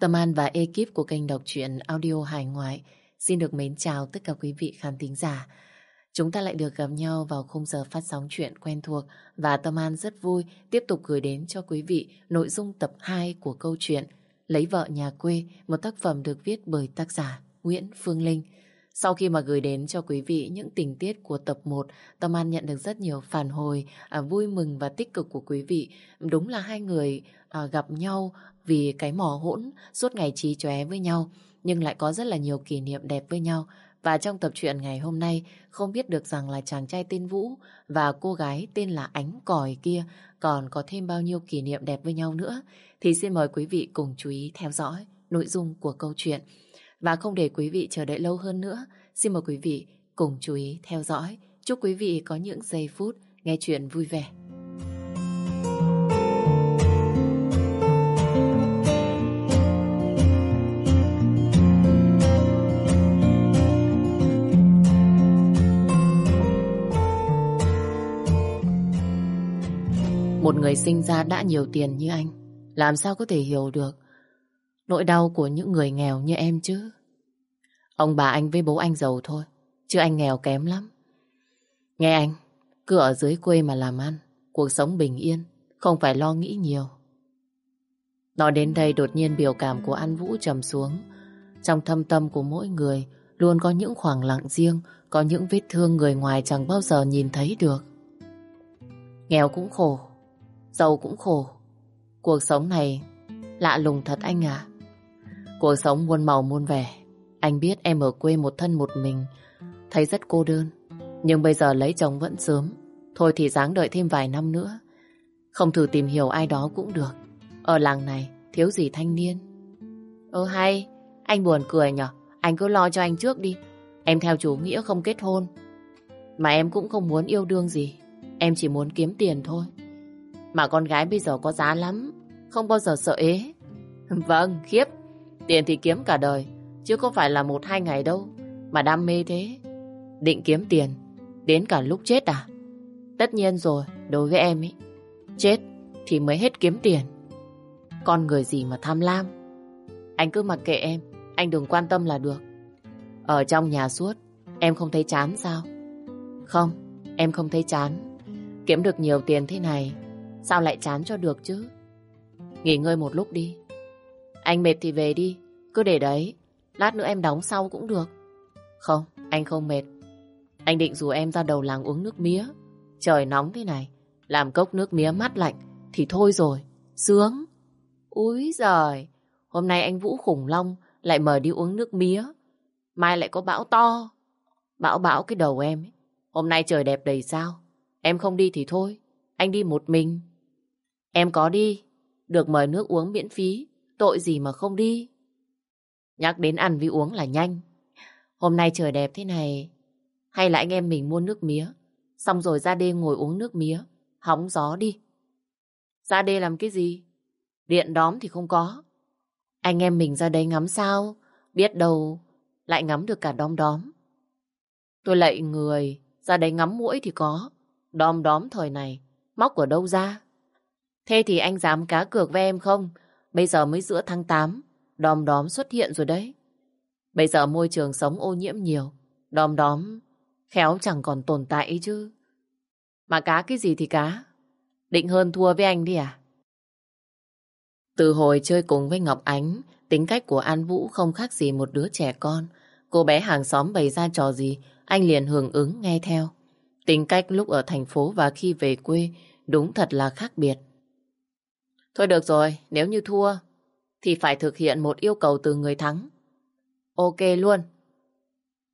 Tâm An và ekip của kênh đọc truyện audio hải ngoại xin được mến chào tất cả quý vị khán thính giả. Chúng ta lại được gặp nhau vào khung giờ phát sóng chuyện quen thuộc và Tâm An rất vui tiếp tục gửi đến cho quý vị nội dung tập 2 của câu chuyện Lấy vợ nhà quê, một tác phẩm được viết bởi tác giả Nguyễn Phương Linh. Sau khi mà gửi đến cho quý vị những tình tiết của tập 1, Tâm An nhận được rất nhiều phản hồi à, vui mừng và tích cực của quý vị. Đúng là hai người à, gặp nhau vì cái mỏ hỗn suốt ngày trí chóe với nhau, nhưng lại có rất là nhiều kỷ niệm đẹp với nhau. Và trong tập truyện ngày hôm nay, không biết được rằng là chàng trai tên Vũ và cô gái tên là Ánh Còi kia còn có thêm bao nhiêu kỷ niệm đẹp với nhau nữa, thì xin mời quý vị cùng chú ý theo dõi nội dung của câu chuyện. Và không để quý vị chờ đợi lâu hơn nữa, xin mời quý vị cùng chú ý theo dõi. Chúc quý vị có những giây phút nghe chuyện vui vẻ. Một người sinh ra đã nhiều tiền như anh, làm sao có thể hiểu được nỗi đau của những người nghèo như em chứ? Ông bà anh với bố anh giàu thôi, chứ anh nghèo kém lắm. Nghe anh, cứ ở dưới quê mà làm ăn, cuộc sống bình yên, không phải lo nghĩ nhiều. Nói đến đây đột nhiên biểu cảm của An Vũ trầm xuống. Trong thâm tâm của mỗi người luôn có những khoảng lặng riêng, có những vết thương người ngoài chẳng bao giờ nhìn thấy được. Nghèo cũng khổ, giàu cũng khổ. Cuộc sống này lạ lùng thật anh à. Cuộc sống muôn màu muôn vẻ. Anh biết em ở quê một thân một mình, thấy rất cô đơn. Nhưng bây giờ lấy chồng vẫn sớm. Thôi thì dáng đợi thêm vài năm nữa. Không thử tìm hiểu ai đó cũng được. Ở làng này, thiếu gì thanh niên. Ơ hay, anh buồn cười nhở. Anh cứ lo cho anh trước đi. Em theo chủ nghĩa không kết hôn. Mà em cũng không muốn yêu đương gì. Em chỉ muốn kiếm tiền thôi. Mà con gái bây giờ có giá lắm. Không bao giờ sợ ế. Vâng, khiếp. Tiền thì kiếm cả đời. Chứ có phải là một hai ngày đâu, Mà đam mê thế. Định kiếm tiền, Đến cả lúc chết à? Tất nhiên rồi, Đối với em ấy Chết thì mới hết kiếm tiền. Con người gì mà tham lam? Anh cứ mặc kệ em, Anh đừng quan tâm là được. Ở trong nhà suốt, Em không thấy chán sao? Không, Em không thấy chán. Kiếm được nhiều tiền thế này, Sao lại chán cho được chứ? Nghỉ ngơi một lúc đi. Anh mệt thì về đi, Cứ để đấy. Lát nữa em đóng sau cũng được. Không, anh không mệt. Anh định rủ em ra đầu làng uống nước mía. Trời nóng thế này, làm cốc nước mía mát lạnh thì thôi rồi. Sướng. Úi giời, hôm nay anh Vũ khủng long lại mời đi uống nước mía. Mai lại có bão to. Bão bão cái đầu em ấy. Hôm nay trời đẹp đầy sao. Em không đi thì thôi, anh đi một mình. Em có đi, được mời nước uống miễn phí, tội gì mà không đi. Nhắc đến ăn với uống là nhanh. Hôm nay trời đẹp thế này, hay là anh em mình mua nước mía, xong rồi ra đê ngồi uống nước mía, hóng gió đi. Ra đê làm cái gì? Điện đóm thì không có. Anh em mình ra đây ngắm sao, biết đâu lại ngắm được cả đom đóm. Tôi lạy người, ra đây ngắm mũi thì có, đom đóm thời này, móc ở đâu ra? Thế thì anh dám cá cược với em không? Bây giờ mới giữa tháng 8, đom đóm xuất hiện rồi đấy. Bây giờ môi trường sống ô nhiễm nhiều, đom đóm khéo chẳng còn tồn tại chứ. Mà cá cái gì thì cá, định hơn thua với anh đi à? Từ hồi chơi cùng với Ngọc Ánh, tính cách của An Vũ không khác gì một đứa trẻ con. Cô bé hàng xóm bày ra trò gì, anh liền hưởng ứng nghe theo. Tính cách lúc ở thành phố và khi về quê đúng thật là khác biệt. Thôi được rồi, nếu như thua thì phải thực hiện một yêu cầu từ người thắng. Ok luôn.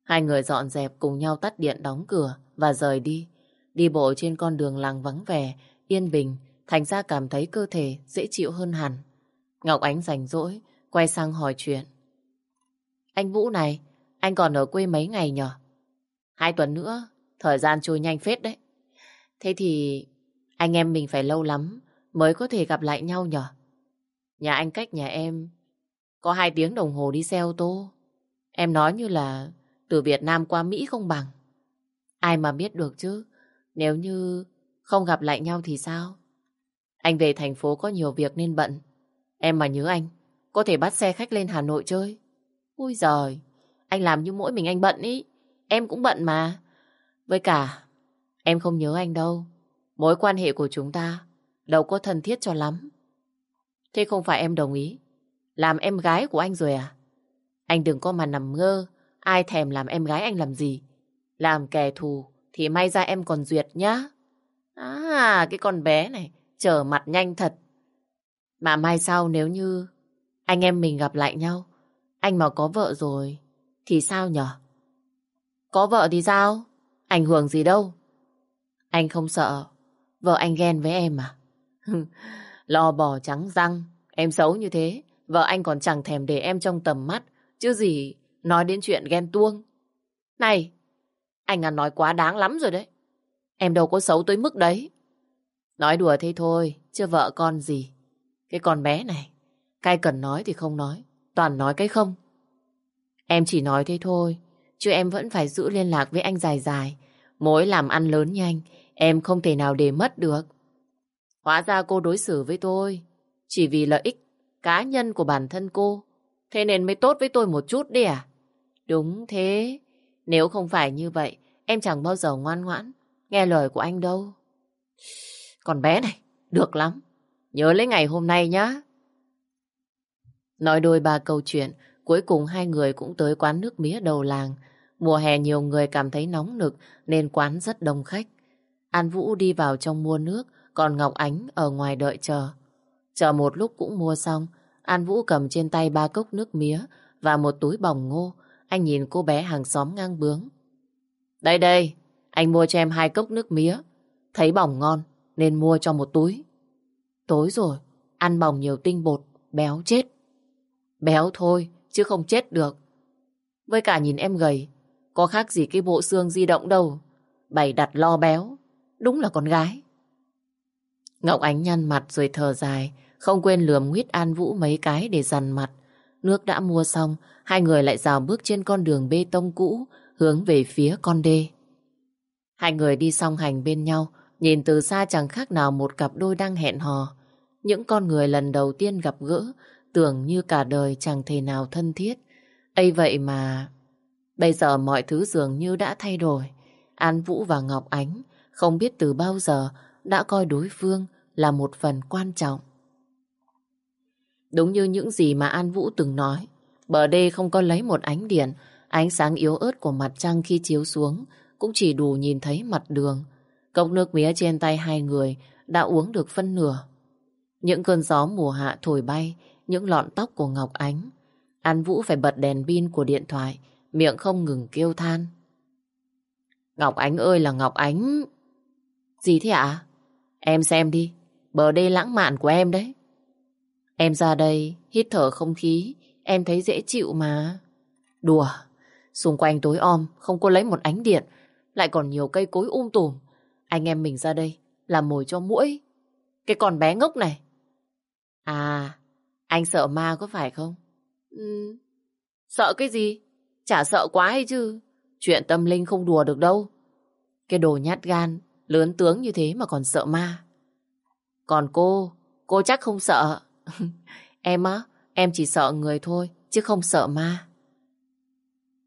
Hai người dọn dẹp cùng nhau tắt điện đóng cửa và rời đi. Đi bộ trên con đường làng vắng vẻ, yên bình, thành ra cảm thấy cơ thể dễ chịu hơn hẳn. Ngọc Ánh rảnh rỗi, quay sang hỏi chuyện. Anh Vũ này, anh còn ở quê mấy ngày nhở? Hai tuần nữa, thời gian trôi nhanh phết đấy. Thế thì anh em mình phải lâu lắm mới có thể gặp lại nhau nhở? Nhà anh cách nhà em có hai tiếng đồng hồ đi xe ô tô. Em nói như là từ Việt Nam qua Mỹ không bằng. Ai mà biết được chứ, nếu như không gặp lại nhau thì sao? Anh về thành phố có nhiều việc nên bận. Em mà nhớ anh, có thể bắt xe khách lên Hà Nội chơi. Ui giời, anh làm như mỗi mình anh bận ý. Em cũng bận mà. Với cả, em không nhớ anh đâu. Mối quan hệ của chúng ta đâu có thân thiết cho lắm. Thế không phải em đồng ý làm em gái của anh rồi à? Anh đừng có mà nằm ngơ, ai thèm làm em gái anh làm gì. Làm kẻ thù thì may ra em còn duyệt nhá. À, cái con bé này, trở mặt nhanh thật. Mà mai sau nếu như anh em mình gặp lại nhau, anh mà có vợ rồi, thì sao nhở? Có vợ thì sao? Ảnh hưởng gì đâu. Anh không sợ, vợ anh ghen với em à? Lo bò trắng răng, em xấu như thế, vợ anh còn chẳng thèm để em trong tầm mắt, chứ gì nói đến chuyện ghen tuông. Này, anh ăn nói quá đáng lắm rồi đấy. Em đâu có xấu tới mức đấy. Nói đùa thế thôi, chưa vợ con gì. Cái con bé này, cái cần nói thì không nói, toàn nói cái không. Em chỉ nói thế thôi, chứ em vẫn phải giữ liên lạc với anh dài dài. Mối làm ăn lớn nhanh, em không thể nào để mất được. Hóa ra cô đối xử với tôi, chỉ vì lợi ích cá nhân của bản thân cô. Thế nên mới tốt với tôi một chút đi à? Đúng thế. Nếu không phải như vậy, em chẳng bao giờ ngoan ngoãn, nghe lời của anh đâu. Còn bé này, được lắm. Nhớ lấy ngày hôm nay nhá. Nói đôi ba câu chuyện, cuối cùng hai người cũng tới quán nước mía đầu làng. Mùa hè nhiều người cảm thấy nóng nực nên quán rất đông khách. An Vũ đi vào trong mua nước, còn Ngọc Ánh ở ngoài đợi chờ. Chờ một lúc cũng mua xong, An Vũ cầm trên tay ba cốc nước mía và một túi bỏng ngô. Anh nhìn cô bé hàng xóm ngang bướng. Đây đây, anh mua cho em hai cốc nước mía. Thấy bỏng ngon nên mua cho một túi. Tối rồi, ăn bỏng nhiều tinh bột, béo chết. Béo thôi, chứ không chết được. Với cả nhìn em gầy, có khác gì cái bộ xương di động đâu. Bày đặt lo béo, đúng là con gái. Ngọc Ánh nhăn mặt rồi thở dài, không quên lườm nguyết An Vũ mấy cái để dằn mặt. Nước đã mua xong, hai người lại rào bước trên con đường bê tông cũ, hướng về phía con đê. Hai người đi song hành bên nhau, nhìn từ xa chẳng khác nào một cặp đôi đang hẹn hò. Những con người lần đầu tiên gặp gỡ, tưởng như cả đời chẳng thể nào thân thiết. ấy vậy mà... Bây giờ mọi thứ dường như đã thay đổi. An Vũ và Ngọc Ánh không biết từ bao giờ đã coi đối phương là một phần quan trọng. Đúng như những gì mà An Vũ từng nói, bờ đê không có lấy một ánh điện, ánh sáng yếu ớt của mặt trăng khi chiếu xuống cũng chỉ đủ nhìn thấy mặt đường. Cốc nước mía trên tay hai người đã uống được phân nửa. Những cơn gió mùa hạ thổi bay những lọn tóc của Ngọc Ánh. An Vũ phải bật đèn pin của điện thoại, miệng không ngừng kêu than. Ngọc Ánh ơi là Ngọc Ánh! Gì thế ạ? Em xem đi, bờ đê lãng mạn của em đấy. Em ra đây, hít thở không khí, em thấy dễ chịu mà. Đùa, xung quanh tối om, không có lấy một ánh điện, lại còn nhiều cây cối um tùm. Anh em mình ra đây, làm mồi cho mũi. Cái con bé ngốc này. À, anh sợ ma có phải không? Ừ, sợ cái gì? Chả sợ quá hay chứ. Chuyện tâm linh không đùa được đâu. Cái đồ nhát gan, lớn tướng như thế mà còn sợ ma. Còn cô, cô chắc không sợ. em á, em chỉ sợ người thôi, chứ không sợ ma.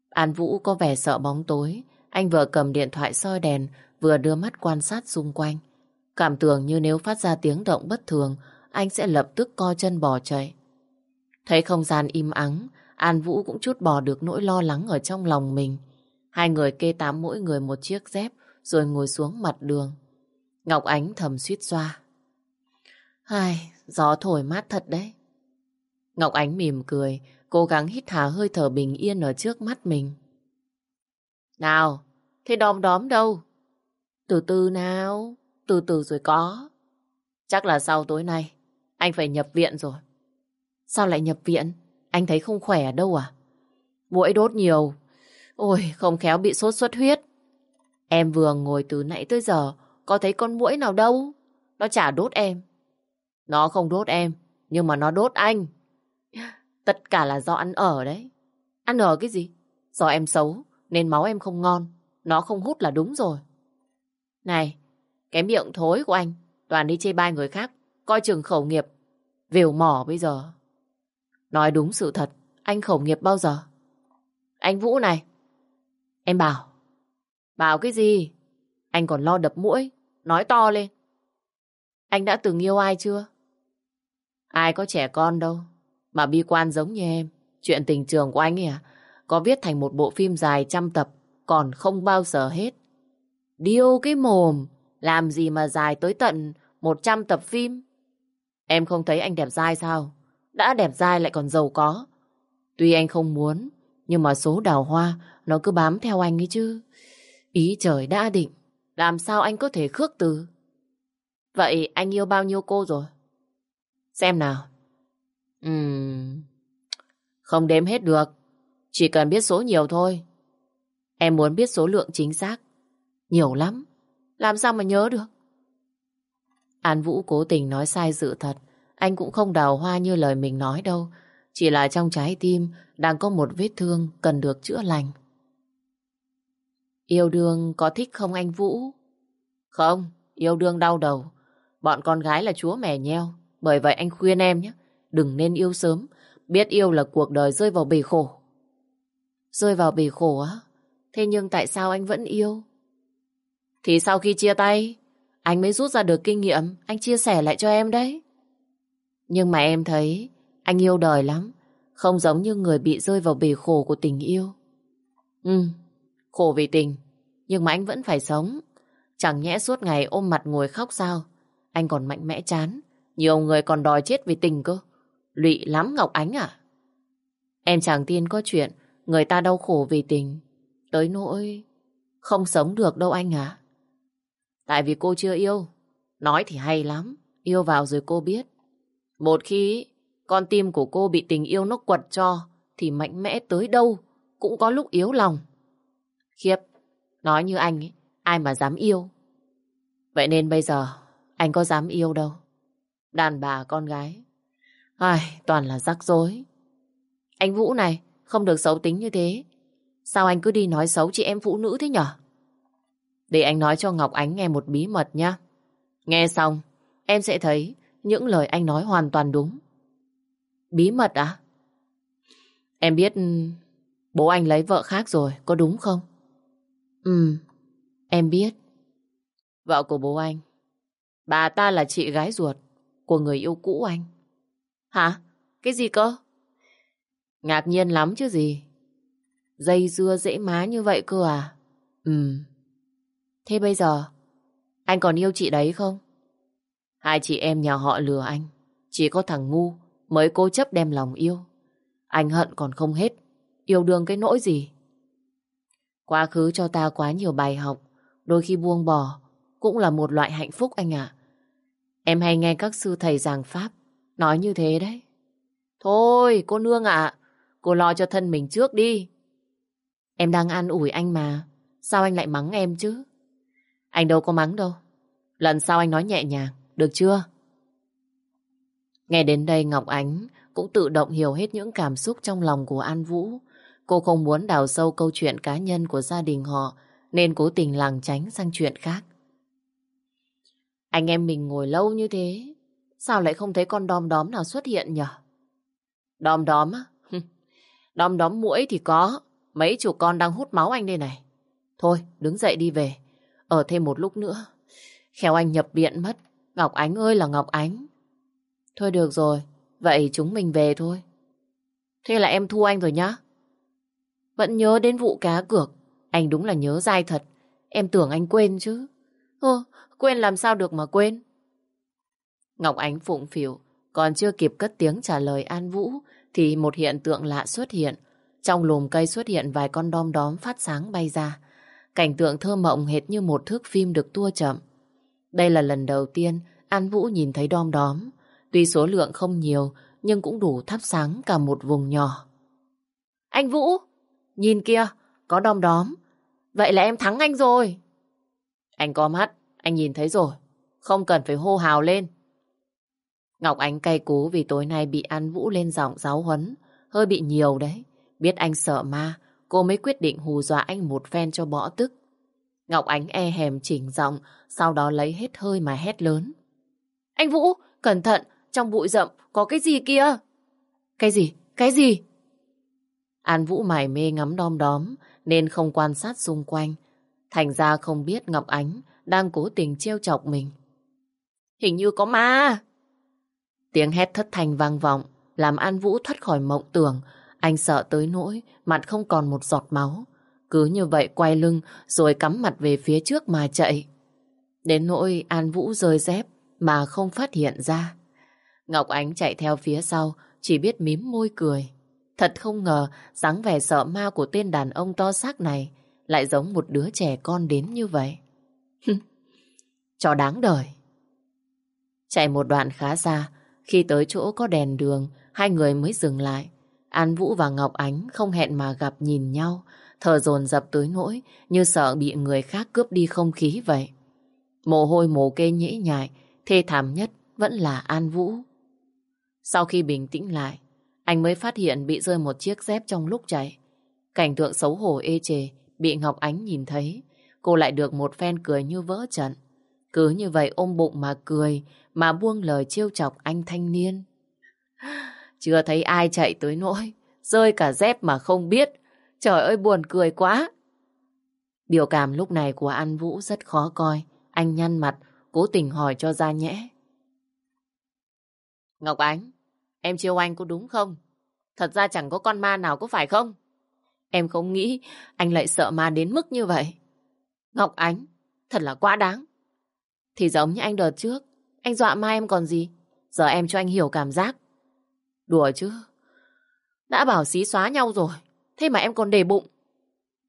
An Vũ có vẻ sợ bóng tối. Anh vừa cầm điện thoại soi đèn, vừa đưa mắt quan sát xung quanh. Cảm tưởng như nếu phát ra tiếng động bất thường, anh sẽ lập tức co chân bỏ chạy. Thấy không gian im ắng, An Vũ cũng chút bỏ được nỗi lo lắng ở trong lòng mình. Hai người kê tám mỗi người một chiếc dép, rồi ngồi xuống mặt đường. Ngọc Ánh thầm suýt xoa. Ai, gió thổi mát thật đấy. Ngọc Ánh mỉm cười, cố gắng hít thả hơi thở bình yên ở trước mắt mình. Nào, thế đom đóm đâu? Từ từ nào, từ từ rồi có. Chắc là sau tối nay, anh phải nhập viện rồi. Sao lại nhập viện? Anh thấy không khỏe đâu à? Mũi đốt nhiều. Ôi, không khéo bị sốt xuất huyết. Em vừa ngồi từ nãy tới giờ, có thấy con mũi nào đâu. Nó chả đốt em. Nó không đốt em, nhưng mà nó đốt anh. Tất cả là do ăn ở đấy. Ăn ở cái gì? Do em xấu, nên máu em không ngon. Nó không hút là đúng rồi. Này, cái miệng thối của anh, toàn đi chê bai người khác, coi chừng khẩu nghiệp. Vều mỏ bây giờ. Nói đúng sự thật, anh khẩu nghiệp bao giờ? Anh Vũ này. Em bảo. Bảo cái gì? Anh còn lo đập mũi, nói to lên. Anh đã từng yêu ai chưa? Ai có trẻ con đâu, mà bi quan giống như em. Chuyện tình trường của anh ấy à? Có viết thành một bộ phim dài trăm tập, còn không bao giờ hết. Điêu cái mồm, làm gì mà dài tới tận 100 tập phim? Em không thấy anh đẹp dai sao? Đã đẹp dai lại còn giàu có. Tuy anh không muốn, nhưng mà số đào hoa nó cứ bám theo anh ấy chứ. Ý trời đã định, làm sao anh có thể khước từ? Vậy anh yêu bao nhiêu cô rồi? Xem nào. Ừm... Không đếm hết được. Chỉ cần biết số nhiều thôi. Em muốn biết số lượng chính xác. Nhiều lắm. Làm sao mà nhớ được? An Vũ cố tình nói sai sự thật. Anh cũng không đào hoa như lời mình nói đâu. Chỉ là trong trái tim đang có một vết thương cần được chữa lành. Yêu đương có thích không anh Vũ? Không, yêu đương đau đầu. Bọn con gái là chúa mẻ nheo. Bởi vậy anh khuyên em nhé, đừng nên yêu sớm. Biết yêu là cuộc đời rơi vào bể khổ. Rơi vào bể khổ á? Thế nhưng tại sao anh vẫn yêu? Thì sau khi chia tay, anh mới rút ra được kinh nghiệm, anh chia sẻ lại cho em đấy. Nhưng mà em thấy anh yêu đời lắm, không giống như người bị rơi vào bể khổ của tình yêu. Ừ, khổ vì tình, nhưng mà anh vẫn phải sống. Chẳng nhẽ suốt ngày ôm mặt ngồi khóc sao? Anh còn mạnh mẽ chán, nhiều người còn đòi chết vì tình cơ. Lụy lắm Ngọc Ánh à? Em chẳng tin có chuyện người ta đau khổ vì tình. Tới nỗi không sống được đâu anh à. Tại vì cô chưa yêu. Nói thì hay lắm. Yêu vào rồi cô biết. Một khi con tim của cô bị tình yêu nó quật cho thì mạnh mẽ tới đâu cũng có lúc yếu lòng. Khiếp, nói như anh ấy, ai mà dám yêu. Vậy nên bây giờ anh có dám yêu đâu. Đàn bà con gái. Ai, toàn là rắc rối. Anh Vũ này, không được xấu tính như thế. Sao anh cứ đi nói xấu chị em phụ nữ thế nhở? Để anh nói cho Ngọc Ánh nghe một bí mật nhá. Nghe xong, em sẽ thấy những lời anh nói hoàn toàn đúng. Bí mật à? Em biết ừ, bố anh lấy vợ khác rồi, có đúng không? Ừ, em biết. Vợ của bố anh, bà ta là chị gái ruột của người yêu cũ anh. Hả? Cái gì cơ? Ngạc nhiên lắm chứ gì. Dây dưa dễ má như vậy cơ à? Ừ. Thế bây giờ, anh còn yêu chị đấy không? Hai chị em nhà họ lừa anh. Chỉ có thằng ngu mới cố chấp đem lòng yêu. Anh hận còn không hết. Yêu đương cái nỗi gì? Quá khứ cho ta quá nhiều bài học. Đôi khi buông bỏ cũng là một loại hạnh phúc anh ạ. Em hay nghe các sư thầy giảng Pháp nói như thế đấy. Thôi, cô nương ạ, cô lo cho thân mình trước đi. Em đang an ủi anh mà, sao anh lại mắng em chứ? Anh đâu có mắng đâu. Lần sau anh nói nhẹ nhàng, được chưa? Nghe đến đây Ngọc Ánh cũng tự động hiểu hết những cảm xúc trong lòng của An Vũ. Cô không muốn đào sâu câu chuyện cá nhân của gia đình họ nên cố tình làng tránh sang chuyện khác. Anh em mình ngồi lâu như thế sao lại không thấy con đom đóm nào xuất hiện nhỉ? Đom đóm á? đom đóm mũi thì có mấy chục con đang hút máu anh đây này. Thôi đứng dậy đi về ở thêm một lúc nữa. Khéo anh nhập viện mất. Ngọc Ánh ơi là Ngọc Ánh. Thôi được rồi, vậy chúng mình về thôi. Thế là em thua anh rồi nhá. Vẫn nhớ đến vụ cá cược. Anh đúng là nhớ dai thật. Em tưởng anh quên chứ. Ơ, quên làm sao được mà quên. Ngọc Ánh phụng phỉu, còn chưa kịp cất tiếng trả lời An Vũ, thì một hiện tượng lạ xuất hiện. Trong lùm cây xuất hiện vài con đom đóm phát sáng bay ra. Cảnh tượng thơ mộng hệt như một thước phim được tua chậm. Đây là lần đầu tiên An Vũ nhìn thấy đom đóm. Tuy số lượng không nhiều, nhưng cũng đủ thắp sáng cả một vùng nhỏ. Anh Vũ! Nhìn kia, có đom đóm. Vậy là em thắng anh rồi. Anh có mắt, anh nhìn thấy rồi. Không cần phải hô hào lên. Ngọc Ánh cay cú vì tối nay bị An Vũ lên giọng giáo huấn. Hơi bị nhiều đấy. Biết anh sợ ma, cô mới quyết định hù dọa anh một phen cho bỏ tức. Ngọc Ánh e hèm chỉnh giọng, sau đó lấy hết hơi mà hét lớn. Anh Vũ, cẩn thận, trong bụi rậm có cái gì kia? Cái gì? Cái gì? An Vũ mải mê ngắm đom đóm nên không quan sát xung quanh. Thành ra không biết Ngọc Ánh đang cố tình trêu chọc mình. Hình như có ma. Tiếng hét thất thành vang vọng làm An Vũ thoát khỏi mộng tưởng. Anh sợ tới nỗi mặt không còn một giọt máu. Cứ như vậy quay lưng rồi cắm mặt về phía trước mà chạy. Đến nỗi An Vũ rơi dép mà không phát hiện ra. Ngọc Ánh chạy theo phía sau, chỉ biết mím môi cười. Thật không ngờ dáng vẻ sợ ma của tên đàn ông to xác này lại giống một đứa trẻ con đến như vậy. Cho đáng đời. Chạy một đoạn khá xa, khi tới chỗ có đèn đường, hai người mới dừng lại. An Vũ và Ngọc Ánh không hẹn mà gặp nhìn nhau, thở dồn dập tới nỗi như sợ bị người khác cướp đi không khí vậy. Mồ hôi mồ kê nhễ nhại, thê thảm nhất vẫn là An Vũ. Sau khi bình tĩnh lại, anh mới phát hiện bị rơi một chiếc dép trong lúc chạy. Cảnh tượng xấu hổ ê chề bị Ngọc Ánh nhìn thấy, cô lại được một phen cười như vỡ trận. Cứ như vậy ôm bụng mà cười, mà buông lời trêu chọc anh thanh niên. Chưa thấy ai chạy tới nỗi, rơi cả dép mà không biết. Trời ơi buồn cười quá. Biểu cảm lúc này của An Vũ rất khó coi. Anh nhăn mặt, cố tình hỏi cho ra nhẽ. Ngọc Ánh, em chiêu anh có đúng không? Thật ra chẳng có con ma nào có phải không? Em không nghĩ anh lại sợ ma đến mức như vậy. Ngọc Ánh, thật là quá đáng. Thì giống như anh đợt trước, anh dọa mai em còn gì. Giờ em cho anh hiểu cảm giác. Đùa chứ. Đã bảo xí xóa nhau rồi, thế mà em còn để bụng.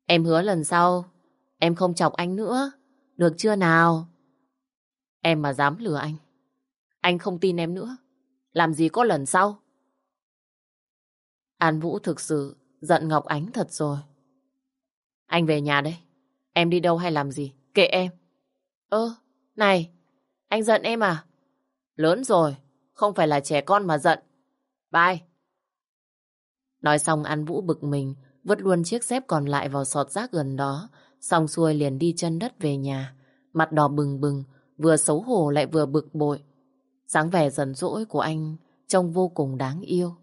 Em hứa lần sau, em không chọc anh nữa. Được chưa nào? Em mà dám lừa anh. Anh không tin em nữa. Làm gì có lần sau? An Vũ thực sự giận Ngọc Ánh thật rồi. Anh về nhà đây. Em đi đâu hay làm gì? Kệ em. Ơ, này, anh giận em à? Lớn rồi, không phải là trẻ con mà giận. Bye. Nói xong An Vũ bực mình, vứt luôn chiếc dép còn lại vào sọt rác gần đó, xong xuôi liền đi chân đất về nhà. Mặt đỏ bừng bừng, vừa xấu hổ lại vừa bực bội. dáng vẻ dần dỗi của anh trông vô cùng đáng yêu.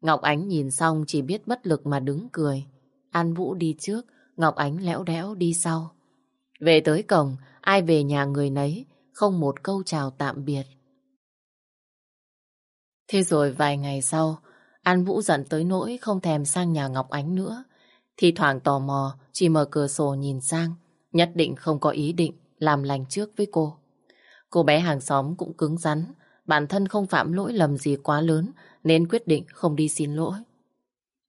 Ngọc Ánh nhìn xong chỉ biết bất lực mà đứng cười. An Vũ đi trước, Ngọc Ánh lẽo đẽo đi sau. Về tới cổng, ai về nhà người nấy, không một câu chào tạm biệt. Thế rồi vài ngày sau, An Vũ giận tới nỗi không thèm sang nhà Ngọc Ánh nữa. Thì thoảng tò mò, chỉ mở cửa sổ nhìn sang, nhất định không có ý định làm lành trước với cô. Cô bé hàng xóm cũng cứng rắn, bản thân không phạm lỗi lầm gì quá lớn nên quyết định không đi xin lỗi.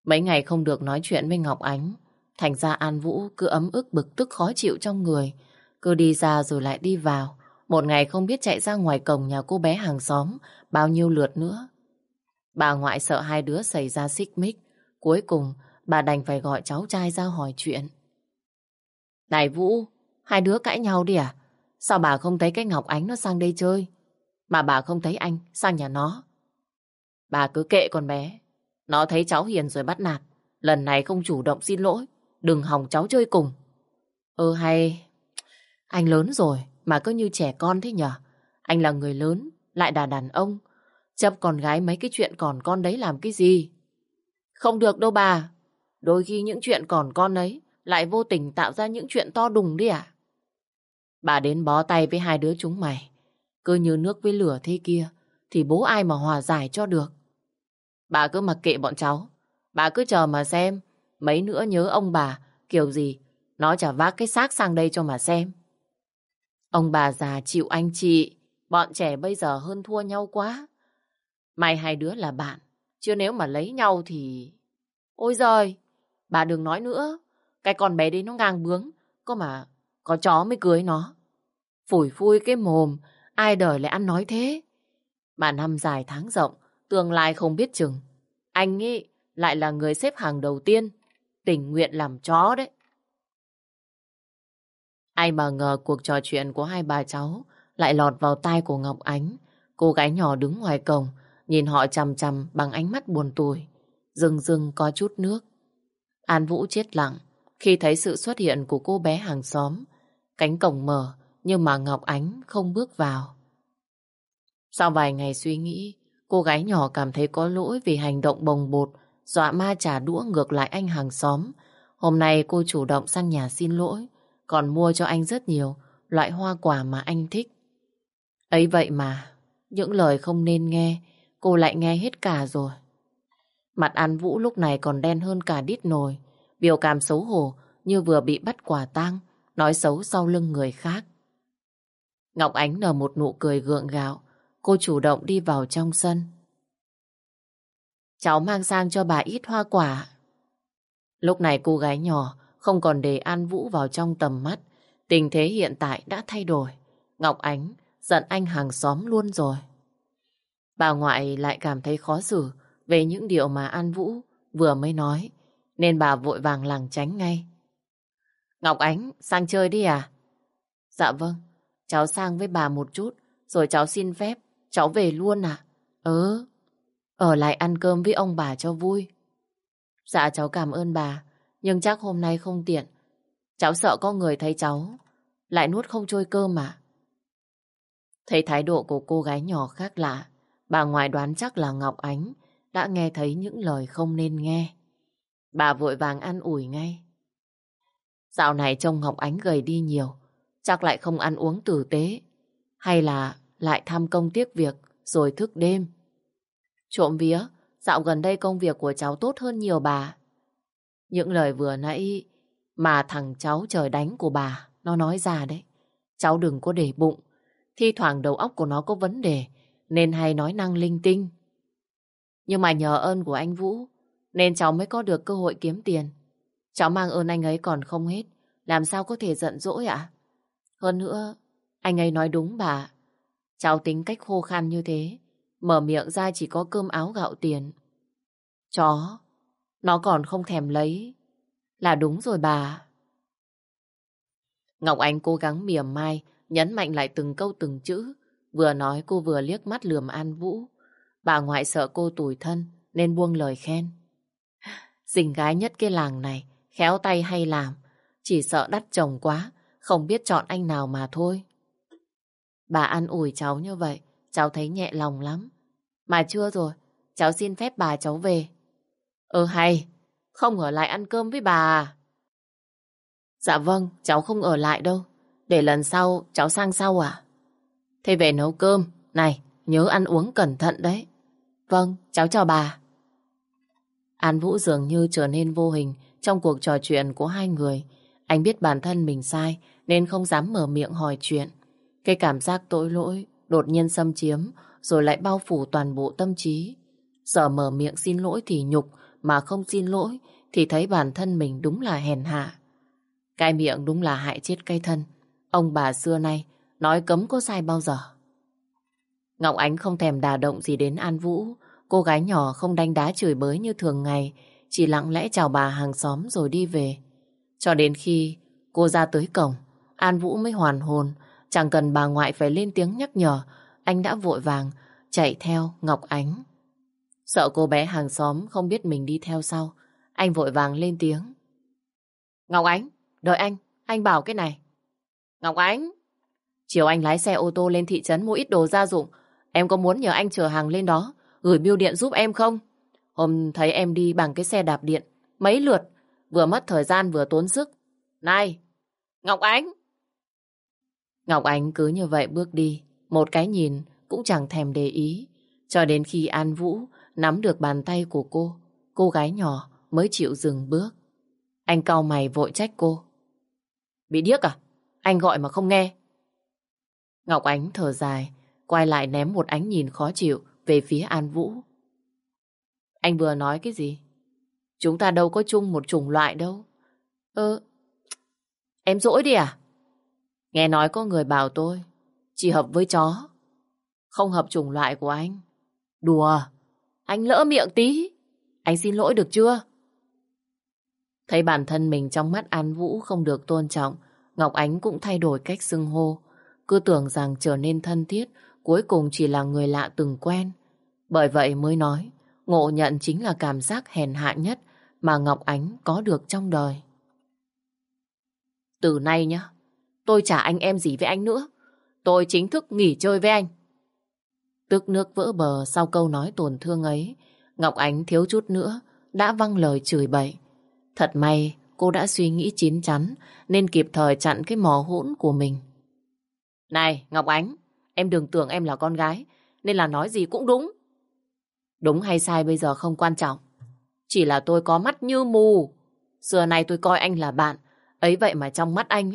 Mấy ngày không được nói chuyện với Ngọc Ánh, thành ra An Vũ cứ ấm ức bực tức khó chịu trong người, cứ đi ra rồi lại đi vào. Một ngày không biết chạy ra ngoài cổng nhà cô bé hàng xóm bao nhiêu lượt nữa. Bà ngoại sợ hai đứa xảy ra xích mích, cuối cùng bà đành phải gọi cháu trai ra hỏi chuyện. Này Vũ, hai đứa cãi nhau đi à? Sao bà không thấy cái Ngọc Ánh nó sang đây chơi? Mà bà không thấy anh sang nhà nó. Bà cứ kệ con bé. Nó thấy cháu hiền rồi bắt nạt. Lần này không chủ động xin lỗi. Đừng hòng cháu chơi cùng. Ừ hay... Anh lớn rồi mà cứ như trẻ con thế nhở? Anh là người lớn, lại là đàn ông. Chấp con gái mấy cái chuyện còn con đấy làm cái gì? Không được đâu bà. Đôi khi những chuyện còn con ấy lại vô tình tạo ra những chuyện to đùng đi à? Bà đến bó tay với hai đứa chúng mày. Cứ như nước với lửa thế kia, thì bố ai mà hòa giải cho được. Bà cứ mặc kệ bọn cháu. Bà cứ chờ mà xem. Mấy nữa nhớ ông bà, kiểu gì, nó chả vác cái xác sang đây cho mà xem. Ông bà già chịu anh chị, bọn trẻ bây giờ hơn thua nhau quá. Mày hai đứa là bạn, chứ nếu mà lấy nhau thì... Ôi giời, bà đừng nói nữa. Cái con bé đấy nó ngang bướng, có mà có chó mới cưới nó. Phủi phui cái mồm, ai đời lại ăn nói thế. Mà năm dài tháng rộng, tương lai không biết chừng. Anh nghĩ lại là người xếp hàng đầu tiên, tình nguyện làm chó đấy. Ai mà ngờ cuộc trò chuyện của hai bà cháu lại lọt vào tai của Ngọc Ánh. Cô gái nhỏ đứng ngoài cổng, nhìn họ chằm chằm bằng ánh mắt buồn tủi. dưng dưng có chút nước. An Vũ chết lặng khi thấy sự xuất hiện của cô bé hàng xóm. Cánh cổng mở, nhưng mà Ngọc Ánh không bước vào. Sau vài ngày suy nghĩ, Cô gái nhỏ cảm thấy có lỗi vì hành động bồng bột, dọa ma trả đũa ngược lại anh hàng xóm. Hôm nay cô chủ động sang nhà xin lỗi, còn mua cho anh rất nhiều loại hoa quả mà anh thích. Ấy vậy mà, những lời không nên nghe, cô lại nghe hết cả rồi. Mặt An Vũ lúc này còn đen hơn cả đít nồi, biểu cảm xấu hổ như vừa bị bắt quả tang, nói xấu sau lưng người khác. Ngọc Ánh nở một nụ cười gượng gạo, cô chủ động đi vào trong sân. Cháu mang sang cho bà ít hoa quả. Lúc này cô gái nhỏ không còn để An Vũ vào trong tầm mắt. Tình thế hiện tại đã thay đổi. Ngọc Ánh giận anh hàng xóm luôn rồi. Bà ngoại lại cảm thấy khó xử về những điều mà An Vũ vừa mới nói, nên bà vội vàng làng tránh ngay. Ngọc Ánh, sang chơi đi à? Dạ vâng, cháu sang với bà một chút, rồi cháu xin phép, cháu về luôn à? Ừ, ở lại ăn cơm với ông bà cho vui. Dạ cháu cảm ơn bà, nhưng chắc hôm nay không tiện. Cháu sợ có người thấy cháu, lại nuốt không trôi cơm mà. Thấy thái độ của cô gái nhỏ khác lạ, bà ngoại đoán chắc là Ngọc Ánh đã nghe thấy những lời không nên nghe. Bà vội vàng ăn ủi ngay. Dạo này trông Ngọc Ánh gầy đi nhiều, chắc lại không ăn uống tử tế, hay là lại tham công tiếc việc rồi thức đêm. Trộm vía, dạo gần đây công việc của cháu tốt hơn nhiều bà. Những lời vừa nãy mà thằng cháu trời đánh của bà, nó nói ra đấy. Cháu đừng có để bụng, thi thoảng đầu óc của nó có vấn đề, nên hay nói năng linh tinh. Nhưng mà nhờ ơn của anh Vũ, nên cháu mới có được cơ hội kiếm tiền. Cháu mang ơn anh ấy còn không hết, làm sao có thể giận dỗi ạ? Hơn nữa, anh ấy nói đúng bà. Cháu tính cách khô khan như thế, mở miệng ra chỉ có cơm áo gạo tiền. Chó, nó còn không thèm lấy. Là đúng rồi bà. Ngọc Anh cố gắng mỉa mai, nhấn mạnh lại từng câu từng chữ. Vừa nói cô vừa liếc mắt lườm An Vũ. Bà ngoại sợ cô tủi thân nên buông lời khen. Dình gái nhất cái làng này, khéo tay hay làm. Chỉ sợ đắt chồng quá, không biết chọn anh nào mà thôi. Bà an ủi cháu như vậy, cháu thấy nhẹ lòng lắm. Mà chưa rồi, cháu xin phép bà cháu về. Ừ hay, không ở lại ăn cơm với bà à? Dạ vâng, cháu không ở lại đâu. Để lần sau cháu sang sau à? Thế về nấu cơm. Này, nhớ ăn uống cẩn thận đấy. Vâng, cháu chào bà. An Vũ dường như trở nên vô hình trong cuộc trò chuyện của hai người. Anh biết bản thân mình sai nên không dám mở miệng hỏi chuyện. Cái cảm giác tội lỗi đột nhiên xâm chiếm rồi lại bao phủ toàn bộ tâm trí. Giờ mở miệng xin lỗi thì nhục mà không xin lỗi thì thấy bản thân mình đúng là hèn hạ. Cái miệng đúng là hại chết cây thân. Ông bà xưa nay nói cấm có sai bao giờ. Ngọc Ánh không thèm đà động gì đến An Vũ. Cô gái nhỏ không đánh đá chửi bới như thường ngày, chỉ lặng lẽ chào bà hàng xóm rồi đi về. Cho đến khi cô ra tới cổng, An Vũ mới hoàn hồn, chẳng cần bà ngoại phải lên tiếng nhắc nhở, anh đã vội vàng chạy theo Ngọc Ánh. Sợ cô bé hàng xóm không biết mình đi theo sau, anh vội vàng lên tiếng. Ngọc Ánh, đợi anh, anh bảo cái này. Ngọc Ánh! Chiều anh lái xe ô tô lên thị trấn mua ít đồ gia dụng, em có muốn nhờ anh chở hàng lên đó, gửi bưu điện giúp em không? Hôm thấy em đi bằng cái xe đạp điện, mấy lượt, vừa mất thời gian vừa tốn sức. Này! Ngọc Ánh! Ngọc Ánh cứ như vậy bước đi, một cái nhìn cũng chẳng thèm để ý. Cho đến khi An Vũ nắm được bàn tay của cô, cô gái nhỏ mới chịu dừng bước. Anh cau mày vội trách cô. Bị điếc à? Anh gọi mà không nghe. Ngọc Ánh thở dài, quay lại ném một ánh nhìn khó chịu về phía An Vũ. Anh vừa nói cái gì? Chúng ta đâu có chung một chủng loại đâu. Ơ, em dỗi đi à? Nghe nói có người bảo tôi chỉ hợp với chó, không hợp chủng loại của anh. Đùa, anh lỡ miệng tí. Anh xin lỗi được chưa? Thấy bản thân mình trong mắt An Vũ không được tôn trọng, Ngọc Ánh cũng thay đổi cách xưng hô. Cứ tưởng rằng trở nên thân thiết, cuối cùng chỉ là người lạ từng quen. Bởi vậy mới nói, ngộ nhận chính là cảm giác hèn hạ nhất mà Ngọc Ánh có được trong đời. Từ nay nhá, tôi chả anh em gì với anh nữa. Tôi chính thức nghỉ chơi với anh. Tức nước vỡ bờ sau câu nói tổn thương ấy, Ngọc Ánh thiếu chút nữa đã văng lời chửi bậy. Thật may cô đã suy nghĩ chín chắn nên kịp thời chặn cái mò hỗn của mình. Này Ngọc Ánh, em đừng tưởng em là con gái nên là nói gì cũng đúng. Đúng hay sai bây giờ không quan trọng. Chỉ là tôi có mắt như mù. Xưa nay tôi coi anh là bạn. Ấy vậy mà trong mắt anh,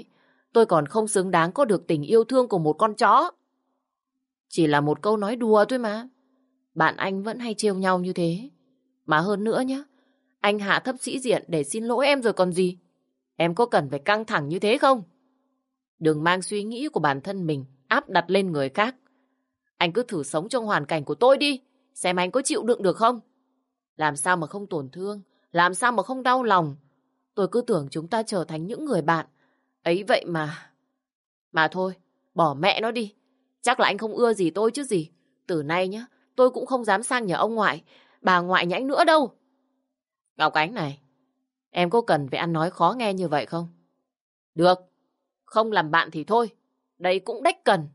tôi còn không xứng đáng có được tình yêu thương của một con chó. Chỉ là một câu nói đùa thôi mà. Bạn anh vẫn hay trêu nhau như thế. Mà hơn nữa nhá, anh hạ thấp sĩ diện để xin lỗi em rồi còn gì. Em có cần phải căng thẳng như thế không? Đừng mang suy nghĩ của bản thân mình áp đặt lên người khác. Anh cứ thử sống trong hoàn cảnh của tôi đi, xem anh có chịu đựng được không? Làm sao mà không tổn thương, làm sao mà không đau lòng. Tôi cứ tưởng chúng ta trở thành những người bạn. Ấy vậy mà... Mà thôi, bỏ mẹ nó đi. Chắc là anh không ưa gì tôi chứ gì. Từ nay nhá, tôi cũng không dám sang nhà ông ngoại, bà ngoại nhãnh nữa đâu. Ngọc Ánh này, em có cần phải ăn nói khó nghe như vậy không? Được, không làm bạn thì thôi, đây cũng đách cần.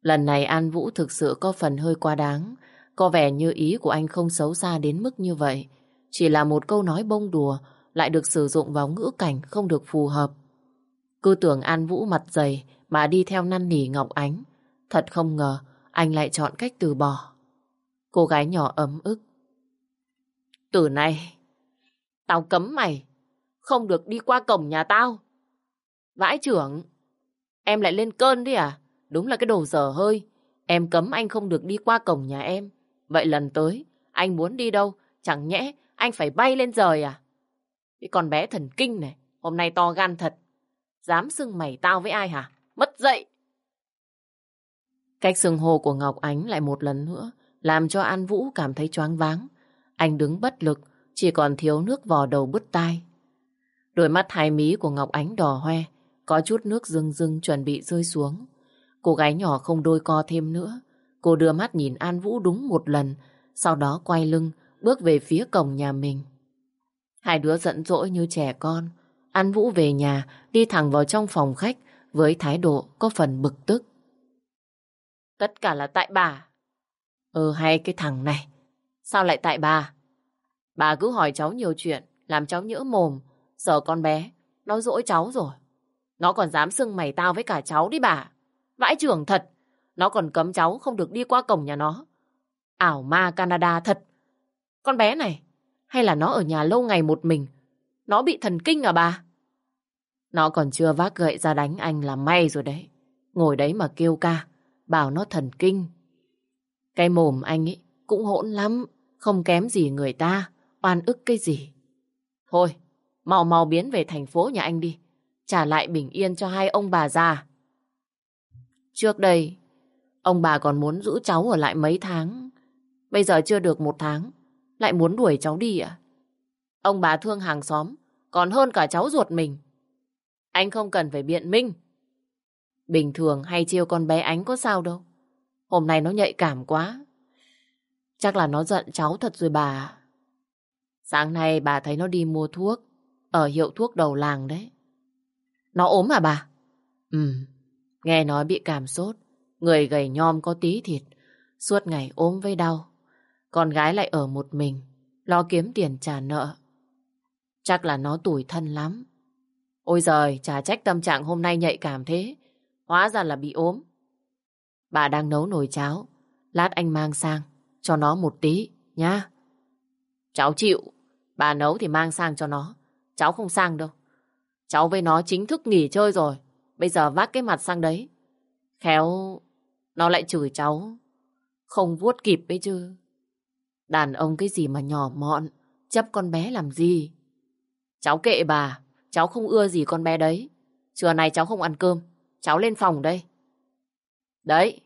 Lần này An Vũ thực sự có phần hơi quá đáng, có vẻ như ý của anh không xấu xa đến mức như vậy. Chỉ là một câu nói bông đùa lại được sử dụng vào ngữ cảnh không được phù hợp. Cứ tưởng An Vũ mặt dày mà đi theo năn nỉ Ngọc Ánh. Thật không ngờ anh lại chọn cách từ bỏ. Cô gái nhỏ ấm ức. Từ nay, tao cấm mày không được đi qua cổng nhà tao. Vãi trưởng, em lại lên cơn đi à? Đúng là cái đồ dở hơi. Em cấm anh không được đi qua cổng nhà em. Vậy lần tới, anh muốn đi đâu? Chẳng nhẽ anh phải bay lên trời à? Cái con bé thần kinh này, hôm nay to gan thật. Dám xưng mày tao với ai hả? Mất dậy! Cách xưng hô của Ngọc Ánh lại một lần nữa làm cho An Vũ cảm thấy choáng váng. Anh đứng bất lực, chỉ còn thiếu nước vò đầu bứt tai. Đôi mắt hai mí của Ngọc Ánh đỏ hoe, có chút nước rưng rưng chuẩn bị rơi xuống. Cô gái nhỏ không đôi co thêm nữa. Cô đưa mắt nhìn An Vũ đúng một lần, sau đó quay lưng, bước về phía cổng nhà mình. Hai đứa giận dỗi như trẻ con. An Vũ về nhà, đi thẳng vào trong phòng khách với thái độ có phần bực tức. Tất cả là tại bà. Ừ hay cái thằng này. Sao lại tại bà? Bà cứ hỏi cháu nhiều chuyện, làm cháu nhỡ mồm. Giờ con bé, nó dỗi cháu rồi. Nó còn dám xưng mày tao với cả cháu đi bà. Vãi trưởng thật. Nó còn cấm cháu không được đi qua cổng nhà nó. Ảo ma Canada thật. Con bé này, hay là nó ở nhà lâu ngày một mình? Nó bị thần kinh à bà? Nó còn chưa vác gậy ra đánh anh là may rồi đấy. Ngồi đấy mà kêu ca, bảo nó thần kinh. Cái mồm anh ấy cũng hỗn lắm, không kém gì người ta, oan ức cái gì. Thôi, mau mau biến về thành phố nhà anh đi, trả lại bình yên cho hai ông bà già. Trước đây, ông bà còn muốn giữ cháu ở lại mấy tháng. Bây giờ chưa được một tháng, lại muốn đuổi cháu đi à? Ông bà thương hàng xóm, còn hơn cả cháu ruột mình. Anh không cần phải biện minh. Bình thường hay chiêu con bé ánh có sao đâu. Hôm nay nó nhạy cảm quá. Chắc là nó giận cháu thật rồi bà. Sáng nay bà thấy nó đi mua thuốc ở hiệu thuốc đầu làng đấy. Nó ốm à bà? Ừ, nghe nói bị cảm sốt, người gầy nhom có tí thịt, suốt ngày ốm với đau. Con gái lại ở một mình, lo kiếm tiền trả nợ. Chắc là nó tủi thân lắm. Ôi giời, chả trách tâm trạng hôm nay nhạy cảm thế. Hóa ra là bị ốm. Bà đang nấu nồi cháo. Lát anh mang sang, cho nó một tí, nhá. Cháu chịu. Bà nấu thì mang sang cho nó. Cháu không sang đâu. Cháu với nó chính thức nghỉ chơi rồi. Bây giờ vác cái mặt sang đấy. Khéo, nó lại chửi cháu. Không vuốt kịp ấy chứ. Đàn ông cái gì mà nhỏ mọn, chấp con bé làm gì. Cháu kệ bà, cháu không ưa gì con bé đấy. Trưa nay cháu không ăn cơm, cháu lên phòng đây. Đấy,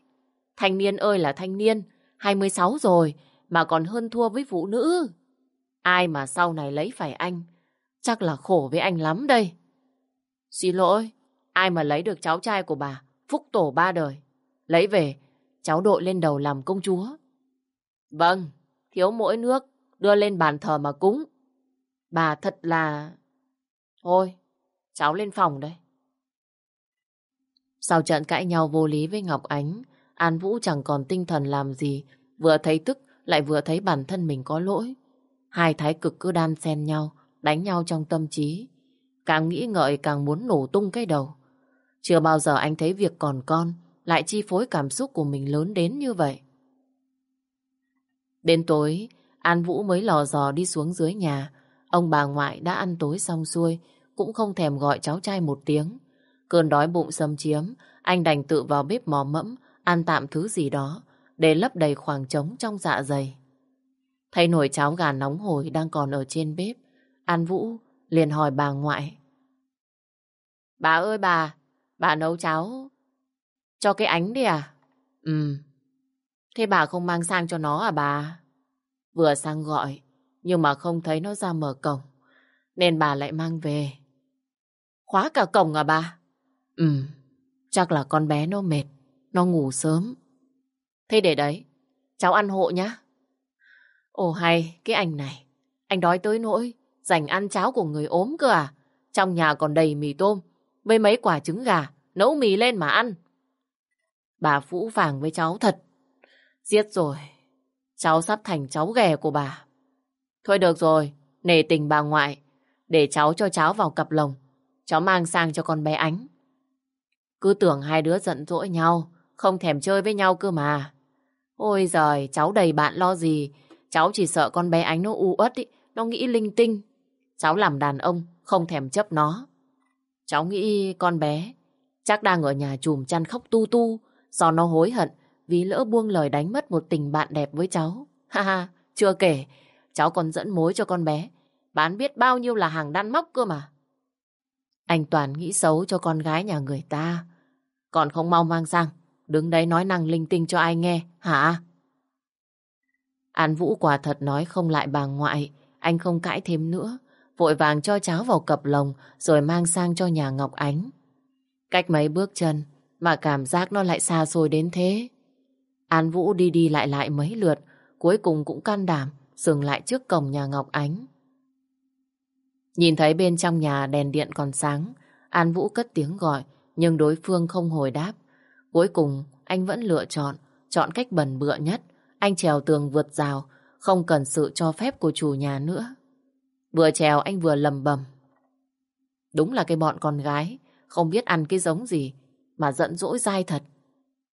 thanh niên ơi là thanh niên, 26 rồi mà còn hơn thua với phụ nữ. Ai mà sau này lấy phải anh, chắc là khổ với anh lắm đây. Xin lỗi, ai mà lấy được cháu trai của bà, phúc tổ ba đời. Lấy về, cháu đội lên đầu làm công chúa. Vâng, thiếu mỗi nước, đưa lên bàn thờ mà cúng. Bà thật là... Thôi, cháu lên phòng đây. Sau trận cãi nhau vô lý với Ngọc Ánh, An Vũ chẳng còn tinh thần làm gì, vừa thấy tức lại vừa thấy bản thân mình có lỗi. Hai thái cực cứ đan xen nhau, đánh nhau trong tâm trí. Càng nghĩ ngợi càng muốn nổ tung cái đầu. Chưa bao giờ anh thấy việc còn con lại chi phối cảm xúc của mình lớn đến như vậy. Đến tối, An Vũ mới lò dò đi xuống dưới nhà. Ông bà ngoại đã ăn tối xong xuôi, cũng không thèm gọi cháu trai một tiếng. Cơn đói bụng xâm chiếm, anh đành tự vào bếp mò mẫm, ăn tạm thứ gì đó, để lấp đầy khoảng trống trong dạ dày. Thấy nồi cháo gà nóng hổi đang còn ở trên bếp, An Vũ liền hỏi bà ngoại. Bà ơi bà, bà nấu cháo cho cái ánh đi à? Ừm, Thế bà không mang sang cho nó à bà? Vừa sang gọi, nhưng mà không thấy nó ra mở cổng, nên bà lại mang về. Khóa cả cổng à bà? Ừ, chắc là con bé nó mệt, nó ngủ sớm. Thế để đấy, cháu ăn hộ nhá. Ồ hay, cái anh này, anh đói tới nỗi dành ăn cháo của người ốm cơ à? Trong nhà còn đầy mì tôm, với mấy quả trứng gà, nấu mì lên mà ăn. Bà phũ vàng với cháu thật. Giết rồi, cháu sắp thành cháu ghẻ của bà. Thôi được rồi, nể tình bà ngoại, để cháu cho cháu vào cặp lồng. Cháu mang sang cho con bé ánh. Cứ tưởng hai đứa giận dỗi nhau, không thèm chơi với nhau cơ mà. Ôi giời, cháu đầy bạn lo gì. Cháu chỉ sợ con bé ánh nó u uất ý, nó nghĩ linh tinh. Cháu làm đàn ông, không thèm chấp nó. Cháu nghĩ con bé chắc đang ở nhà chùm chăn khóc tu tu do nó hối hận vì lỡ buông lời đánh mất một tình bạn đẹp với cháu. Ha ha, chưa kể, cháu còn dẫn mối cho con bé. Bán biết bao nhiêu là hàng đan móc cơ mà. Anh Toàn nghĩ xấu cho con gái nhà người ta. Còn không mau mang sang, đứng đấy nói năng linh tinh cho ai nghe, hả? An Vũ quả thật nói không lại bà ngoại, anh không cãi thêm nữa, vội vàng cho cháu vào cặp lồng rồi mang sang cho nhà Ngọc Ánh. Cách mấy bước chân mà cảm giác nó lại xa xôi đến thế. An Vũ đi đi lại lại mấy lượt, cuối cùng cũng can đảm dừng lại trước cổng nhà Ngọc Ánh. Nhìn thấy bên trong nhà đèn điện còn sáng, An Vũ cất tiếng gọi, nhưng đối phương không hồi đáp. Cuối cùng, anh vẫn lựa chọn, chọn cách bẩn bựa nhất. Anh trèo tường vượt rào, không cần sự cho phép của chủ nhà nữa. Vừa trèo anh vừa lầm bầm. Đúng là cái bọn con gái, không biết ăn cái giống gì, mà giận dỗi dai thật.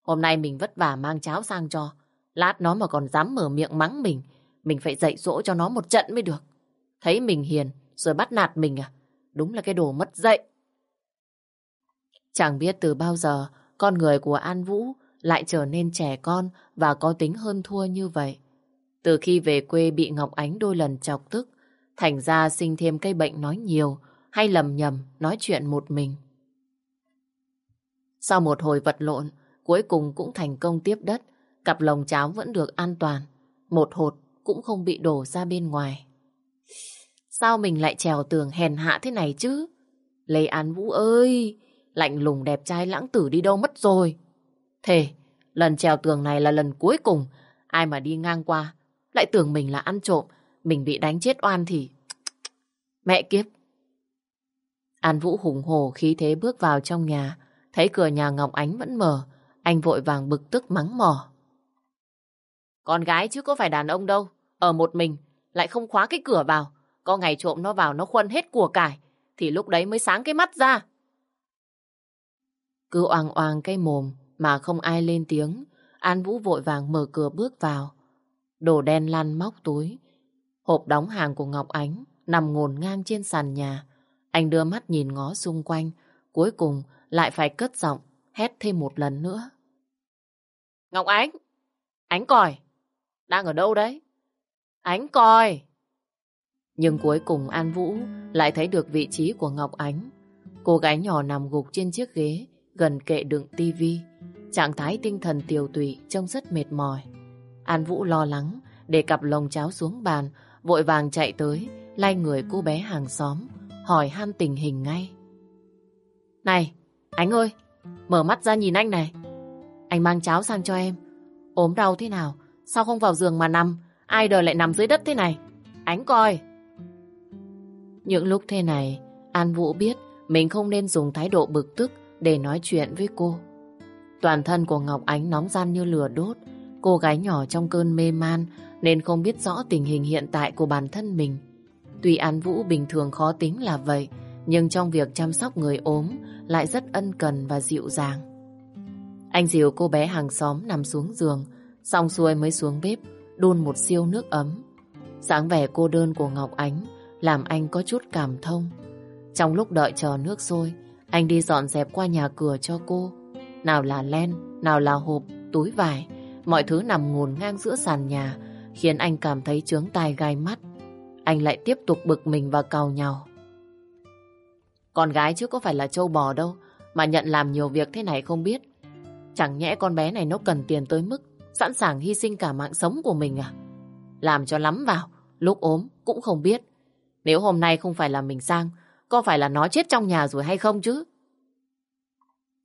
Hôm nay mình vất vả mang cháo sang cho, lát nó mà còn dám mở miệng mắng mình, mình phải dạy dỗ cho nó một trận mới được. Thấy mình hiền, rồi bắt nạt mình à? Đúng là cái đồ mất dạy. Chẳng biết từ bao giờ con người của An Vũ lại trở nên trẻ con và có tính hơn thua như vậy. Từ khi về quê bị Ngọc Ánh đôi lần chọc tức, thành ra sinh thêm cây bệnh nói nhiều hay lầm nhầm nói chuyện một mình. Sau một hồi vật lộn, cuối cùng cũng thành công tiếp đất, cặp lồng cháo vẫn được an toàn, một hột cũng không bị đổ ra bên ngoài. Sao mình lại trèo tường hèn hạ thế này chứ? Lê An Vũ ơi! Lạnh lùng đẹp trai lãng tử đi đâu mất rồi? Thề, lần trèo tường này là lần cuối cùng. Ai mà đi ngang qua, lại tưởng mình là ăn trộm. Mình bị đánh chết oan thì... Mẹ kiếp! An Vũ hùng hồ khí thế bước vào trong nhà. Thấy cửa nhà Ngọc Ánh vẫn mở. Anh vội vàng bực tức mắng mỏ. Con gái chứ có phải đàn ông đâu. Ở một mình, lại không khóa cái cửa vào. Có ngày trộm nó vào nó khuân hết của cải, thì lúc đấy mới sáng cái mắt ra. Cứ oang oang cái mồm mà không ai lên tiếng, An Vũ vội vàng mở cửa bước vào. Đồ đen lăn móc túi, hộp đóng hàng của Ngọc Ánh nằm ngổn ngang trên sàn nhà. Anh đưa mắt nhìn ngó xung quanh, cuối cùng lại phải cất giọng, hét thêm một lần nữa. Ngọc Ánh! Ánh còi! Đang ở đâu đấy? Ánh còi! Nhưng cuối cùng An Vũ lại thấy được vị trí của Ngọc Ánh. Cô gái nhỏ nằm gục trên chiếc ghế gần kệ đựng tivi. Trạng thái tinh thần tiều tụy trông rất mệt mỏi. An Vũ lo lắng để cặp lồng cháo xuống bàn vội vàng chạy tới lay người cô bé hàng xóm hỏi han tình hình ngay. Này, Ánh ơi, mở mắt ra nhìn anh này. Anh mang cháo sang cho em. ốm đau thế nào? Sao không vào giường mà nằm? Ai đời lại nằm dưới đất thế này? Ánh coi. Những lúc thế này, An Vũ biết mình không nên dùng thái độ bực tức để nói chuyện với cô. Toàn thân của Ngọc Ánh nóng gian như lửa đốt. Cô gái nhỏ trong cơn mê man nên không biết rõ tình hình hiện tại của bản thân mình. Tuy An Vũ bình thường khó tính là vậy, nhưng trong việc chăm sóc người ốm lại rất ân cần và dịu dàng. Anh dìu cô bé hàng xóm nằm xuống giường, xong xuôi mới xuống bếp, đun một siêu nước ấm. dáng vẻ cô đơn của Ngọc Ánh làm anh có chút cảm thông. Trong lúc đợi chờ nước sôi, anh đi dọn dẹp qua nhà cửa cho cô. Nào là len, nào là hộp, túi vải, mọi thứ nằm ngổn ngang giữa sàn nhà, khiến anh cảm thấy chướng tai gai mắt. Anh lại tiếp tục bực mình và cào nhau. Con gái chứ có phải là trâu bò đâu, mà nhận làm nhiều việc thế này không biết. Chẳng nhẽ con bé này nó cần tiền tới mức sẵn sàng hy sinh cả mạng sống của mình à? Làm cho lắm vào, lúc ốm cũng không biết. Nếu hôm nay không phải là mình sang, có phải là nó chết trong nhà rồi hay không chứ?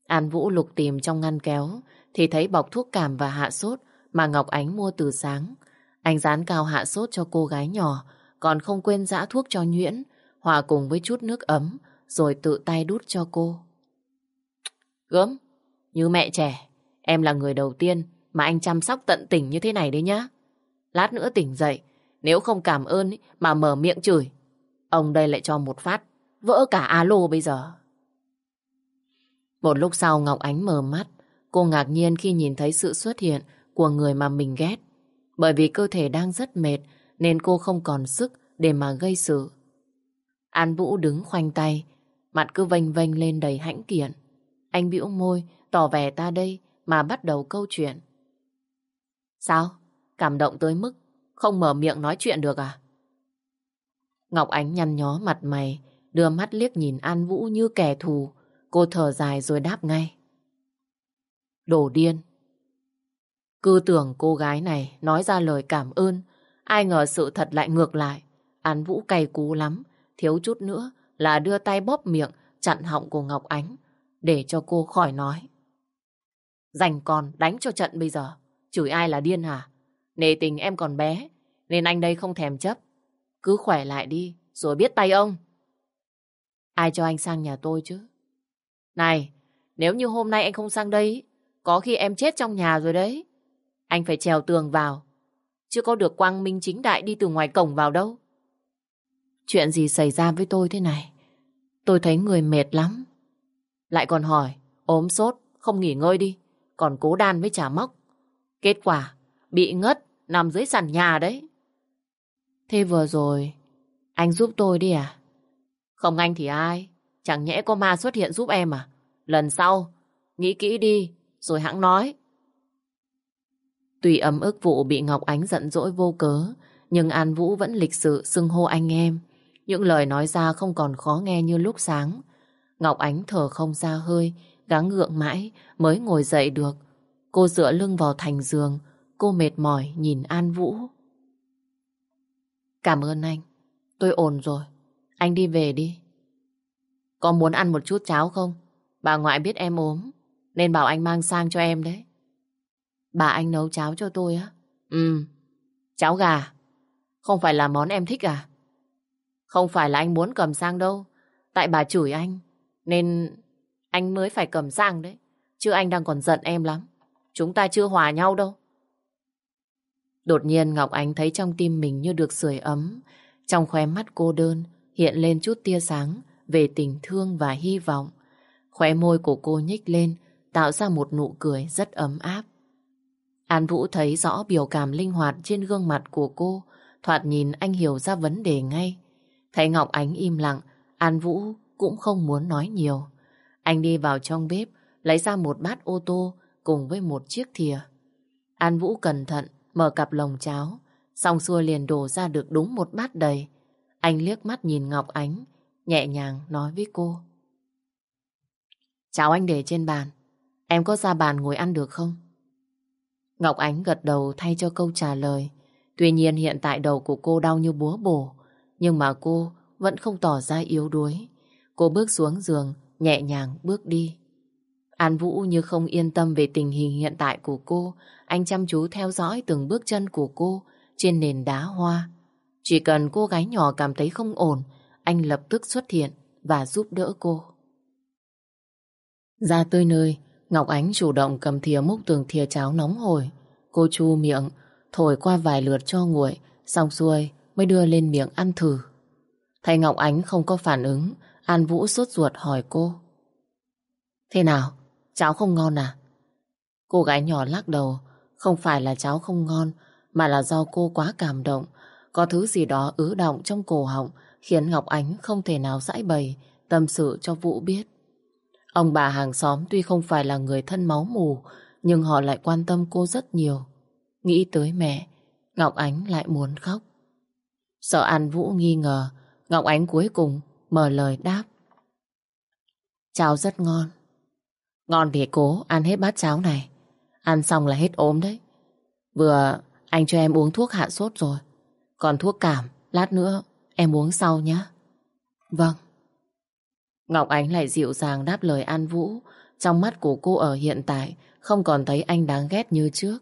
An Vũ lục tìm trong ngăn kéo thì thấy bọc thuốc cảm và hạ sốt mà Ngọc Ánh mua từ sáng. Anh dán cao hạ sốt cho cô gái nhỏ, còn không quên dã thuốc cho Nhuyễn, hòa cùng với chút nước ấm, rồi tự tay đút cho cô. Gớm, như mẹ trẻ, em là người đầu tiên mà anh chăm sóc tận tình như thế này đấy nhá. Lát nữa tỉnh dậy, nếu không cảm ơn mà mở miệng chửi, ông đây lại cho một phát, vỡ cả alo bây giờ. Một lúc sau Ngọc Ánh mở mắt, cô ngạc nhiên khi nhìn thấy sự xuất hiện của người mà mình ghét. Bởi vì cơ thể đang rất mệt nên cô không còn sức để mà gây sự. An Vũ đứng khoanh tay, mặt cứ vênh vênh lên đầy hãnh kiện. Anh bĩu môi, tỏ vẻ ta đây mà bắt đầu câu chuyện. Sao? Cảm động tới mức không mở miệng nói chuyện được à? Ngọc Ánh nhăn nhó mặt mày, đưa mắt liếc nhìn An Vũ như kẻ thù. Cô thở dài rồi đáp ngay. Đồ điên. Cứ tưởng cô gái này nói ra lời cảm ơn, ai ngờ sự thật lại ngược lại. An Vũ cay cú lắm, thiếu chút nữa là đưa tay bóp miệng chặn họng của Ngọc Ánh để cho cô khỏi nói. Dành con đánh cho trận bây giờ, chửi ai là điên hả? Nề tình em còn bé, nên anh đây không thèm chấp. Cứ khỏe lại đi, rồi biết tay ông. Ai cho anh sang nhà tôi chứ? Này, nếu như hôm nay anh không sang đây, có khi em chết trong nhà rồi đấy. Anh phải trèo tường vào, chứ có được quang minh chính đại đi từ ngoài cổng vào đâu. Chuyện gì xảy ra với tôi thế này? Tôi thấy người mệt lắm. Lại còn hỏi, ốm sốt, không nghỉ ngơi đi, còn cố đan với trả móc. Kết quả, bị ngất, nằm dưới sàn nhà đấy. Thế vừa rồi, anh giúp tôi đi à? Không anh thì ai? Chẳng nhẽ có ma xuất hiện giúp em à? Lần sau, nghĩ kỹ đi, rồi hãng nói. Tuy ấm ức vụ bị Ngọc Ánh giận dỗi vô cớ, nhưng An Vũ vẫn lịch sự xưng hô anh em. Những lời nói ra không còn khó nghe như lúc sáng. Ngọc Ánh thở không ra hơi, gắng gượng mãi mới ngồi dậy được. Cô dựa lưng vào thành giường, cô mệt mỏi nhìn An Vũ. Cảm ơn anh, tôi ổn rồi. Anh đi về đi. Có muốn ăn một chút cháo không? Bà ngoại biết em ốm, nên bảo anh mang sang cho em đấy. Bà anh nấu cháo cho tôi á? Ừ, cháo gà. Không phải là món em thích à? Không phải là anh muốn cầm sang đâu. Tại bà chửi anh, nên anh mới phải cầm sang đấy. Chứ anh đang còn giận em lắm. Chúng ta chưa hòa nhau đâu. Đột nhiên Ngọc Ánh thấy trong tim mình như được sưởi ấm. Trong khóe mắt cô đơn hiện lên chút tia sáng về tình thương và hy vọng. Khóe môi của cô nhích lên, tạo ra một nụ cười rất ấm áp. An Vũ thấy rõ biểu cảm linh hoạt trên gương mặt của cô, thoạt nhìn anh hiểu ra vấn đề ngay. Thấy Ngọc Ánh im lặng, An Vũ cũng không muốn nói nhiều. Anh đi vào trong bếp, lấy ra một bát ô tô cùng với một chiếc thìa. An Vũ cẩn thận mở cặp lồng cháo, xong xuôi liền đổ ra được đúng một bát đầy. Anh liếc mắt nhìn Ngọc Ánh, nhẹ nhàng nói với cô. Cháo anh để trên bàn, em có ra bàn ngồi ăn được không? Ngọc Ánh gật đầu thay cho câu trả lời. Tuy nhiên hiện tại đầu của cô đau như búa bổ, nhưng mà cô vẫn không tỏ ra yếu đuối. Cô bước xuống giường, nhẹ nhàng bước đi. An Vũ như không yên tâm về tình hình hiện tại của cô, anh chăm chú theo dõi từng bước chân của cô trên nền đá hoa. Chỉ cần cô gái nhỏ cảm thấy không ổn, anh lập tức xuất hiện và giúp đỡ cô. Ra tới nơi, Ngọc Ánh chủ động cầm thìa múc từng thìa cháo nóng hổi. Cô chu miệng, thổi qua vài lượt cho nguội, xong xuôi mới đưa lên miệng ăn thử. Thấy Ngọc Ánh không có phản ứng, An Vũ sốt ruột hỏi cô. Thế nào? Cháo không ngon à? Cô gái nhỏ lắc đầu, không phải là cháo không ngon, mà là do cô quá cảm động. Có thứ gì đó ứ động trong cổ họng, khiến Ngọc Ánh không thể nào giải bày, tâm sự cho Vũ biết. Ông bà hàng xóm tuy không phải là người thân máu mù, nhưng họ lại quan tâm cô rất nhiều. Nghĩ tới mẹ, Ngọc Ánh lại muốn khóc. Sợ An Vũ nghi ngờ, Ngọc Ánh cuối cùng mở lời đáp. Cháo rất ngon. Ngon thì cố ăn hết bát cháo này. Ăn xong là hết ốm đấy. Vừa anh cho em uống thuốc hạ sốt rồi. Còn thuốc cảm, lát nữa em uống sau nhé. Vâng. Ngọc Ánh lại dịu dàng đáp lời An Vũ. Trong mắt của cô ở hiện tại không còn thấy anh đáng ghét như trước.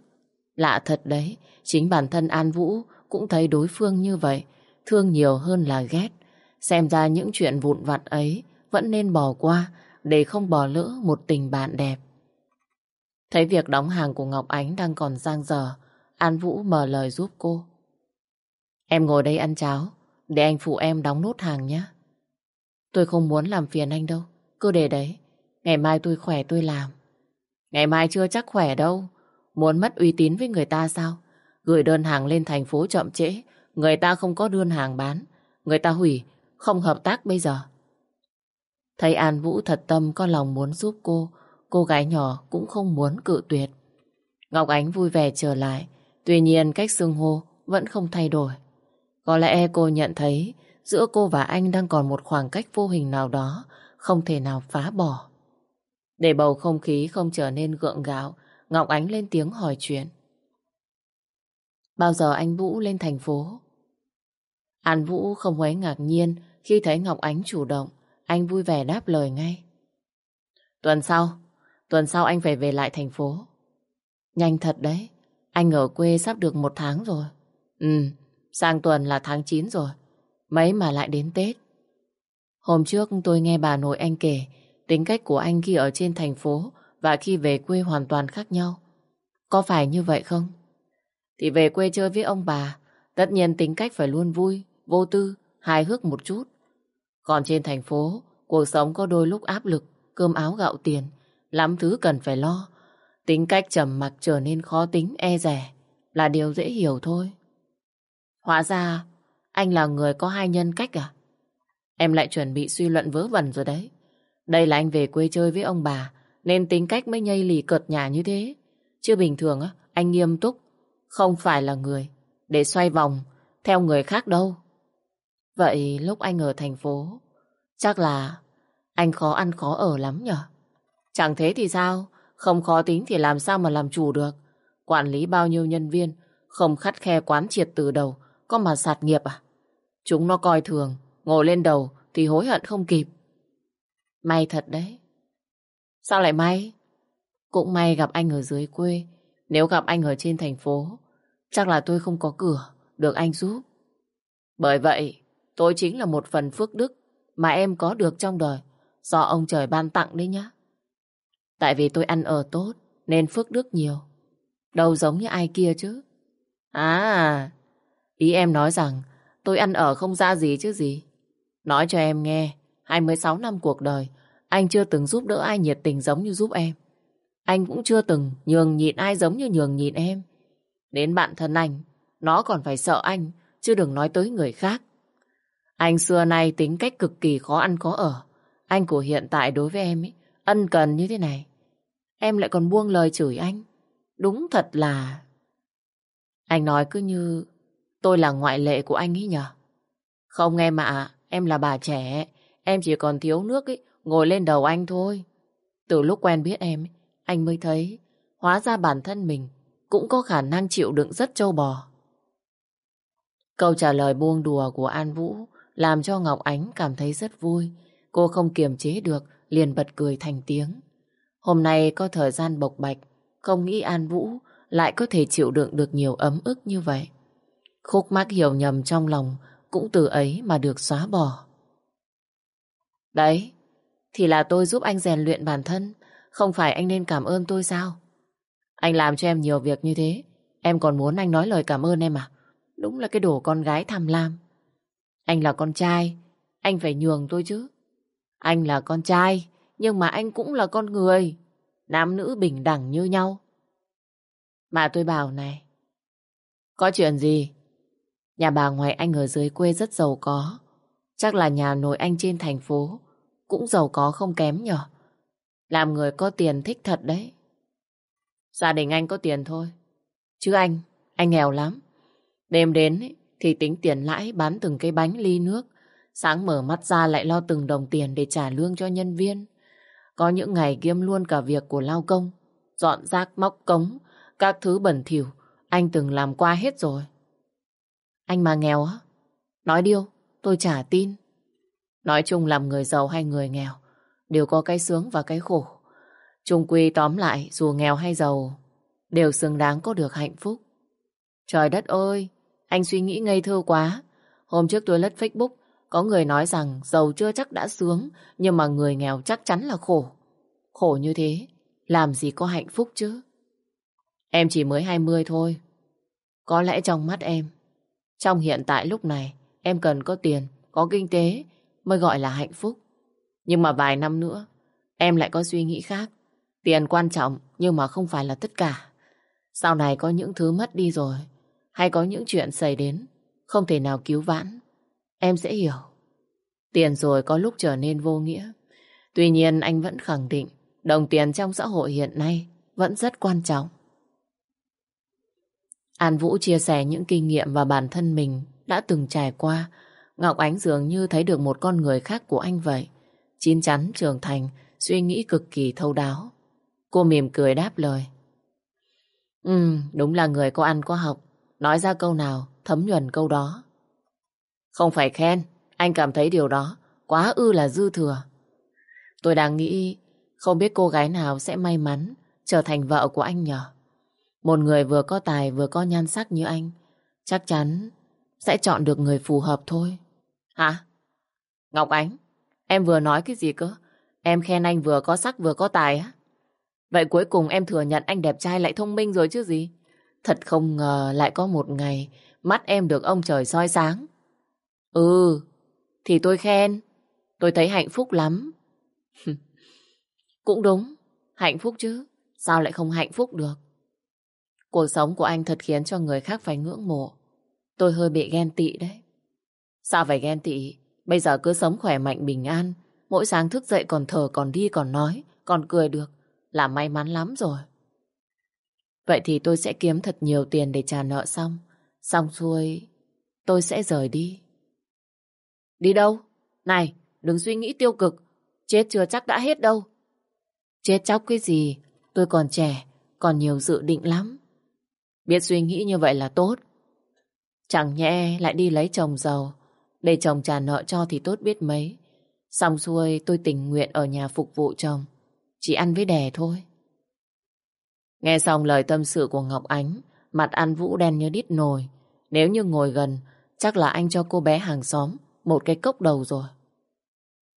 Lạ thật đấy, chính bản thân An Vũ cũng thấy đối phương như vậy, thương nhiều hơn là ghét. Xem ra những chuyện vụn vặt ấy vẫn nên bỏ qua để không bỏ lỡ một tình bạn đẹp. Thấy việc đóng hàng của Ngọc Ánh đang còn giang dở, An Vũ mở lời giúp cô. Em ngồi đây ăn cháo, để anh phụ em đóng nốt hàng nhé. Tôi không muốn làm phiền anh đâu, cứ để đấy. Ngày mai tôi khỏe tôi làm. Ngày mai chưa chắc khỏe đâu. Muốn mất uy tín với người ta sao? Gửi đơn hàng lên thành phố chậm trễ, người ta không có đơn hàng bán. Người ta hủy, không hợp tác bây giờ. Thấy An Vũ thật tâm có lòng muốn giúp cô, cô gái nhỏ cũng không muốn cự tuyệt. Ngọc Ánh vui vẻ trở lại, tuy nhiên cách xưng hô vẫn không thay đổi. Có lẽ cô nhận thấy giữa cô và anh đang còn một khoảng cách vô hình nào đó, không thể nào phá bỏ. Để bầu không khí không trở nên gượng gạo, Ngọc Ánh lên tiếng hỏi chuyện. Bao giờ anh Vũ lên thành phố? An Vũ không mấy ngạc nhiên khi thấy Ngọc Ánh chủ động. Anh vui vẻ đáp lời ngay. Tuần sau, tuần sau anh phải về lại thành phố. Nhanh thật đấy, anh ở quê sắp được một tháng rồi. Ừ, sang tuần là tháng 9 rồi. Mấy mà lại đến Tết. Hôm trước tôi nghe bà nội anh kể tính cách của anh khi ở trên thành phố và khi về quê hoàn toàn khác nhau. Có phải như vậy không? Thì về quê chơi với ông bà, tất nhiên tính cách phải luôn vui, vô tư, hài hước một chút. Còn trên thành phố, cuộc sống có đôi lúc áp lực, cơm áo gạo tiền, lắm thứ cần phải lo. Tính cách trầm mặc trở nên khó tính, e rẻ, là điều dễ hiểu thôi. Hóa ra, anh là người có hai nhân cách à? Em lại chuẩn bị suy luận vớ vẩn rồi đấy. Đây là anh về quê chơi với ông bà, nên tính cách mới nhây lì cợt nhà như thế. Chứ bình thường á, anh nghiêm túc, không phải là người để xoay vòng theo người khác đâu. Vậy lúc anh ở thành phố, chắc là anh khó ăn khó ở lắm nhở? Chẳng thế thì sao? Không khó tính thì làm sao mà làm chủ được? Quản lý bao nhiêu nhân viên, không khắt khe quán triệt từ đầu, có mà sạt nghiệp à? Chúng nó coi thường, ngồi lên đầu thì hối hận không kịp. May thật đấy. Sao lại may? Cũng may gặp anh ở dưới quê. Nếu gặp anh ở trên thành phố, chắc là tôi không có cửa, được anh giúp. Bởi vậy, tôi chính là một phần phước đức mà em có được trong đời, do ông trời ban tặng đấy nhá. Tại vì tôi ăn ở tốt, nên phước đức nhiều. Đâu giống như ai kia chứ. À, ý em nói rằng tôi ăn ở không ra gì chứ gì. Nói cho em nghe, 26 năm cuộc đời, anh chưa từng giúp đỡ ai nhiệt tình giống như giúp em. Anh cũng chưa từng nhường nhịn ai giống như nhường nhịn em. Đến bạn thân anh, nó còn phải sợ anh, chứ đừng nói tới người khác. Anh xưa nay tính cách cực kỳ khó ăn khó ở. Anh của hiện tại đối với em ấy, ân cần như thế này. Em lại còn buông lời chửi anh. Đúng thật là... Anh nói cứ như tôi là ngoại lệ của anh ấy nhở Không em ạ, em là bà trẻ, em chỉ còn thiếu nước ấy, ngồi lên đầu anh thôi. Từ lúc quen biết em, anh mới thấy hóa ra bản thân mình cũng có khả năng chịu đựng rất trâu bò. Câu trả lời buông đùa của An Vũ làm cho Ngọc Ánh cảm thấy rất vui. Cô không kiềm chế được, liền bật cười thành tiếng. Hôm nay có thời gian bộc bạch, không nghĩ An Vũ lại có thể chịu đựng được nhiều ấm ức như vậy. Khúc mắc hiểu nhầm trong lòng cũng từ ấy mà được xóa bỏ. Đấy, thì là tôi giúp anh rèn luyện bản thân, Không phải anh nên cảm ơn tôi sao? Anh làm cho em nhiều việc như thế. Em còn muốn anh nói lời cảm ơn em à? Đúng là cái đồ con gái tham lam. Anh là con trai, anh phải nhường tôi chứ. Anh là con trai, nhưng mà anh cũng là con người. Nam nữ bình đẳng như nhau. Mà tôi bảo này, có chuyện gì? Nhà bà ngoại anh ở dưới quê rất giàu có. Chắc là nhà nội anh trên thành phố cũng giàu có không kém nhở. Làm người có tiền thích thật đấy. Gia đình anh có tiền thôi. Chứ anh, anh nghèo lắm. Đêm đến ấy, thì tính tiền lãi bán từng cây bánh ly nước. Sáng mở mắt ra lại lo từng đồng tiền để trả lương cho nhân viên. Có những ngày kiêm luôn cả việc của lao công. Dọn rác móc cống, các thứ bẩn thỉu anh từng làm qua hết rồi. Anh mà nghèo á? Nói điêu, tôi chả tin. Nói chung làm người giàu hay người nghèo đều có cái sướng và cái khổ. Trung quy tóm lại dù nghèo hay giàu đều xứng đáng có được hạnh phúc. Trời đất ơi, anh suy nghĩ ngây thơ quá. Hôm trước tôi lất Facebook có người nói rằng giàu chưa chắc đã sướng nhưng mà người nghèo chắc chắn là khổ. Khổ như thế, làm gì có hạnh phúc chứ? Em chỉ mới 20 thôi. Có lẽ trong mắt em, trong hiện tại lúc này, em cần có tiền, có kinh tế mới gọi là hạnh phúc. Nhưng mà vài năm nữa, em lại có suy nghĩ khác. Tiền quan trọng nhưng mà không phải là tất cả. Sau này có những thứ mất đi rồi, hay có những chuyện xảy đến, không thể nào cứu vãn. Em sẽ hiểu. Tiền rồi có lúc trở nên vô nghĩa. Tuy nhiên anh vẫn khẳng định đồng tiền trong xã hội hiện nay vẫn rất quan trọng. An Vũ chia sẻ những kinh nghiệm và bản thân mình đã từng trải qua. Ngọc Ánh dường như thấy được một con người khác của anh vậy. Chín chắn, trưởng thành, suy nghĩ cực kỳ thâu đáo. Cô mỉm cười đáp lời. Ừ, đúng là người có ăn có học. Nói ra câu nào, thấm nhuần câu đó. Không phải khen, anh cảm thấy điều đó quá ư là dư thừa. Tôi đang nghĩ không biết cô gái nào sẽ may mắn trở thành vợ của anh nhờ. Một người vừa có tài vừa có nhan sắc như anh chắc chắn sẽ chọn được người phù hợp thôi. Hả? Ngọc Ánh, em vừa nói cái gì cơ? Em khen anh vừa có sắc vừa có tài á? Vậy cuối cùng em thừa nhận anh đẹp trai lại thông minh rồi chứ gì? Thật không ngờ lại có một ngày mắt em được ông trời soi sáng. Ừ, thì tôi khen. Tôi thấy hạnh phúc lắm. Cũng đúng, hạnh phúc chứ. Sao lại không hạnh phúc được? Cuộc sống của anh thật khiến cho người khác phải ngưỡng mộ. Tôi hơi bị ghen tị đấy. Sao phải ghen tị? Bây giờ cứ sống khỏe mạnh bình an. Mỗi sáng thức dậy còn thở, còn đi, còn nói, còn cười được. Là may mắn lắm rồi. Vậy thì tôi sẽ kiếm thật nhiều tiền để trả nợ xong. Xong xuôi, tôi sẽ rời đi. Đi đâu? Này, đừng suy nghĩ tiêu cực. Chết chưa chắc đã hết đâu. Chết chóc cái gì? Tôi còn trẻ, còn nhiều dự định lắm. Biết suy nghĩ như vậy là tốt. Chẳng nhẽ lại đi lấy chồng giàu. Để chồng trả nợ cho thì tốt biết mấy. Xong xuôi tôi tình nguyện ở nhà phục vụ chồng. Chỉ ăn với đẻ thôi. Nghe xong lời tâm sự của Ngọc Ánh, mặt An Vũ đen như đít nồi. Nếu như ngồi gần, chắc là anh cho cô bé hàng xóm một cái cốc đầu rồi.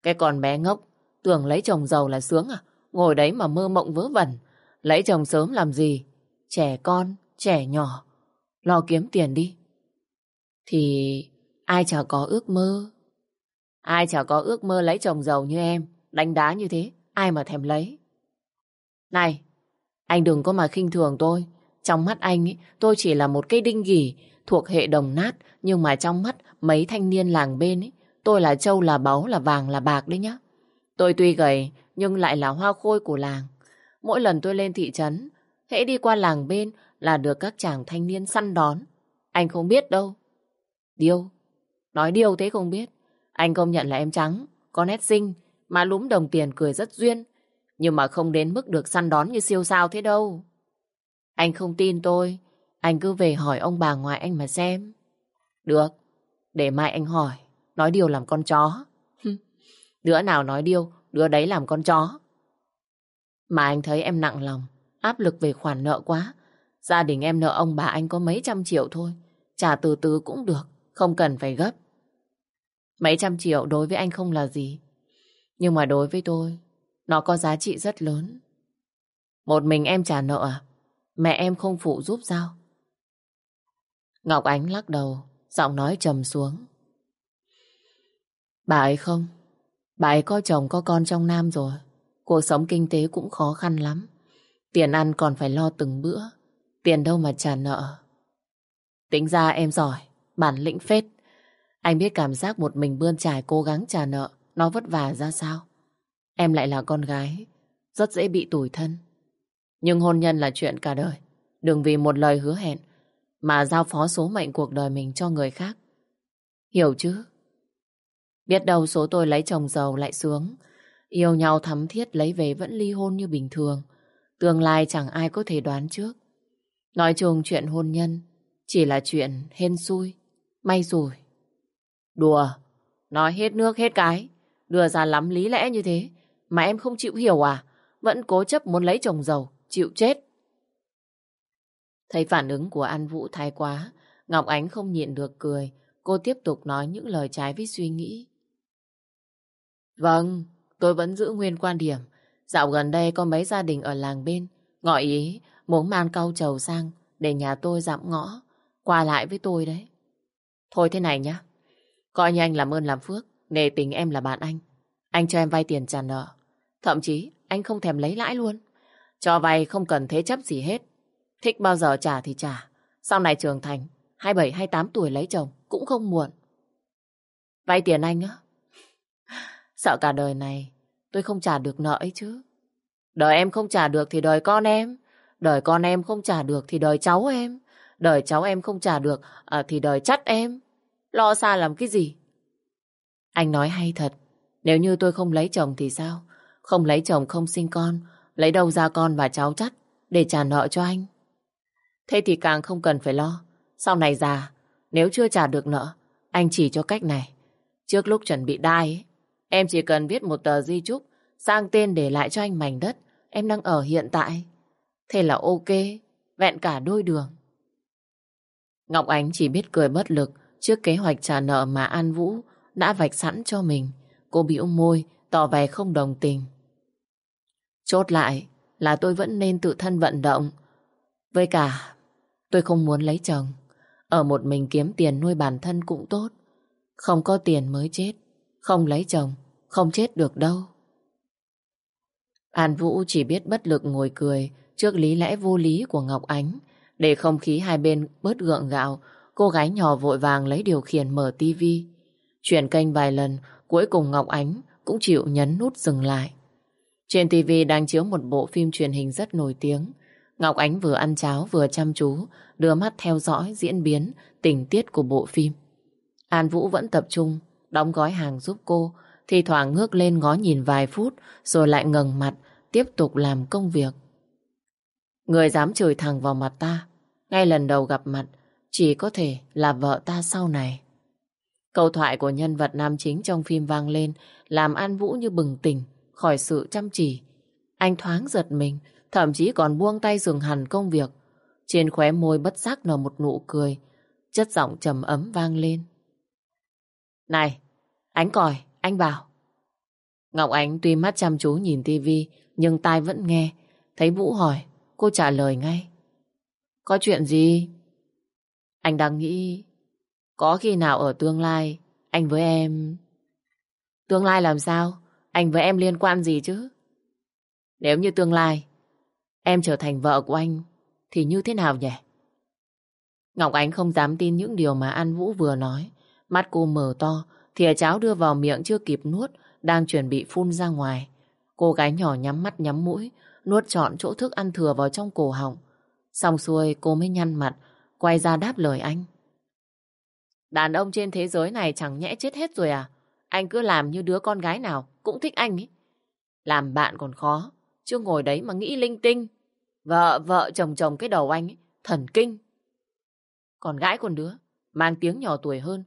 Cái con bé ngốc, tưởng lấy chồng giàu là sướng à? Ngồi đấy mà mơ mộng vớ vẩn. Lấy chồng sớm làm gì? Trẻ con, trẻ nhỏ. Lo kiếm tiền đi. Thì ai chả có ước mơ. Ai chả có ước mơ lấy chồng giàu như em, đánh đá như thế, ai mà thèm lấy. Này, anh đừng có mà khinh thường tôi. Trong mắt anh, ấy, tôi chỉ là một cây đinh gỉ thuộc hệ đồng nát, nhưng mà trong mắt mấy thanh niên làng bên ấy, tôi là châu là báu, là vàng, là bạc đấy nhá. Tôi tuy gầy, nhưng lại là hoa khôi của làng. Mỗi lần tôi lên thị trấn, hễ đi qua làng bên là được các chàng thanh niên săn đón. Anh không biết đâu. Điêu. Nói điêu thế không biết. Anh công nhận là em trắng, có nét xinh, mà lúm đồng tiền cười rất duyên. Nhưng mà không đến mức được săn đón như siêu sao thế đâu. Anh không tin tôi, anh cứ về hỏi ông bà ngoại anh mà xem. Được, để mai anh hỏi, nói điều làm con chó. đứa nào nói điêu, đứa đấy làm con chó. Mà anh thấy em nặng lòng, áp lực về khoản nợ quá. Gia đình em nợ ông bà anh có mấy trăm triệu thôi. Trả từ từ cũng được, không cần phải gấp. Mấy trăm triệu đối với anh không là gì. Nhưng mà đối với tôi, nó có giá trị rất lớn. Một mình em trả nợ à? Mẹ em không phụ giúp sao? Ngọc Ánh lắc đầu, giọng nói trầm xuống. Bà ấy không. Bà ấy có chồng có con trong Nam rồi. Cuộc sống kinh tế cũng khó khăn lắm. Tiền ăn còn phải lo từng bữa. Tiền đâu mà trả nợ. Tính ra em giỏi, bản lĩnh phết. Anh biết cảm giác một mình bươn trải cố gắng trả nợ, nó vất vả ra sao. Em lại là con gái, rất dễ bị tủi thân. Nhưng hôn nhân là chuyện cả đời. Đừng vì một lời hứa hẹn mà giao phó số mệnh cuộc đời mình cho người khác. Hiểu chứ? Biết đâu số tôi lấy chồng giàu lại sướng. Yêu nhau thắm thiết lấy về vẫn ly hôn như bình thường. Tương lai chẳng ai có thể đoán trước. Nói chung chuyện hôn nhân chỉ là chuyện hên xui, may rủi. Đùa, nói hết nước hết cái. Đưa ra lắm lý lẽ như thế. Mà em không chịu hiểu à? Vẫn cố chấp muốn lấy chồng giàu, chịu chết. Thấy phản ứng của An Vũ thái quá, Ngọc Ánh không nhịn được cười. Cô tiếp tục nói những lời trái với suy nghĩ. Vâng, tôi vẫn giữ nguyên quan điểm. Dạo gần đây có mấy gia đình ở làng bên ngỏ ý muốn mang cau trầu sang để nhà tôi dặm ngõ, qua lại với tôi đấy. Thôi thế này nhá, coi như anh làm ơn làm phước, nề tình em là bạn anh. Anh cho em vay tiền trả nợ, thậm chí anh không thèm lấy lãi luôn. Cho vay không cần thế chấp gì hết. Thích bao giờ trả thì trả. Sau này trưởng thành, 27, 28 tuổi lấy chồng cũng không muộn. Vay tiền anh á? Sợ cả đời này tôi không trả được nợ ấy chứ. Đời em không trả được thì đời con em. Đời con em không trả được thì đời cháu em. Đời cháu em không trả được à, thì đời chắt em. Lo xa làm cái gì? Anh nói hay thật. Nếu như tôi không lấy chồng thì sao? Không lấy chồng không sinh con. Lấy đâu ra con và cháu chắt để trả nợ cho anh? Thế thì càng không cần phải lo. Sau này già, nếu chưa trả được nợ, anh chỉ cho cách này. Trước lúc chuẩn bị đai ấy, em chỉ cần viết một tờ di chúc sang tên để lại cho anh mảnh đất em đang ở hiện tại. Thế là ok, vẹn cả đôi đường. Ngọc Ánh chỉ biết cười bất lực trước kế hoạch trả nợ mà An Vũ đã vạch sẵn cho mình. Cô bĩu môi, tỏ vẻ không đồng tình. Chốt lại là tôi vẫn nên tự thân vận động. Với cả, tôi không muốn lấy chồng. Ở một mình kiếm tiền nuôi bản thân cũng tốt. Không có tiền mới chết. Không lấy chồng, không chết được đâu. An Vũ chỉ biết bất lực ngồi cười trước lý lẽ vô lý của Ngọc Ánh. Để không khí hai bên bớt gượng gạo, cô gái nhỏ vội vàng lấy điều khiển mở tivi. Chuyển kênh vài lần, cuối cùng Ngọc Ánh cũng chịu nhấn nút dừng lại. Trên TV đang chiếu một bộ phim truyền hình rất nổi tiếng. Ngọc Ánh vừa ăn cháo vừa chăm chú, đưa mắt theo dõi diễn biến, tình tiết của bộ phim. An Vũ vẫn tập trung, đóng gói hàng giúp cô, thi thoảng ngước lên ngó nhìn vài phút rồi lại ngẩng mặt tiếp tục làm công việc. Người dám chửi thẳng vào mặt ta, ngay lần đầu gặp mặt, chỉ có thể là vợ ta sau này. Câu thoại của nhân vật nam chính trong phim vang lên, làm An Vũ như bừng tỉnh, khỏi sự chăm chỉ. Anh thoáng giật mình, thậm chí còn buông tay dừng hẳn công việc. Trên khóe môi bất giác nở một nụ cười, chất giọng trầm ấm vang lên. Này, ánh còi, anh bảo. Ngọc Ánh tuy mắt chăm chú nhìn tivi nhưng tai vẫn nghe. Thấy Vũ hỏi, cô trả lời ngay. Có chuyện gì? Anh đang nghĩ, có khi nào ở tương lai, anh với em... Tương lai làm sao? Anh với em liên quan gì chứ? Nếu như tương lai, em trở thành vợ của anh, thì như thế nào nhỉ? Ngọc Ánh không dám tin những điều mà An Vũ vừa nói. Mắt cô mở to, thìa cháo đưa vào miệng chưa kịp nuốt, đang chuẩn bị phun ra ngoài. Cô gái nhỏ nhắm mắt nhắm mũi, nuốt trọn chỗ thức ăn thừa vào trong cổ họng. Xong xuôi cô mới nhăn mặt, quay ra đáp lời anh. Đàn ông trên thế giới này chẳng nhẽ chết hết rồi à? Anh cứ làm như đứa con gái nào cũng thích anh ấy. Làm bạn còn khó, chứ ngồi đấy mà nghĩ linh tinh. Vợ, vợ, chồng chồng cái đầu anh ấy, thần kinh. Còn gái con đứa, mang tiếng nhỏ tuổi hơn,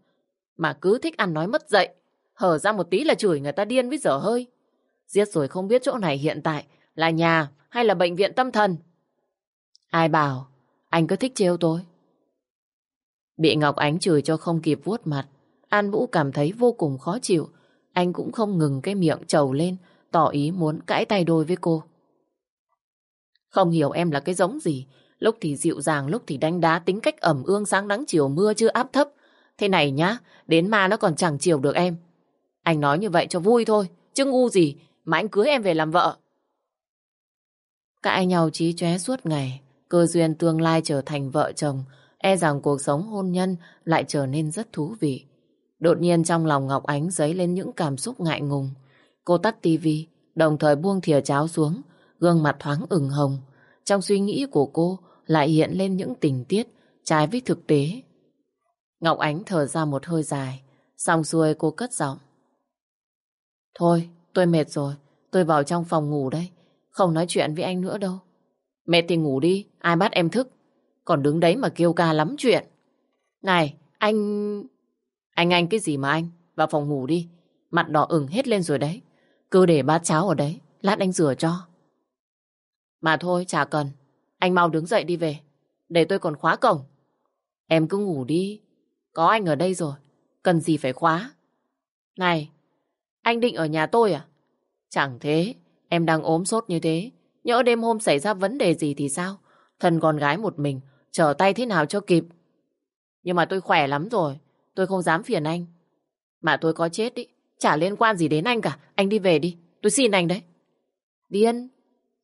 mà cứ thích ăn nói mất dậy, hở ra một tí là chửi người ta điên với dở hơi. Giết rồi không biết chỗ này hiện tại là nhà hay là bệnh viện tâm thần. Ai bảo anh cứ thích trêu tôi. Bị Ngọc Ánh chửi cho không kịp vuốt mặt. An Vũ cảm thấy vô cùng khó chịu. Anh cũng không ngừng cái miệng trầu lên, tỏ ý muốn cãi tay đôi với cô. Không hiểu em là cái giống gì. Lúc thì dịu dàng, lúc thì đánh đá, tính cách ẩm ương sáng nắng chiều mưa chưa áp thấp. Thế này nhá, đến ma nó còn chẳng chiều được em. Anh nói như vậy cho vui thôi, chứ ngu gì mà anh cưới em về làm vợ. Cãi nhau trí chóe suốt ngày, cơ duyên tương lai trở thành vợ chồng, e rằng cuộc sống hôn nhân lại trở nên rất thú vị. Đột nhiên trong lòng Ngọc Ánh dấy lên những cảm xúc ngại ngùng. Cô tắt tivi, đồng thời buông thìa cháo xuống, gương mặt thoáng ửng hồng. Trong suy nghĩ của cô lại hiện lên những tình tiết trái với thực tế. Ngọc Ánh thở ra một hơi dài, xong xuôi cô cất giọng. Thôi, tôi mệt rồi, tôi vào trong phòng ngủ đây, không nói chuyện với anh nữa đâu. Mẹ thì ngủ đi, ai bắt em thức, còn đứng đấy mà kêu ca lắm chuyện. Này, anh... Anh anh cái gì mà anh, vào phòng ngủ đi, mặt đỏ ửng hết lên rồi đấy. Cứ để bát cháo ở đấy, lát anh rửa cho. Mà thôi, chả cần, anh mau đứng dậy đi về, để tôi còn khóa cổng. Em cứ ngủ đi, có anh ở đây rồi, cần gì phải khóa. Này, anh định ở nhà tôi à? Chẳng thế, em đang ốm sốt như thế. Nhỡ đêm hôm xảy ra vấn đề gì thì sao? Thân con gái một mình, trở tay thế nào cho kịp. Nhưng mà tôi khỏe lắm rồi, tôi không dám phiền anh. Mà tôi có chết ý, chả liên quan gì đến anh cả. Anh đi về đi, tôi xin anh đấy. Điên,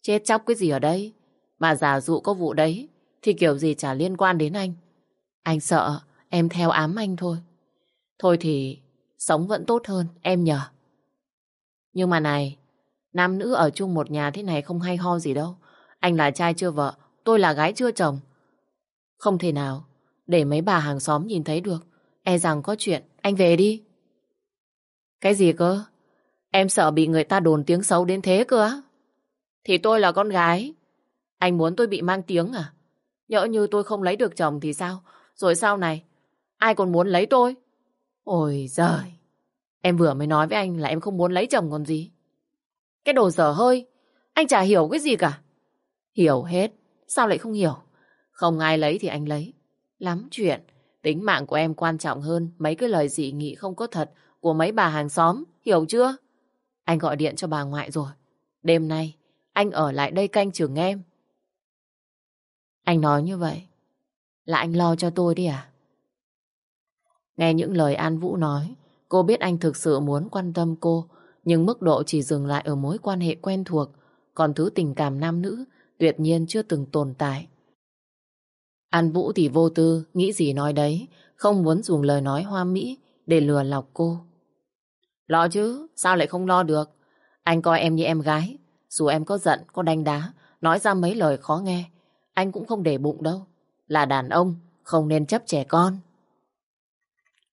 chết chóc cái gì ở đây? Mà giả dụ có vụ đấy, thì kiểu gì chả liên quan đến anh. Anh sợ em theo ám anh thôi. Thôi thì sống vẫn tốt hơn, em nhờ. Nhưng mà này, nam nữ ở chung một nhà thế này không hay ho gì đâu. Anh là trai chưa vợ, tôi là gái chưa chồng. Không thể nào để mấy bà hàng xóm nhìn thấy được. E rằng có chuyện, anh về đi. Cái gì cơ? Em sợ bị người ta đồn tiếng xấu đến thế cơ á? Thì tôi là con gái. Anh muốn tôi bị mang tiếng à? Nhỡ như tôi không lấy được chồng thì sao? Rồi sau này, ai còn muốn lấy tôi? Ôi giời! Em vừa mới nói với anh là em không muốn lấy chồng còn gì. Cái đồ dở hơi, anh chả hiểu cái gì cả. Hiểu hết, sao lại không hiểu? Không ai lấy thì anh lấy. Lắm chuyện, tính mạng của em quan trọng hơn mấy cái lời dị nghị không có thật của mấy bà hàng xóm, hiểu chưa? Anh gọi điện cho bà ngoại rồi. Đêm nay, anh ở lại đây canh chừng em. Anh nói như vậy, là anh lo cho tôi đi à? Nghe những lời An Vũ nói, cô biết anh thực sự muốn quan tâm cô, nhưng mức độ chỉ dừng lại ở mối quan hệ quen thuộc, còn thứ tình cảm nam nữ tuyệt nhiên chưa từng tồn tại. An Vũ thì vô tư, nghĩ gì nói đấy, không muốn dùng lời nói hoa mỹ để lừa lọc cô. Lo chứ, sao lại không lo được? Anh coi em như em gái, dù em có giận, có đánh đá, nói ra mấy lời khó nghe, anh cũng không để bụng đâu. Là đàn ông, không nên chấp trẻ con.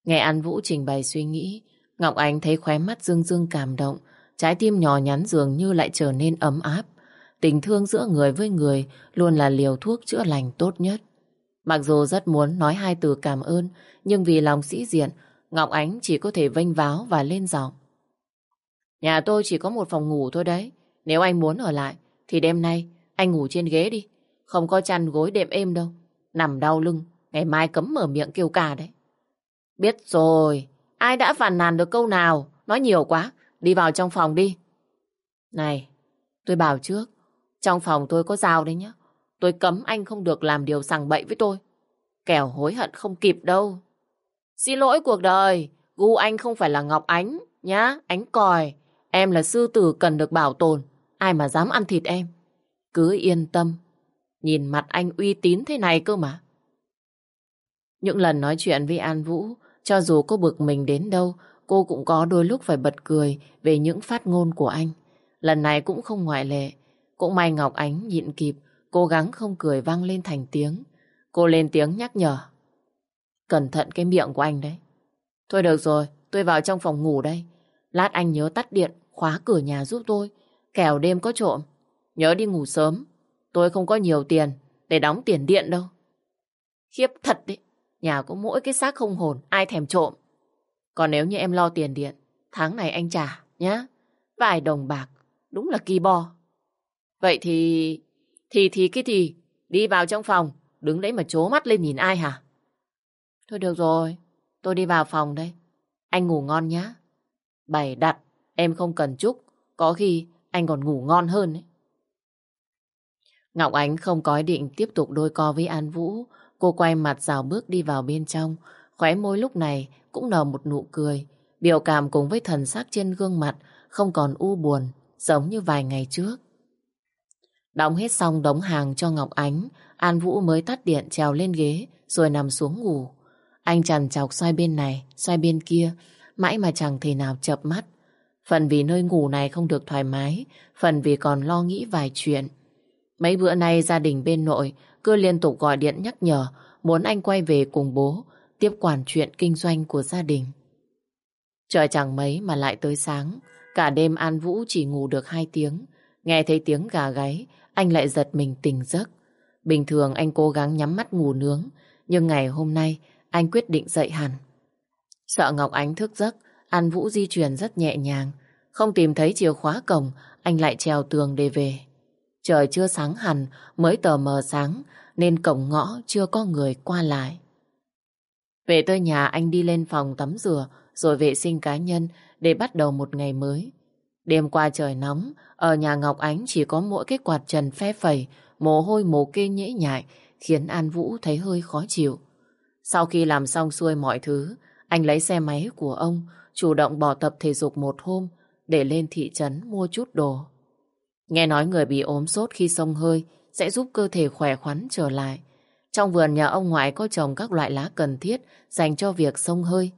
Nghe An Vũ trình bày suy nghĩ, Ngọc Anh thấy khóe mắt dương dương cảm động, trái tim nhỏ nhắn dường như lại trở nên ấm áp. Tình thương giữa người với người luôn là liều thuốc chữa lành tốt nhất. Mặc dù rất muốn nói hai từ cảm ơn, nhưng vì lòng sĩ diện, Ngọc Ánh chỉ có thể vênh váo và lên giọng. Nhà tôi chỉ có một phòng ngủ thôi đấy. Nếu anh muốn ở lại, thì đêm nay anh ngủ trên ghế đi. Không có chăn gối đệm êm đâu. Nằm đau lưng, ngày mai cấm mở miệng kêu cà đấy. Biết rồi, ai đã phản nàn được câu nào, nói nhiều quá, đi vào trong phòng đi. Này, tôi bảo trước, trong phòng tôi có dao đấy nhá. Tôi cấm anh không được làm điều sằng bậy với tôi. Kẻo hối hận không kịp đâu. Xin lỗi cuộc đời, gu anh không phải là Ngọc Ánh, nhá, ánh còi. Em là sư tử cần được bảo tồn, ai mà dám ăn thịt em. Cứ yên tâm, nhìn mặt anh uy tín thế này cơ mà. Những lần nói chuyện với An Vũ, cho dù cô bực mình đến đâu, cô cũng có đôi lúc phải bật cười về những phát ngôn của anh. Lần này cũng không ngoại lệ. Cũng may Ngọc Ánh nhịn kịp, cố gắng không cười vang lên thành tiếng. Cô lên tiếng nhắc nhở. Cẩn thận cái miệng của anh đấy. Thôi được rồi, tôi vào trong phòng ngủ đây. Lát anh nhớ tắt điện, khóa cửa nhà giúp tôi. Kẻo đêm có trộm. Nhớ đi ngủ sớm. Tôi không có nhiều tiền để đóng tiền điện đâu. Khiếp thật đấy. Nhà có mỗi cái xác không hồn, ai thèm trộm. Còn nếu như em lo tiền điện, tháng này anh trả, nhá. Vài đồng bạc, đúng là kỳ bo. Vậy thì... Thì thì cái thì, đi vào trong phòng, đứng đấy mà chố mắt lên nhìn ai hả? Thôi được rồi, tôi đi vào phòng đây. Anh ngủ ngon nhá. Bày đặt, em không cần chúc, có khi anh còn ngủ ngon hơn ấy. Ngọc Ánh không có ý định tiếp tục đôi co với An Vũ. Cô quay mặt rào bước đi vào bên trong. Khóe môi lúc này cũng nở một nụ cười. Biểu cảm cùng với thần sắc trên gương mặt không còn u buồn, giống như vài ngày trước. Đóng hết xong đống hàng cho Ngọc Ánh, An Vũ mới tắt điện trèo lên ghế rồi nằm xuống ngủ. Anh chằn chọc xoay bên này, xoay bên kia, mãi mà chẳng thể nào chập mắt. Phần vì nơi ngủ này không được thoải mái, phần vì còn lo nghĩ vài chuyện. Mấy bữa nay gia đình bên nội cứ liên tục gọi điện nhắc nhở muốn anh quay về cùng bố, tiếp quản chuyện kinh doanh của gia đình. Trời chẳng mấy mà lại tới sáng, cả đêm An Vũ chỉ ngủ được hai tiếng. Nghe thấy tiếng gà gáy, anh lại giật mình tỉnh giấc. Bình thường anh cố gắng nhắm mắt ngủ nướng, nhưng ngày hôm nay anh quyết định dậy hẳn. Sợ Ngọc Ánh thức giấc, An Vũ di chuyển rất nhẹ nhàng. Không tìm thấy chìa khóa cổng, anh lại trèo tường để về. Trời chưa sáng hẳn, mới tờ mờ sáng, nên cổng ngõ chưa có người qua lại. Về tới nhà anh đi lên phòng tắm rửa, rồi vệ sinh cá nhân để bắt đầu một ngày mới. Đêm qua trời nóng, ở nhà Ngọc Ánh chỉ có mỗi cái quạt trần phe phẩy, mồ hôi mồ kê nhễ nhại, khiến An Vũ thấy hơi khó chịu. Sau khi làm xong xuôi mọi thứ, anh lấy xe máy của ông, chủ động bỏ tập thể dục một hôm để lên thị trấn mua chút đồ. Nghe nói người bị ốm sốt khi sông hơi sẽ giúp cơ thể khỏe khoắn trở lại. Trong vườn nhà ông ngoại có trồng các loại lá cần thiết dành cho việc sông hơi.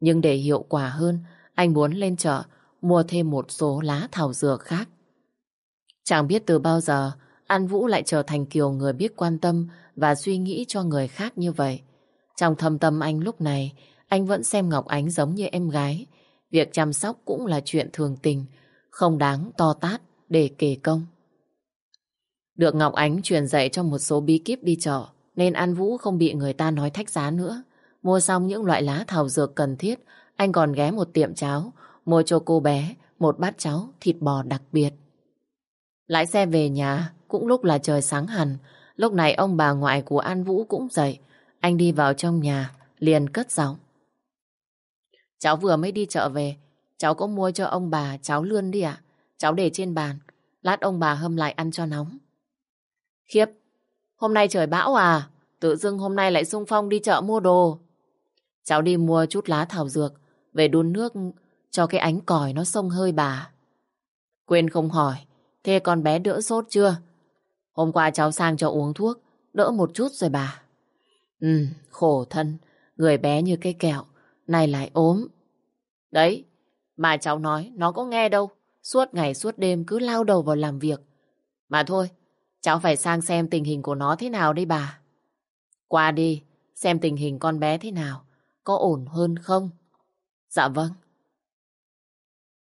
Nhưng để hiệu quả hơn, anh muốn lên chợ mua thêm một số lá thảo dược khác. Chẳng biết từ bao giờ An Vũ lại trở thành kiểu người biết quan tâm và suy nghĩ cho người khác như vậy. Trong thâm tâm anh lúc này, anh vẫn xem Ngọc Ánh giống như em gái. Việc chăm sóc cũng là chuyện thường tình, không đáng to tát để kể công. Được Ngọc Ánh truyền dạy cho một số bí kíp đi chợ, nên An Vũ không bị người ta nói thách giá nữa. Mua xong những loại lá thảo dược cần thiết, anh còn ghé một tiệm cháo, mua cho cô bé một bát cháo thịt bò đặc biệt. Lái xe về nhà, cũng lúc là trời sáng hẳn, lúc này ông bà ngoại của An Vũ cũng dậy. Anh đi vào trong nhà, liền cất giọng. Cháu vừa mới đi chợ về, cháu có mua cho ông bà cháu lươn đi ạ. Cháu để trên bàn, lát ông bà hâm lại ăn cho nóng. Khiếp, hôm nay trời bão à, tự dưng hôm nay lại sung phong đi chợ mua đồ. Cháu đi mua chút lá thảo dược, về đun nước cho cái ánh còi nó sông hơi bà. Quên không hỏi, thế con bé đỡ sốt chưa? Hôm qua cháu sang cho uống thuốc, đỡ một chút rồi bà. Ừ, khổ thân, người bé như cái kẹo, này lại ốm. Đấy, mà cháu nói, nó có nghe đâu. Suốt ngày suốt đêm cứ lao đầu vào làm việc. Mà thôi, cháu phải sang xem tình hình của nó thế nào đây bà. Qua đi, xem tình hình con bé thế nào. Có ổn hơn không? Dạ vâng.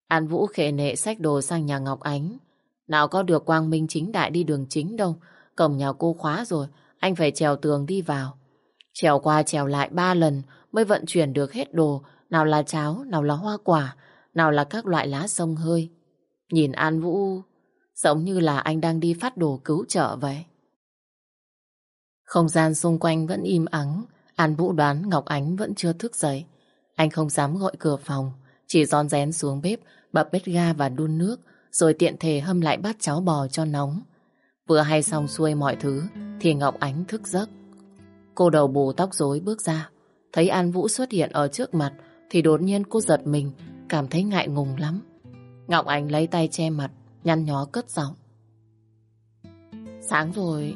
An Vũ khệ nệ sách đồ sang nhà Ngọc Ánh. Nào có được quang minh chính đại đi đường chính đâu. Cổng nhà cô khóa rồi, anh phải trèo tường đi vào. Trèo qua trèo lại ba lần mới vận chuyển được hết đồ. Nào là cháo, nào là hoa quả, nào là các loại lá sông hơi. Nhìn An Vũ giống như là anh đang đi phát đồ cứu trợ vậy. Không gian xung quanh vẫn im ắng. An Vũ đoán Ngọc Ánh vẫn chưa thức dậy. Anh không dám gọi cửa phòng, chỉ giòn rén xuống bếp, bập bếp ga và đun nước, rồi tiện thể hâm lại bát cháo bò cho nóng. Vừa hay xong xuôi mọi thứ, thì Ngọc Ánh thức giấc. Cô đầu bù tóc rối bước ra, thấy An Vũ xuất hiện ở trước mặt, thì đột nhiên cô giật mình, cảm thấy ngại ngùng lắm. Ngọc Ánh lấy tay che mặt, nhăn nhó cất giọng. Sáng rồi,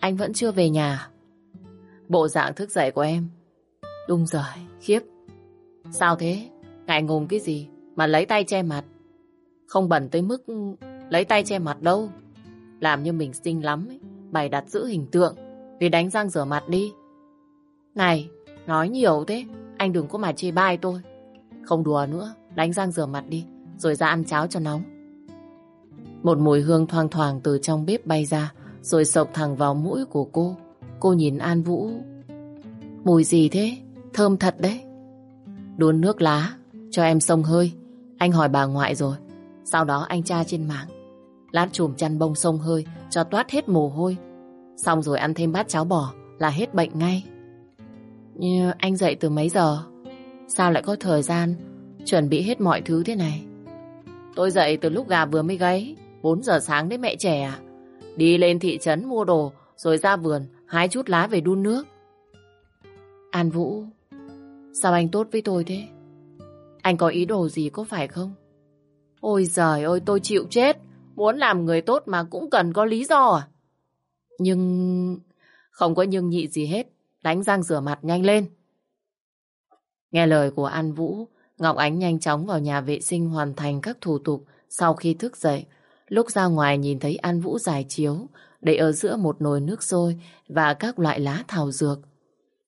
anh vẫn chưa về nhà. Bộ dạng thức dậy của em, đúng rồi, khiếp. Sao thế? Ngại ngùng cái gì mà lấy tay che mặt? Không bẩn tới mức lấy tay che mặt đâu. Làm như mình xinh lắm ấy. Bày đặt giữ hình tượng Đi đánh răng rửa mặt đi. Này, nói nhiều thế, Anh đừng có mà chê bai tôi. Không đùa nữa, đánh răng rửa mặt đi, Rồi ra ăn cháo cho nóng. Một mùi hương thoang thoảng từ trong bếp bay ra, Rồi sộc thẳng vào mũi của cô. Cô nhìn An Vũ. Mùi gì thế? Thơm thật đấy. Đun nước lá, cho em sông hơi. Anh hỏi bà ngoại rồi. Sau đó anh tra trên mạng Lát chùm chăn bông sông hơi cho toát hết mồ hôi. Xong rồi ăn thêm bát cháo bò là hết bệnh ngay. Như anh dậy từ mấy giờ? Sao lại có thời gian chuẩn bị hết mọi thứ thế này? Tôi dậy từ lúc gà vừa mới gáy 4 giờ sáng đấy mẹ trẻ à? Đi lên thị trấn mua đồ, rồi ra vườn, hái chút lá về đun nước. An Vũ, sao anh tốt với tôi thế? Anh có ý đồ gì có phải không? Ôi giời ơi, tôi chịu chết. Muốn làm người tốt mà cũng cần có lý do à? Nhưng... Không có nhưng nhị gì hết. Đánh răng rửa mặt nhanh lên. Nghe lời của An Vũ, Ngọc Ánh nhanh chóng vào nhà vệ sinh hoàn thành các thủ tục sau khi thức dậy. Lúc ra ngoài nhìn thấy An Vũ giải chiếu, để ở giữa một nồi nước sôi và các loại lá thảo dược.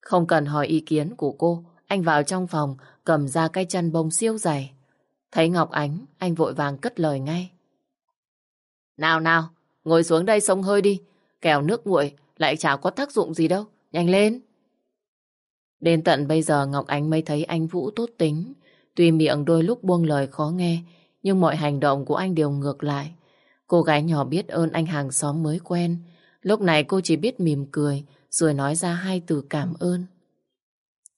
Không cần hỏi ý kiến của cô, anh vào trong phòng cầm ra cây chăn bông siêu dày. Thấy Ngọc Ánh, anh vội vàng cất lời ngay. Nào nào, ngồi xuống đây sông hơi đi, Kèo nước nguội lại chả có tác dụng gì đâu, nhanh lên. Đến tận bây giờ Ngọc Ánh mới thấy anh Vũ tốt tính, tuy miệng đôi lúc buông lời khó nghe, nhưng mọi hành động của anh đều ngược lại. Cô gái nhỏ biết ơn anh hàng xóm mới quen, lúc này cô chỉ biết mỉm cười, rồi nói ra hai từ cảm ơn.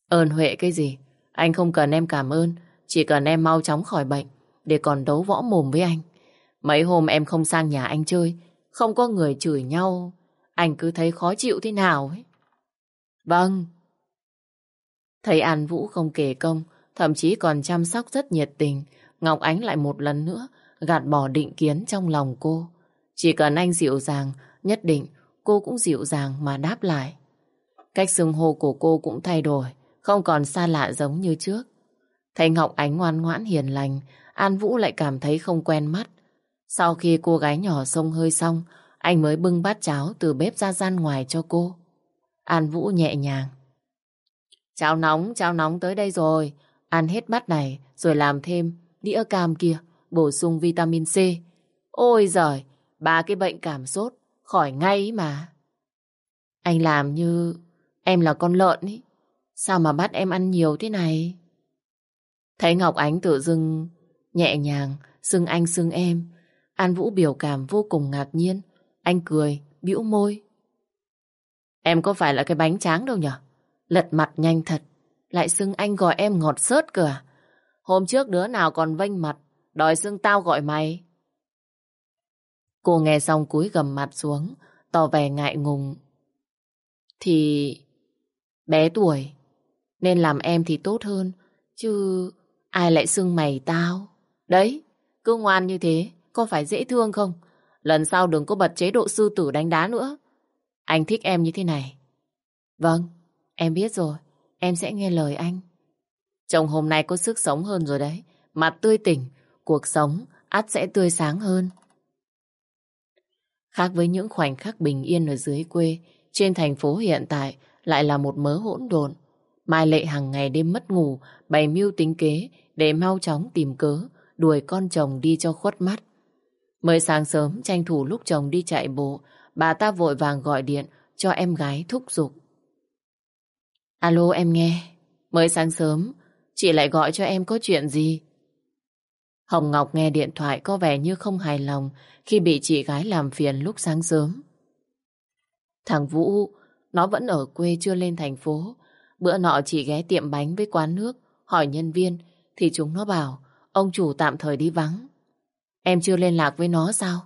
Ơn Huệ cái gì? Anh không cần em cảm ơn, chỉ cần em mau chóng khỏi bệnh, để còn đấu võ mồm với anh. Mấy hôm em không sang nhà anh chơi, không có người chửi nhau, anh cứ thấy khó chịu thế nào ấy. Vâng. Thấy An Vũ không kể công, thậm chí còn chăm sóc rất nhiệt tình, Ngọc Ánh lại một lần nữa gạt bỏ định kiến trong lòng cô. Chỉ cần anh dịu dàng, nhất định cô cũng dịu dàng mà đáp lại. Cách xưng hô của cô cũng thay đổi, không còn xa lạ giống như trước. Thấy Ngọc Ánh ngoan ngoãn hiền lành, An Vũ lại cảm thấy không quen mắt. Sau khi cô gái nhỏ xông hơi xong, anh mới bưng bát cháo từ bếp ra gian ngoài cho cô. An Vũ nhẹ nhàng. Cháo nóng, cháo nóng tới đây rồi. Ăn hết bát này rồi làm thêm đĩa cam kia, bổ sung vitamin C. Ôi giời, ba cái bệnh cảm sốt, khỏi ngay mà. Anh làm như em là con lợn ý. Sao mà bắt em ăn nhiều thế này? Thấy Ngọc Ánh tự dưng nhẹ nhàng, xưng anh xưng em. An Vũ biểu cảm vô cùng ngạc nhiên. Anh cười, bĩu môi. Em có phải là cái bánh tráng đâu nhở? Lật mặt nhanh thật. Lại xưng anh gọi em ngọt sớt cơ à? Hôm trước đứa nào còn vênh mặt, đòi xưng tao gọi mày. Cô nghe xong cúi gầm mặt xuống, tỏ vẻ ngại ngùng. Thì bé tuổi, nên làm em thì tốt hơn, chứ ai lại xưng mày tao. Đấy, cứ ngoan như thế, có phải dễ thương không? Lần sau đừng có bật chế độ sư tử đánh đá nữa. Anh thích em như thế này. Vâng, em biết rồi. Em sẽ nghe lời anh. Chồng hôm nay có sức sống hơn rồi đấy. Mặt tươi tỉnh, cuộc sống ắt sẽ tươi sáng hơn. Khác với những khoảnh khắc bình yên ở dưới quê, trên thành phố hiện tại lại là một mớ hỗn độn. Mai Lệ hàng ngày đêm mất ngủ, bày mưu tính kế để mau chóng tìm cớ, đuổi con chồng đi cho khuất mắt. Mới sáng sớm tranh thủ lúc chồng đi chạy bộ, bà ta vội vàng gọi điện cho em gái thúc giục. Alo em nghe, mới sáng sớm, chị lại gọi cho em có chuyện gì? Hồng Ngọc nghe điện thoại có vẻ như không hài lòng khi bị chị gái làm phiền lúc sáng sớm. Thằng Vũ, nó vẫn ở quê chưa lên thành phố. Bữa nọ chị ghé tiệm bánh với quán nước, hỏi nhân viên, thì chúng nó bảo ông chủ tạm thời đi vắng. Em chưa liên lạc với nó sao?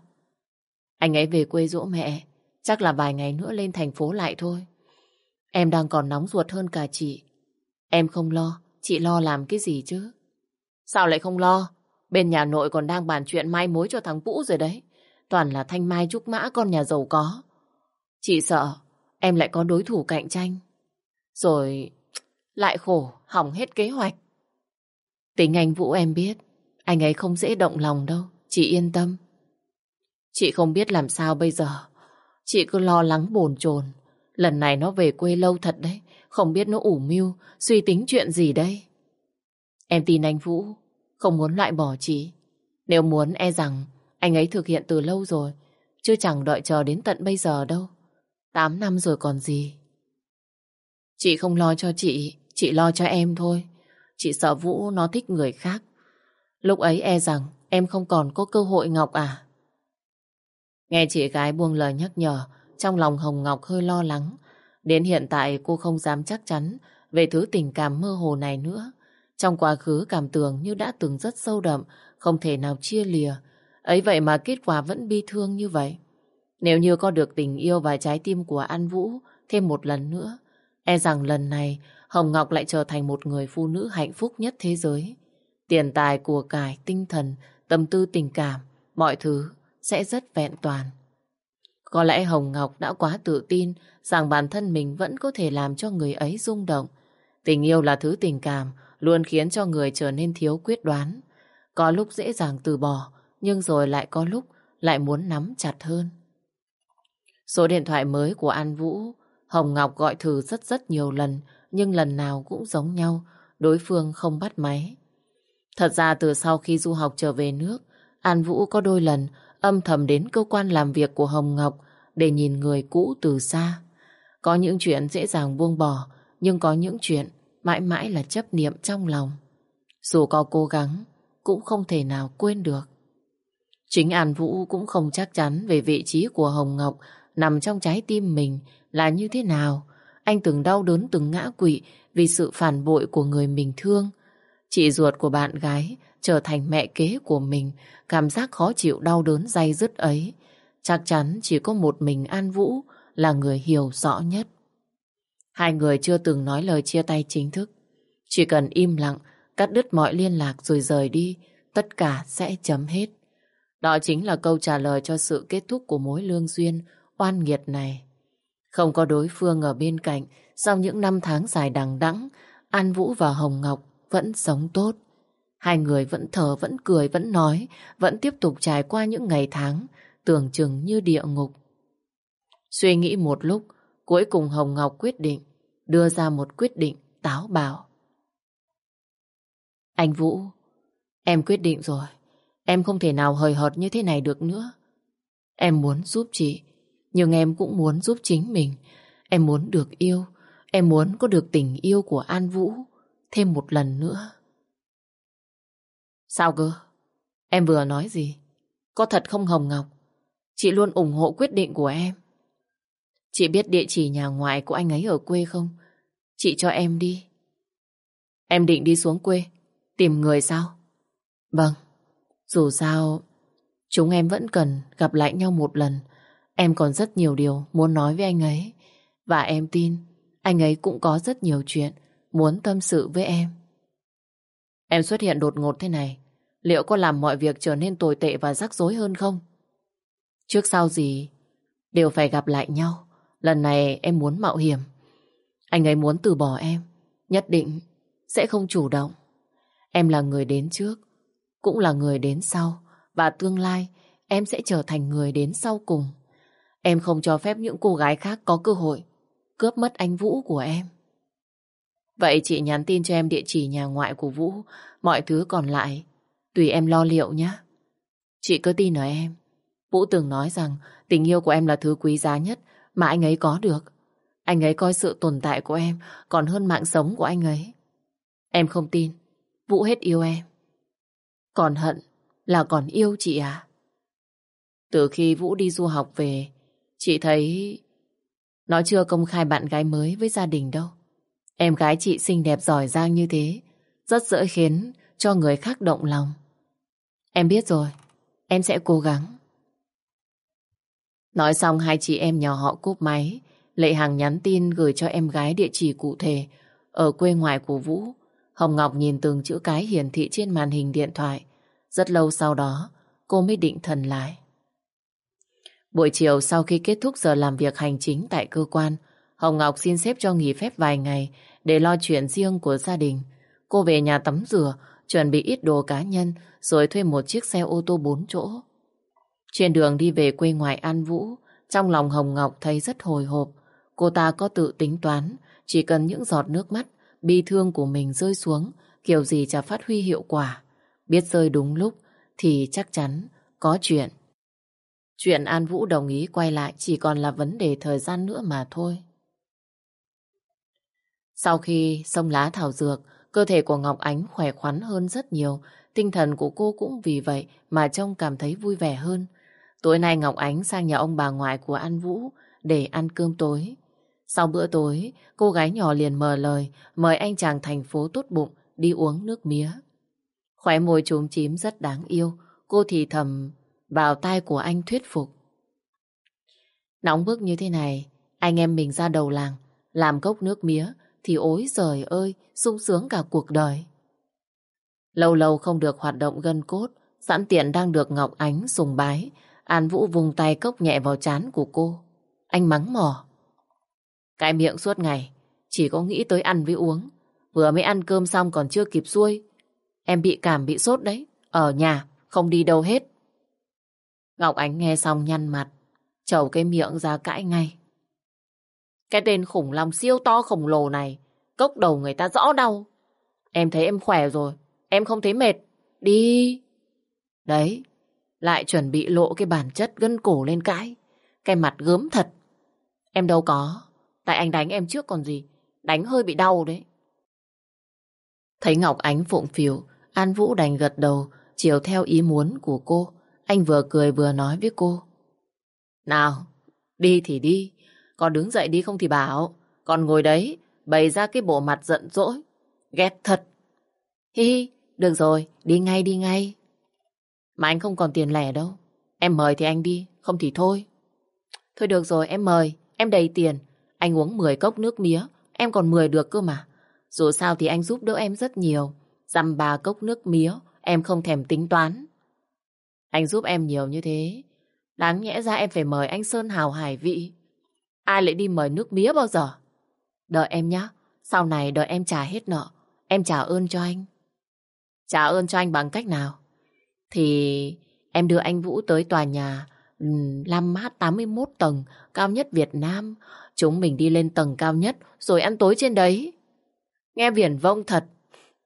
Anh ấy về quê dỗ mẹ, chắc là vài ngày nữa lên thành phố lại thôi. Em đang còn nóng ruột hơn cả chị. Em không lo, chị lo làm cái gì chứ? Sao lại không lo? Bên nhà nội còn đang bàn chuyện mai mối cho thằng Vũ rồi đấy. Toàn là thanh mai trúc mã con nhà giàu có. Chị sợ em lại có đối thủ cạnh tranh. Rồi lại khổ, hỏng hết kế hoạch. Tính anh Vũ em biết, anh ấy không dễ động lòng đâu. Chị yên tâm. Chị không biết làm sao bây giờ. Chị cứ lo lắng bồn chồn. Lần này nó về quê lâu thật đấy. Không biết nó ủ mưu, suy tính chuyện gì đây. Em tin anh Vũ, không muốn loại bỏ chị. Nếu muốn e rằng anh ấy thực hiện từ lâu rồi, chứ chẳng đợi chờ đến tận bây giờ đâu. Tám năm rồi còn gì. Chị không lo cho chị, chị lo cho em thôi. Chị sợ Vũ nó thích người khác. Lúc ấy e rằng Em không còn có cơ hội Ngọc à? Nghe chị gái buông lời nhắc nhở, trong lòng Hồng Ngọc hơi lo lắng. Đến hiện tại cô không dám chắc chắn về thứ tình cảm mơ hồ này nữa. Trong quá khứ cảm tưởng như đã từng rất sâu đậm, không thể nào chia lìa. Ấy vậy mà kết quả vẫn bi thương như vậy. Nếu như có được tình yêu và trái tim của An Vũ thêm một lần nữa, e rằng lần này Hồng Ngọc lại trở thành một người phụ nữ hạnh phúc nhất thế giới. Tiền tài, của cải, tinh thần, tâm tư tình cảm, mọi thứ sẽ rất vẹn toàn. Có lẽ Hồng Ngọc đã quá tự tin rằng bản thân mình vẫn có thể làm cho người ấy rung động. Tình yêu là thứ tình cảm luôn khiến cho người trở nên thiếu quyết đoán. Có lúc dễ dàng từ bỏ, nhưng rồi lại có lúc lại muốn nắm chặt hơn. Số điện thoại mới của An Vũ, Hồng Ngọc gọi thử rất rất nhiều lần, nhưng lần nào cũng giống nhau, đối phương không bắt máy. Thật ra từ sau khi du học trở về nước, An Vũ có đôi lần âm thầm đến cơ quan làm việc của Hồng Ngọc để nhìn người cũ từ xa. Có những chuyện dễ dàng buông bỏ, nhưng có những chuyện mãi mãi là chấp niệm trong lòng. Dù có cố gắng, cũng không thể nào quên được. Chính An Vũ cũng không chắc chắn về vị trí của Hồng Ngọc nằm trong trái tim mình là như thế nào. Anh từng đau đớn từng ngã quỵ vì sự phản bội của người mình thương. Chị ruột của bạn gái trở thành mẹ kế của mình, cảm giác khó chịu đau đớn dây dứt ấy. Chắc chắn chỉ có một mình An Vũ là người hiểu rõ nhất. Hai người chưa từng nói lời chia tay chính thức. Chỉ cần im lặng, cắt đứt mọi liên lạc rồi rời đi, tất cả sẽ chấm hết. Đó chính là câu trả lời cho sự kết thúc của mối lương duyên oan nghiệt này. Không có đối phương ở bên cạnh, sau những năm tháng dài đằng đẵng, An Vũ và Hồng Ngọc vẫn sống tốt. Hai người vẫn thở, vẫn cười, vẫn nói, vẫn tiếp tục trải qua những ngày tháng, tưởng chừng như địa ngục. Suy nghĩ một lúc, cuối cùng Hồng Ngọc quyết định, đưa ra một quyết định táo bạo. Anh Vũ, em quyết định rồi. Em không thể nào hời hợt như thế này được nữa. Em muốn giúp chị, nhưng em cũng muốn giúp chính mình. Em muốn được yêu, em muốn có được tình yêu của An Vũ thêm một lần nữa. Sao cơ? Em vừa nói gì? Có thật không Hồng Ngọc? Chị luôn ủng hộ quyết định của em. Chị biết địa chỉ nhà ngoại của anh ấy ở quê không? Chị cho em đi. Em định đi xuống quê, tìm người sao? Vâng, dù sao, chúng em vẫn cần gặp lại nhau một lần. Em còn rất nhiều điều muốn nói với anh ấy. Và em tin anh ấy cũng có rất nhiều chuyện muốn tâm sự với em. Em xuất hiện đột ngột thế này, liệu có làm mọi việc trở nên tồi tệ và rắc rối hơn không? Trước sau gì, đều phải gặp lại nhau. Lần này em muốn mạo hiểm. Anh ấy muốn từ bỏ em, nhất định sẽ không chủ động. Em là người đến trước, cũng là người đến sau, và tương lai em sẽ trở thành người đến sau cùng. Em không cho phép những cô gái khác có cơ hội cướp mất anh Vũ của em. Vậy chị nhắn tin cho em địa chỉ nhà ngoại của Vũ, mọi thứ còn lại, tùy em lo liệu nhé. Chị cứ tin ở em. Vũ từng nói rằng tình yêu của em là thứ quý giá nhất mà anh ấy có được. Anh ấy coi sự tồn tại của em còn hơn mạng sống của anh ấy. Em không tin, Vũ hết yêu em. Còn hận là còn yêu chị à? Từ khi Vũ đi du học về, chị thấy nó chưa công khai bạn gái mới với gia đình đâu. Em gái chị xinh đẹp giỏi giang như thế, rất dễ khiến cho người khác động lòng. Em biết rồi, em sẽ cố gắng. Nói xong hai chị em nhỏ họ cúp máy, Lệ Hằng nhắn tin gửi cho em gái địa chỉ cụ thể ở quê ngoài của Vũ. Hồng Ngọc nhìn từng chữ cái hiển thị trên màn hình điện thoại. Rất lâu sau đó, cô mới định thần lại. Buổi chiều sau khi kết thúc giờ làm việc hành chính tại cơ quan, Hồng Ngọc xin xếp cho nghỉ phép vài ngày để lo chuyện riêng của gia đình. Cô về nhà tắm rửa, chuẩn bị ít đồ cá nhân rồi thuê một chiếc xe ô tô bốn chỗ. Trên đường đi về quê ngoài An Vũ, trong lòng Hồng Ngọc thấy rất hồi hộp. Cô ta có tự tính toán, chỉ cần những giọt nước mắt, bi thương của mình rơi xuống, kiểu gì chả phát huy hiệu quả. Biết rơi đúng lúc thì chắc chắn có chuyện. Chuyện An Vũ đồng ý quay lại chỉ còn là vấn đề thời gian nữa mà thôi. Sau khi xông lá thảo dược, cơ thể của Ngọc Ánh khỏe khoắn hơn rất nhiều. Tinh thần của cô cũng vì vậy mà trông cảm thấy vui vẻ hơn. Tối nay Ngọc Ánh sang nhà ông bà ngoại của An Vũ để ăn cơm tối. Sau bữa tối, cô gái nhỏ liền mở lời mời anh chàng thành phố tốt bụng đi uống nước mía. Khóe môi trúng chím rất đáng yêu, cô thì thầm vào tai của anh thuyết phục. Nóng bức như thế này, anh em mình ra đầu làng, làm cốc nước mía, thì ối giời ơi, sung sướng cả cuộc đời. Lâu lâu không được hoạt động gân cốt, sẵn tiện đang được Ngọc Ánh sùng bái, An Vũ vùng tay cốc nhẹ vào chán của cô. Anh mắng mỏ. Cái miệng suốt ngày, chỉ có nghĩ tới ăn với uống. Vừa mới ăn cơm xong còn chưa kịp xuôi. Em bị cảm bị sốt đấy. Ở nhà, không đi đâu hết. Ngọc Ánh nghe xong nhăn mặt, chầu cái miệng ra cãi ngay. Cái tên khủng long siêu to khổng lồ này, cốc đầu người ta rõ đau. Em thấy em khỏe rồi, em không thấy mệt. Đi. Đấy, lại chuẩn bị lộ cái bản chất gân cổ lên cãi. Cái mặt gớm thật. Em đâu có, tại anh đánh em trước còn gì. Đánh hơi bị đau đấy. Thấy Ngọc Ánh phụng phiểu, An Vũ đành gật đầu, chiều theo ý muốn của cô. Anh vừa cười vừa nói với cô. Nào, đi thì đi, còn đứng dậy đi không thì bảo, còn ngồi đấy, bày ra cái bộ mặt giận dỗi. Ghét thật. Hi hi, được rồi, đi ngay đi ngay. Mà anh không còn tiền lẻ đâu. Em mời thì anh đi, không thì thôi. Thôi được rồi, em mời, em đầy tiền. Anh uống 10 cốc nước mía, em còn 10 được cơ mà. Dù sao thì anh giúp đỡ em rất nhiều. Dăm ba cốc nước mía, em không thèm tính toán. Anh giúp em nhiều như thế. Đáng nhẽ ra em phải mời anh Sơn Hào Hải Vị. Ai lại đi mời nước mía bao giờ? Đợi em nhé. Sau này đợi em trả hết nợ. Em trả ơn cho anh. Trả ơn cho anh bằng cách nào? Thì em đưa anh Vũ tới tòa nhà Lam Mát 81 tầng, cao nhất Việt Nam. Chúng mình đi lên tầng cao nhất, rồi ăn tối trên đấy. Nghe viển vông thật.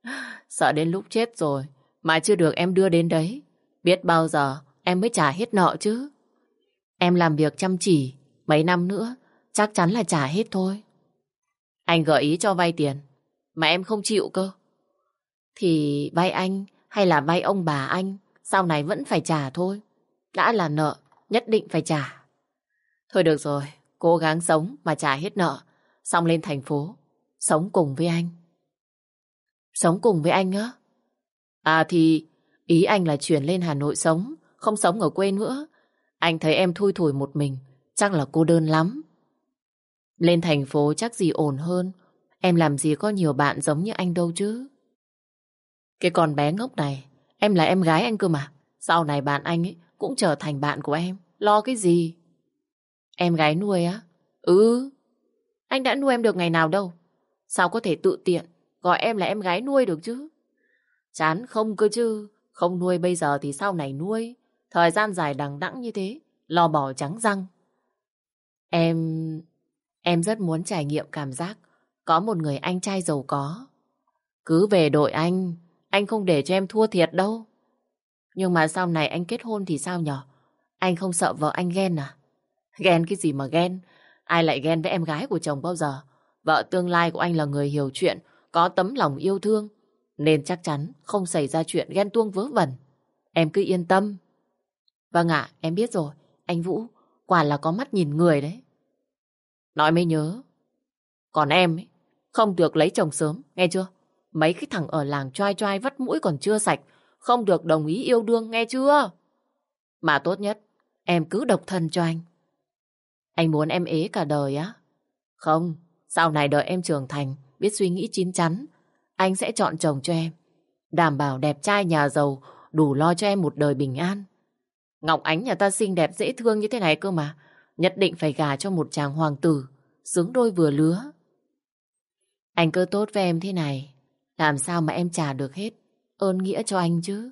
Sợ đến lúc chết rồi, mà chưa được em đưa đến đấy. Biết bao giờ em mới trả hết nợ chứ. Em làm việc chăm chỉ, mấy năm nữa, chắc chắn là trả hết thôi. Anh gợi ý cho vay tiền, mà em không chịu cơ. Thì vay anh hay là vay ông bà anh, sau này vẫn phải trả thôi. Đã là nợ, nhất định phải trả. Thôi được rồi, cố gắng sống mà trả hết nợ, xong lên thành phố, sống cùng với anh. Sống cùng với anh á? À thì ý anh là chuyển lên Hà Nội sống, không sống ở quê nữa. Anh thấy em thui thủi một mình, chắc là cô đơn lắm. Lên thành phố chắc gì ổn hơn, em làm gì có nhiều bạn giống như anh đâu chứ. Cái con bé ngốc này, em là em gái anh cơ mà. Sau này bạn anh ấy cũng trở thành bạn của em. Lo cái gì? Em gái nuôi á? Ừ. Anh đã nuôi em được ngày nào đâu. Sao có thể tự tiện gọi em là em gái nuôi được chứ? Chán không cơ chứ. Không nuôi bây giờ thì sau này nuôi. Thời gian dài đằng đẵng như thế. Lo bỏ trắng răng. Em... Em rất muốn trải nghiệm cảm giác có một người anh trai giàu có. Cứ về đội anh, anh không để cho em thua thiệt đâu. Nhưng mà sau này anh kết hôn thì sao nhở? Anh không sợ vợ anh ghen à? Ghen cái gì mà ghen? Ai lại ghen với em gái của chồng bao giờ? Vợ tương lai của anh là người hiểu chuyện, có tấm lòng yêu thương, nên chắc chắn không xảy ra chuyện ghen tuông vớ vẩn. Em cứ yên tâm. Vâng ạ, em biết rồi. Anh Vũ, quả là có mắt nhìn người đấy. Nói mới nhớ. Còn em ấy, không được lấy chồng sớm, nghe chưa? Mấy cái thằng ở làng choai choai vắt mũi còn chưa sạch, không được đồng ý yêu đương, nghe chưa? Mà tốt nhất, em cứ độc thân cho anh. Anh muốn em ế cả đời á? Không, sau này đợi em trưởng thành, biết suy nghĩ chín chắn, anh sẽ chọn chồng cho em. Đảm bảo đẹp trai nhà giàu, đủ lo cho em một đời bình an. Ngọc Ánh nhà ta xinh đẹp dễ thương như thế này cơ mà. Nhất định phải gả cho một chàng hoàng tử, sướng đôi vừa lứa. Anh cơ tốt với em thế này, làm sao mà em trả được hết ơn nghĩa cho anh chứ?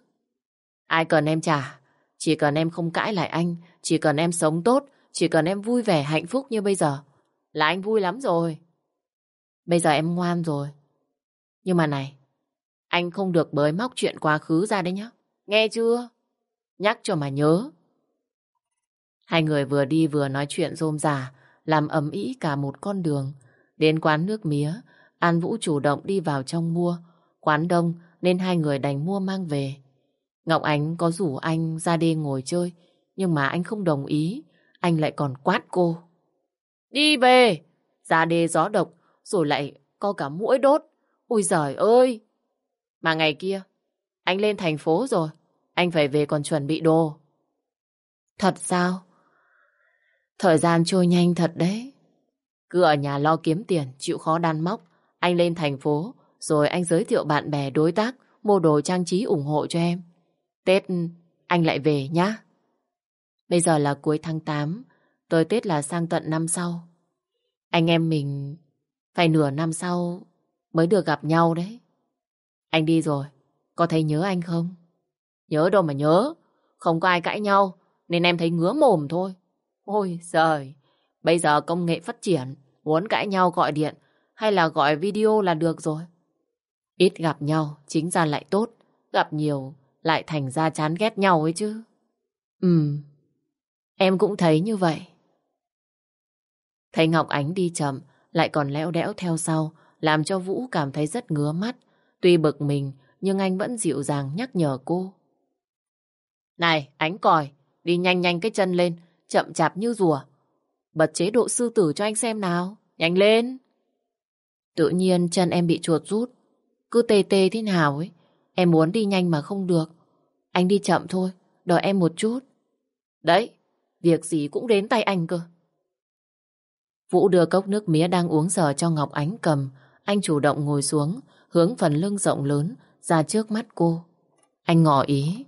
Ai cần em trả, chỉ cần em không cãi lại anh, chỉ cần em sống tốt, chỉ cần em vui vẻ hạnh phúc như bây giờ, là anh vui lắm rồi. Bây giờ em ngoan rồi. Nhưng mà này, anh không được bới móc chuyện quá khứ ra đấy nhá. Nghe chưa? Nhắc cho mà nhớ. Hai người vừa đi vừa nói chuyện rôm rà, làm ấm ý cả một con đường. Đến quán nước mía, An Vũ chủ động đi vào trong mua. Quán đông nên hai người đành mua mang về. Ngọc Ánh có rủ anh ra đê ngồi chơi, nhưng mà anh không đồng ý. Anh lại còn quát cô. Đi về! Ra đê gió độc, rồi lại có cả mũi đốt. Ôi giời ơi! Mà ngày kia, anh lên thành phố rồi. Anh phải về còn chuẩn bị đồ. Thật sao? Thời gian trôi nhanh thật đấy. Cứ ở nhà lo kiếm tiền, chịu khó đan móc. Anh lên thành phố, rồi anh giới thiệu bạn bè đối tác, mua đồ trang trí ủng hộ cho em. Tết anh lại về nhá. Bây giờ là cuối tháng 8, tới Tết là sang tận năm sau. Anh em mình phải nửa năm sau mới được gặp nhau đấy. Anh đi rồi, có thấy nhớ anh không? Nhớ đâu mà nhớ, không có ai cãi nhau, nên em thấy ngứa mồm thôi. Ôi giời, bây giờ công nghệ phát triển, muốn cãi nhau gọi điện hay là gọi video là được rồi. Ít gặp nhau, chính ra lại tốt, gặp nhiều lại thành ra chán ghét nhau ấy chứ. Ừ, em cũng thấy như vậy. Thấy Ngọc Ánh đi chậm, lại còn lẽo đẽo theo sau, làm cho Vũ cảm thấy rất ngứa mắt. Tuy bực mình, nhưng anh vẫn dịu dàng nhắc nhở cô. Này, Ánh còi, đi nhanh nhanh cái chân lên, chậm chạp như rùa. Bật chế độ sư tử cho anh xem nào, nhanh lên. Tự nhiên chân em bị chuột rút, cứ tê tê thế nào ấy. Em muốn đi nhanh mà không được. Anh đi chậm thôi, đợi em một chút. Đấy, việc gì cũng đến tay anh cơ. Vũ đưa cốc nước mía đang uống giờ cho Ngọc Ánh cầm. Anh chủ động ngồi xuống, hướng phần lưng rộng lớn ra trước mắt cô. Anh ngỏ ý.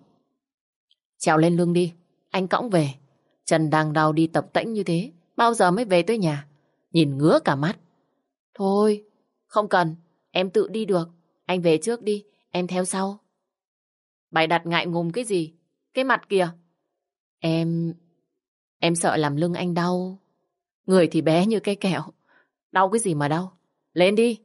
Trèo lên lưng đi, anh cõng về. Chân đang đau đi tập tễnh như thế, bao giờ mới về tới nhà? Nhìn ngứa cả mắt. Thôi, không cần, em tự đi được. Anh về trước đi, em theo sau. Bày đặt ngại ngùng cái gì? Cái mặt kìa. Em... Em sợ làm lưng anh đau. Người thì bé như cái kẹo. Đau cái gì mà đau? Lên đi.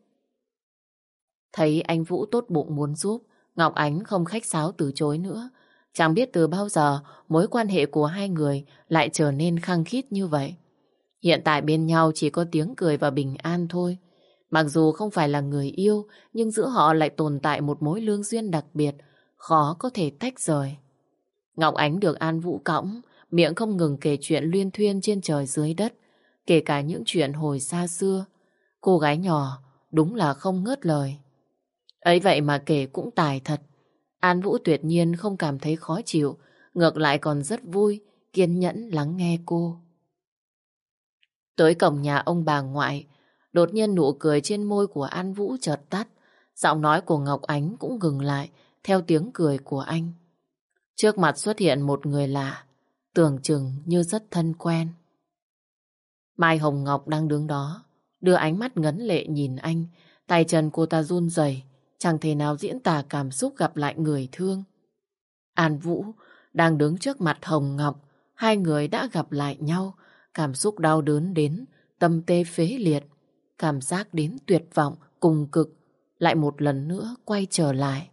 Thấy anh Vũ tốt bụng muốn giúp, Ngọc Ánh không khách sáo từ chối nữa. Chẳng biết từ bao giờ mối quan hệ của hai người lại trở nên khăng khít như vậy. Hiện tại bên nhau chỉ có tiếng cười và bình an thôi. Mặc dù không phải là người yêu, nhưng giữa họ lại tồn tại một mối lương duyên đặc biệt, khó có thể tách rời. Ngọc Ánh được An Vũ cõng, miệng không ngừng kể chuyện luyên thuyên trên trời dưới đất, kể cả những chuyện hồi xa xưa. Cô gái nhỏ đúng là không ngớt lời. Ấy vậy mà kể cũng tài thật. An Vũ tuyệt nhiên không cảm thấy khó chịu, ngược lại còn rất vui, kiên nhẫn lắng nghe cô. Tới cổng nhà ông bà ngoại, đột nhiên nụ cười trên môi của An Vũ chợt tắt, giọng nói của Ngọc Ánh cũng ngừng lại theo tiếng cười của anh. Trước mặt xuất hiện một người lạ, tưởng chừng như rất thân quen. Mai Hồng Ngọc đang đứng đó, đưa ánh mắt ngấn lệ nhìn anh, tay chân cô ta run rẩy, chẳng thể nào diễn tả cảm xúc gặp lại người thương. An Vũ đang đứng trước mặt Hồng Ngọc, hai người đã gặp lại nhau, cảm xúc đau đớn đến, tâm tê phế liệt, cảm giác đến tuyệt vọng, cùng cực, lại một lần nữa quay trở lại.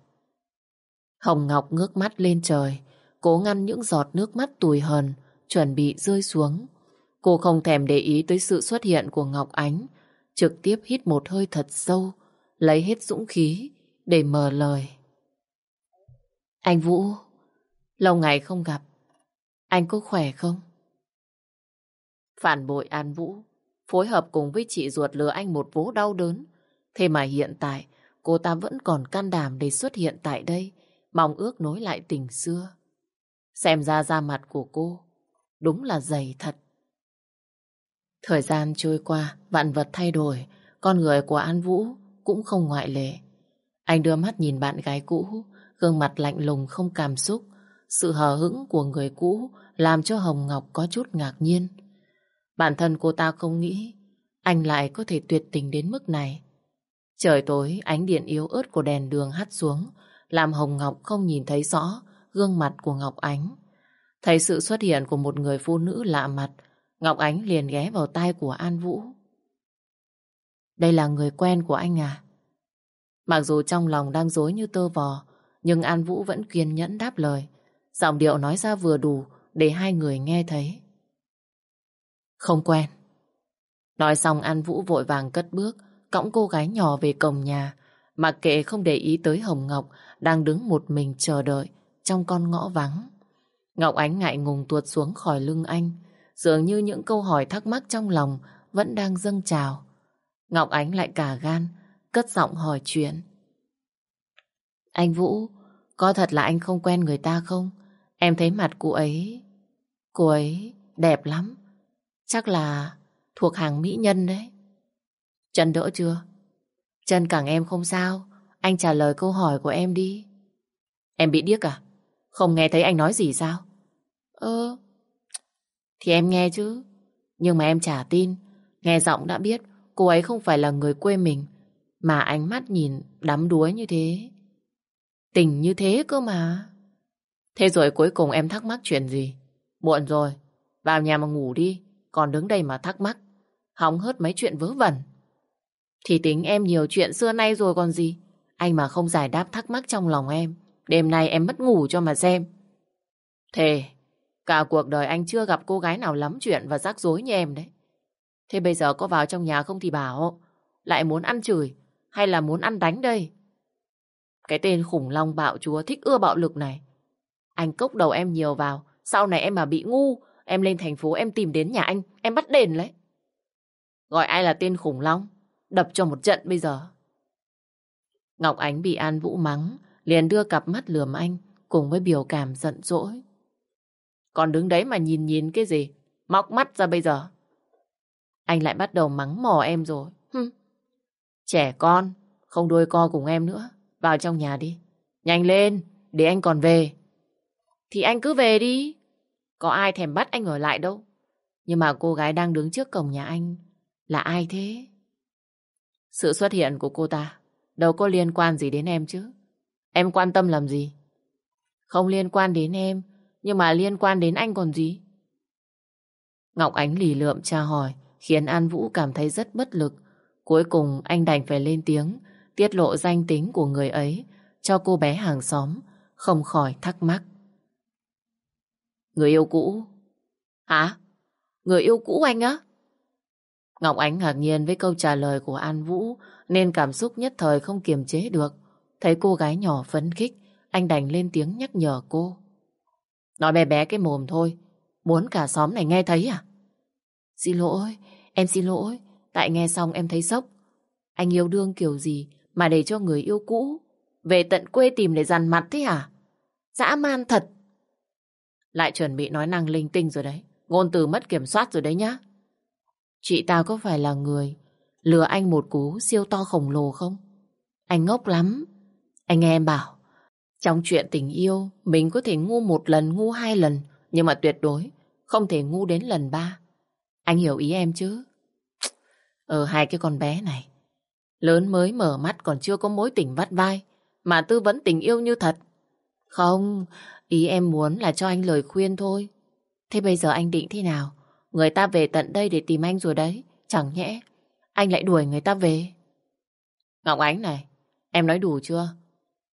Hồng Ngọc ngước mắt lên trời, cố ngăn những giọt nước mắt tủi hờn, chuẩn bị rơi xuống. Cô không thèm để ý tới sự xuất hiện của Ngọc Ánh, trực tiếp hít một hơi thật sâu, lấy hết dũng khí để mở lời. Anh Vũ, lâu ngày không gặp, anh có khỏe không? Phản bội An Vũ, phối hợp cùng với chị ruột lừa anh một vố đau đớn. Thế mà hiện tại, cô ta vẫn còn can đảm để xuất hiện tại đây, mong ước nối lại tình xưa. Xem ra da mặt của cô, đúng là dày thật. Thời gian trôi qua, vạn vật thay đổi, con người của An Vũ cũng không ngoại lệ. Anh đưa mắt nhìn bạn gái cũ, gương mặt lạnh lùng không cảm xúc. Sự hờ hững của người cũ làm cho Hồng Ngọc có chút ngạc nhiên. Bản thân cô ta không nghĩ anh lại có thể tuyệt tình đến mức này. Trời tối, ánh điện yếu ớt của đèn đường hắt xuống, làm Hồng Ngọc không nhìn thấy rõ gương mặt của Ngọc Ánh. Thấy sự xuất hiện của một người phụ nữ lạ mặt, Ngọc Ánh liền ghé vào tai của An Vũ. Đây là người quen của anh à? Mặc dù trong lòng đang dối như tơ vò, nhưng An Vũ vẫn kiên nhẫn đáp lời. Giọng điệu nói ra vừa đủ để hai người nghe thấy. Không quen. Nói xong An Vũ vội vàng cất bước, cõng cô gái nhỏ về cổng nhà, mặc kệ không để ý tới Hồng Ngọc đang đứng một mình chờ đợi trong con ngõ vắng. Ngọc Ánh ngại ngùng tuột xuống khỏi lưng anh, dường như những câu hỏi thắc mắc trong lòng vẫn đang dâng trào. Ngọc Ánh lại cả gan, cất giọng hỏi chuyện. Anh Vũ, có thật là anh không quen người ta không? Em thấy mặt cô ấy... Cô ấy đẹp lắm. Chắc là thuộc hàng mỹ nhân đấy. Trần đỡ chưa? Trần cẳng em không sao. Anh trả lời câu hỏi của em đi. Em bị điếc à? Không nghe thấy anh nói gì sao? Ơ, thì em nghe chứ. Nhưng mà em chả tin. Nghe giọng đã biết cô ấy không phải là người quê mình. Mà ánh mắt nhìn đắm đuối như thế. Tình như thế cơ mà. Thế rồi cuối cùng em thắc mắc chuyện gì? Muộn rồi. Vào nhà mà ngủ đi. Còn đứng đây mà thắc mắc. Hóng hớt mấy chuyện vớ vẩn. Thì tính em nhiều chuyện xưa nay rồi còn gì. Anh mà không giải đáp thắc mắc trong lòng em. Đêm nay em mất ngủ cho mà xem. Thề, cả cuộc đời anh chưa gặp cô gái nào lắm chuyện và rắc rối như em đấy. Thế bây giờ có vào trong nhà không thì bảo, lại muốn ăn chửi hay là muốn ăn đánh đây? Cái tên khủng long bạo chúa thích ưa bạo lực này. Anh cốc đầu em nhiều vào, sau này em mà bị ngu, em lên thành phố em tìm đến nhà anh, em bắt đền đấy. Gọi ai là tên khủng long? Đập cho một trận bây giờ. Ngọc Ánh bị An Vũ mắng, liền đưa cặp mắt lườm anh cùng với biểu cảm giận dỗi. Còn đứng đấy mà nhìn nhìn cái gì? Móc mắt ra bây giờ. Anh lại bắt đầu mắng mò em rồi. Hừm. Trẻ con, không đôi co cùng em nữa. Vào trong nhà đi. Nhanh lên, để anh còn về. Thì anh cứ về đi. Có ai thèm bắt anh ở lại đâu. Nhưng mà cô gái đang đứng trước cổng nhà anh là ai thế? Sự xuất hiện của cô ta đâu có liên quan gì đến em chứ. Em quan tâm làm gì? Không liên quan đến em, nhưng mà liên quan đến anh còn gì? Ngọc Ánh lì lượm tra hỏi, khiến An Vũ cảm thấy rất bất lực. Cuối cùng anh đành phải lên tiếng, tiết lộ danh tính của người ấy cho cô bé hàng xóm, không khỏi thắc mắc. Người yêu cũ? Hả? Người yêu cũ anh á? Ngọc Ánh ngạc nhiên với câu trả lời của An Vũ nên cảm xúc nhất thời không kiềm chế được. Thấy cô gái nhỏ phấn khích, anh đành lên tiếng nhắc nhở cô. Nói bé bé cái mồm thôi, muốn cả xóm này nghe thấy à? Xin lỗi, em xin lỗi, tại nghe xong em thấy sốc. Anh yêu đương kiểu gì mà để cho người yêu cũ về tận quê tìm để dằn mặt thế hả? Dã man thật. Lại chuẩn bị nói năng linh tinh rồi đấy. Ngôn từ mất kiểm soát rồi đấy nhá. Chị ta có phải là người lừa anh một cú siêu to khổng lồ không? Anh ngốc lắm. Anh nghe em bảo, trong chuyện tình yêu, mình có thể ngu một lần, ngu hai lần, nhưng mà tuyệt đối không thể ngu đến lần ba. Anh hiểu ý em chứ? Ờ, hai cái con bé này, lớn mới mở mắt còn chưa có mối tình vắt vai, mà tư vấn tình yêu như thật. Không, ý em muốn là cho anh lời khuyên thôi. Thế bây giờ anh định thế nào? Người ta về tận đây để tìm anh rồi đấy. Chẳng nhẽ anh lại đuổi người ta về. Ngọc Ánh này, em nói đủ chưa?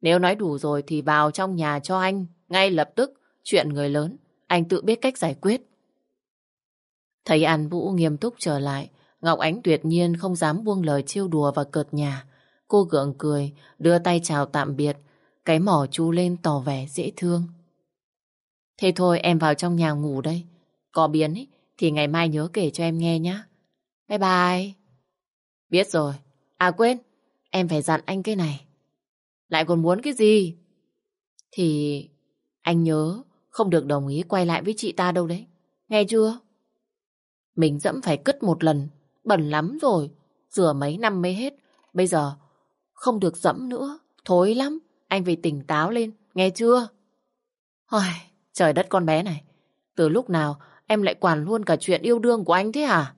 Nếu nói đủ rồi thì vào trong nhà cho anh ngay lập tức chuyện người lớn. Anh tự biết cách giải quyết. Thấy An Vũ nghiêm túc trở lại, Ngọc Ánh tuyệt nhiên không dám buông lời trêu đùa và cợt nhà. Cô gượng cười, đưa tay chào tạm biệt, cái mỏ chu lên tỏ vẻ dễ thương. Thế thôi em vào trong nhà ngủ đây. Có biến ý, thì ngày mai nhớ kể cho em nghe nhé. Bye bye. Biết rồi. À quên, em phải dặn anh cái này. Lại còn muốn cái gì? Thì anh nhớ không được đồng ý quay lại với chị ta đâu đấy. Nghe chưa? Mình dẫm phải cất một lần, bẩn lắm rồi. Rửa mấy năm mới hết. Bây giờ không được dẫm nữa. Thối lắm. Anh phải tỉnh táo lên. Nghe chưa? Ôi, trời đất con bé này. Từ lúc nào em lại quản luôn cả chuyện yêu đương của anh thế hả?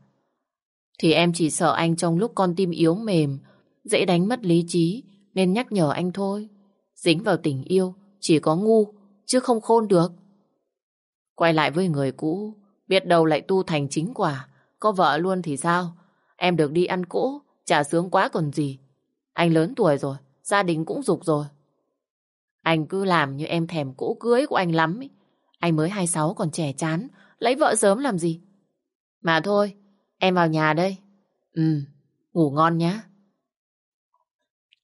Thì em chỉ sợ anh trong lúc con tim yếu mềm, dễ đánh mất lý trí, nên nhắc nhở anh thôi. Dính vào tình yêu, chỉ có ngu, chứ không khôn được. Quay lại với người cũ, biết đâu lại tu thành chính quả. Có vợ luôn thì sao? Em được đi ăn cỗ, chả sướng quá còn gì. Anh lớn tuổi rồi, gia đình cũng dục rồi. Anh cứ làm như em thèm cỗ cưới của anh lắm. Ý. Anh mới 26 còn trẻ chán, lấy vợ sớm làm gì? Mà thôi, em vào nhà đây. Ừ, ngủ ngon nhá.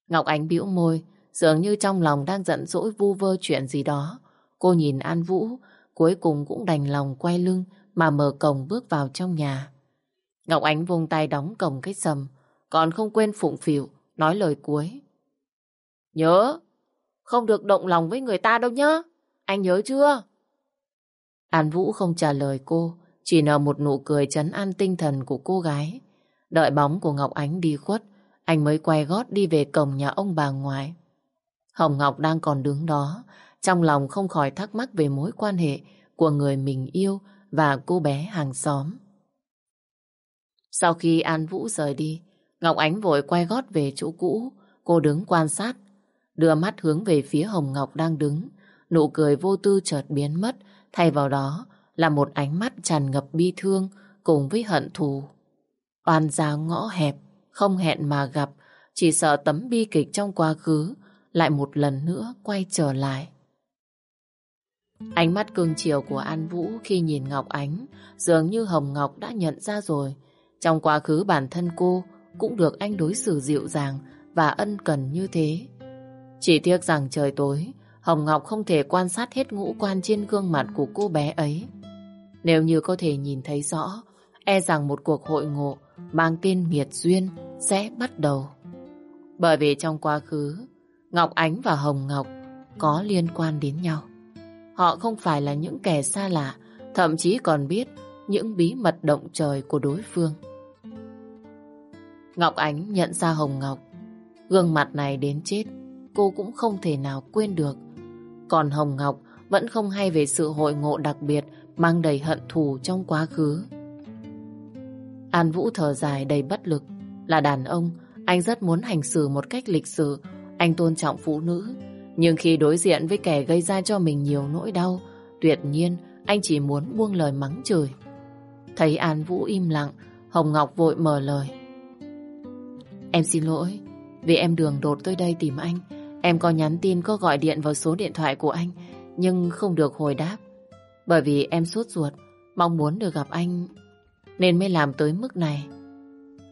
Ngọc Ánh bĩu môi, dường như trong lòng đang giận dỗi vu vơ chuyện gì đó. Cô nhìn An Vũ, cuối cùng cũng đành lòng quay lưng mà mở cổng bước vào trong nhà. Ngọc Ánh vung tay đóng cổng cái sầm, còn không quên phụng phịu nói lời cuối. Nhớ, không được động lòng với người ta đâu nhá. Anh nhớ chưa? An Vũ không trả lời cô, chỉ nở một nụ cười chấn an tinh thần của cô gái. Đợi bóng của Ngọc Ánh đi khuất, anh mới quay gót đi về cổng nhà ông bà ngoại. Hồng Ngọc đang còn đứng đó, trong lòng không khỏi thắc mắc về mối quan hệ của người mình yêu và cô bé hàng xóm. Sau khi An Vũ rời đi, Ngọc Ánh vội quay gót về chỗ cũ, cô đứng quan sát, đưa mắt hướng về phía Hồng Ngọc đang đứng. Nụ cười vô tư chợt biến mất, thay vào đó là một ánh mắt tràn ngập bi thương cùng với hận thù. Oan gia ngõ hẹp, không hẹn mà gặp, chỉ sợ tấm bi kịch trong quá khứ lại một lần nữa quay trở lại. Ánh mắt cương chiều của An Vũ khi nhìn Ngọc Ánh dường như Hồng Ngọc đã nhận ra rồi. Trong quá khứ bản thân cô cũng được anh đối xử dịu dàng và ân cần như thế. Chỉ tiếc rằng trời tối, Hồng Ngọc không thể quan sát hết ngũ quan trên gương mặt của cô bé ấy. Nếu như có thể nhìn thấy rõ, e rằng một cuộc hội ngộ mang tên Miệt Duyên sẽ bắt đầu. Bởi vì trong quá khứ, Ngọc Ánh và Hồng Ngọc có liên quan đến nhau. Họ không phải là những kẻ xa lạ, thậm chí còn biết những bí mật động trời của đối phương. Ngọc Ánh nhận ra Hồng Ngọc. Gương mặt này đến chết, cô cũng không thể nào quên được. Còn Hồng Ngọc vẫn không hay về sự hội ngộ đặc biệt mang đầy hận thù trong quá khứ. An Vũ thở dài đầy bất lực. Là đàn ông, anh rất muốn hành xử một cách lịch sự. Anh tôn trọng phụ nữ. Nhưng khi đối diện với kẻ gây ra cho mình nhiều nỗi đau, tuyệt nhiên anh chỉ muốn buông lời mắng chửi. Thấy An Vũ im lặng, Hồng Ngọc vội mở lời. Em xin lỗi, vì em đường đột tới đây tìm anh. Em có nhắn tin có gọi điện vào số điện thoại của anh, nhưng không được hồi đáp. Bởi vì em sốt ruột, mong muốn được gặp anh, nên mới làm tới mức này.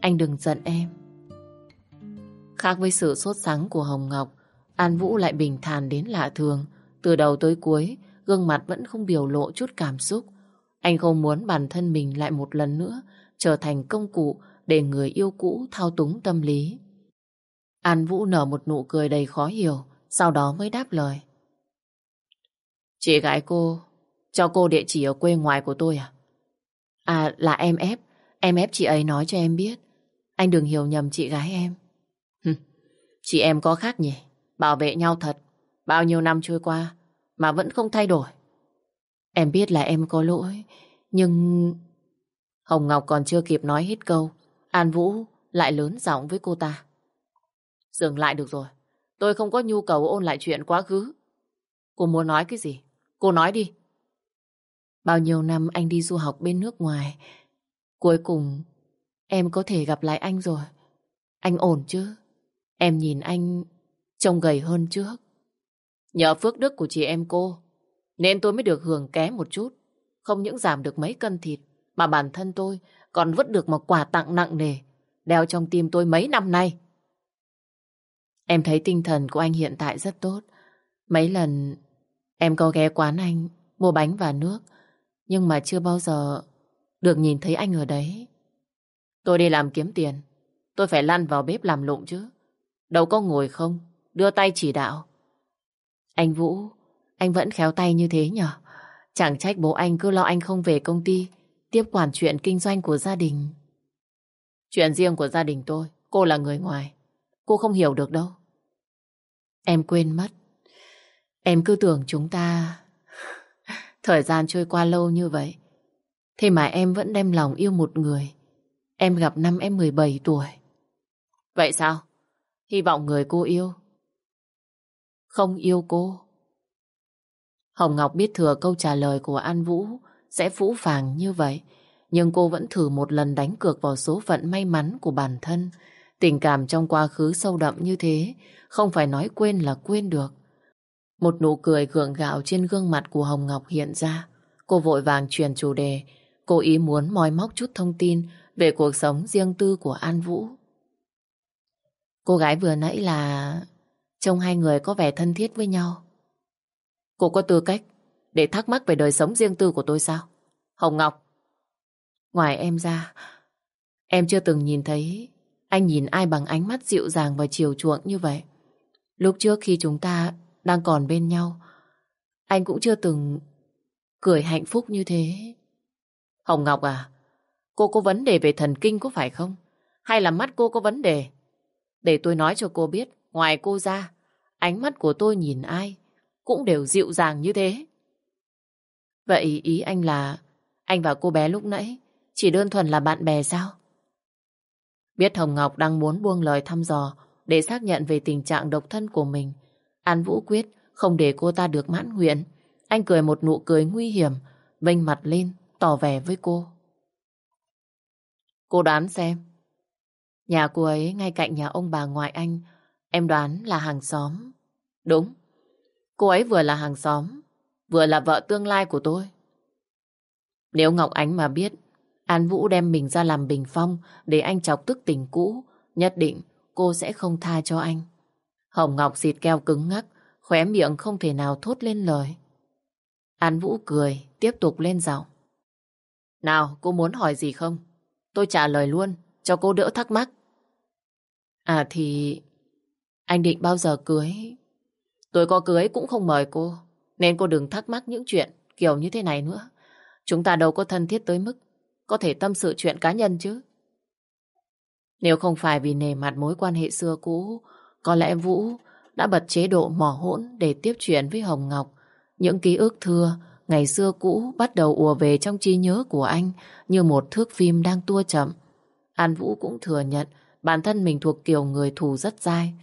Anh đừng giận em. Khác với sự sốt sắng của Hồng Ngọc, An Vũ lại bình thản đến lạ thường. Từ đầu tới cuối, gương mặt vẫn không biểu lộ chút cảm xúc. Anh không muốn bản thân mình lại một lần nữa trở thành công cụ để người yêu cũ thao túng tâm lý. An Vũ nở một nụ cười đầy khó hiểu, sau đó mới đáp lời. Chị gái cô, cho cô địa chỉ ở quê ngoài của tôi à? À, là em ép, em ép chị ấy nói cho em biết. Anh đừng hiểu nhầm chị gái em. chị em có khác nhỉ? Bảo vệ nhau thật, bao nhiêu năm trôi qua mà vẫn không thay đổi. Em biết là em có lỗi, nhưng... Hồng Ngọc còn chưa kịp nói hết câu, An Vũ lại lớn giọng với cô ta. Dừng lại được rồi. Tôi không có nhu cầu ôn lại chuyện quá khứ. Cô muốn nói cái gì? Cô nói đi. Bao nhiêu năm anh đi du học bên nước ngoài. Cuối cùng em có thể gặp lại anh rồi. Anh ổn chứ? Em nhìn anh trông gầy hơn trước. Nhờ phước đức của chị em cô, nên tôi mới được hưởng ké một chút. Không những giảm được mấy cân thịt, mà bản thân tôi còn vứt được một quà tặng nặng nề, đeo trong tim tôi mấy năm nay. Em thấy tinh thần của anh hiện tại rất tốt. Mấy lần em có ghé quán anh mua bánh và nước nhưng mà chưa bao giờ được nhìn thấy anh ở đấy. Tôi đi làm kiếm tiền tôi phải lăn vào bếp làm lụng chứ. Đâu có ngồi không đưa tay chỉ đạo. Anh Vũ anh vẫn khéo tay như thế nhở? Chẳng trách bố anh cứ lo anh không về công ty tiếp quản chuyện kinh doanh của gia đình. Chuyện riêng của gia đình tôi, cô là người ngoài. Cô không hiểu được đâu. Em quên mất. Em cứ tưởng chúng ta... Thời gian trôi qua lâu như vậy. Thế mà em vẫn đem lòng yêu một người. Em gặp năm em 17 tuổi. Vậy sao? Hy vọng người cô yêu. Không yêu cô. Hồng Ngọc biết thừa câu trả lời của An Vũ sẽ phũ phàng như vậy. Nhưng cô vẫn thử một lần đánh cược vào số phận may mắn của bản thân. Tình cảm trong quá khứ sâu đậm như thế, không phải nói quên là quên được. Một nụ cười gượng gạo trên gương mặt của Hồng Ngọc hiện ra. Cô vội vàng truyền chủ đề, cô ý muốn moi móc chút thông tin về cuộc sống riêng tư của An Vũ. Cô gái vừa nãy là... Trông hai người có vẻ thân thiết với nhau. Cô có tư cách để thắc mắc về đời sống riêng tư của tôi sao? Hồng Ngọc. Ngoài em ra, em chưa từng nhìn thấy anh nhìn ai bằng ánh mắt dịu dàng và chiều chuộng như vậy. Lúc trước khi chúng ta đang còn bên nhau, anh cũng chưa từng cười hạnh phúc như thế. Hồng Ngọc à, cô có vấn đề về thần kinh có phải không? Hay là mắt cô có vấn đề? Để tôi nói cho cô biết, ngoài cô ra, ánh mắt của tôi nhìn ai cũng đều dịu dàng như thế. Vậy ý anh là anh và cô bé lúc nãy chỉ đơn thuần là bạn bè sao? Biết Hồng Ngọc đang muốn buông lời thăm dò để xác nhận về tình trạng độc thân của mình. An Vũ quyết không để cô ta được mãn nguyện. Anh cười một nụ cười nguy hiểm, vênh mặt lên, tỏ vẻ với cô. Cô đoán xem. Nhà cô ấy ngay cạnh nhà ông bà ngoại anh, em đoán là hàng xóm. Đúng, cô ấy vừa là hàng xóm, vừa là vợ tương lai của tôi. Nếu Ngọc Ánh mà biết An Vũ đem mình ra làm bình phong để anh chọc tức tình cũ, nhất định cô sẽ không tha cho anh. Hồng Ngọc xịt keo cứng ngắc, khóe miệng không thể nào thốt lên lời. An Vũ cười, tiếp tục lên giọng. Nào, cô muốn hỏi gì không? Tôi trả lời luôn, cho cô đỡ thắc mắc. À thì... Anh định bao giờ cưới? Tôi có cưới cũng không mời cô, nên cô đừng thắc mắc những chuyện kiểu như thế này nữa. Chúng ta đâu có thân thiết tới mức có thể tâm sự chuyện cá nhân chứ. Nếu không phải vì nề mặt mối quan hệ xưa cũ, có lẽ Vũ đã bật chế độ mỏ hỗn để tiếp chuyện với Hồng Ngọc. Những ký ức thưa, ngày xưa cũ bắt đầu ùa về trong trí nhớ của anh như một thước phim đang tua chậm. An Vũ cũng thừa nhận bản thân mình thuộc kiểu người thù rất dai.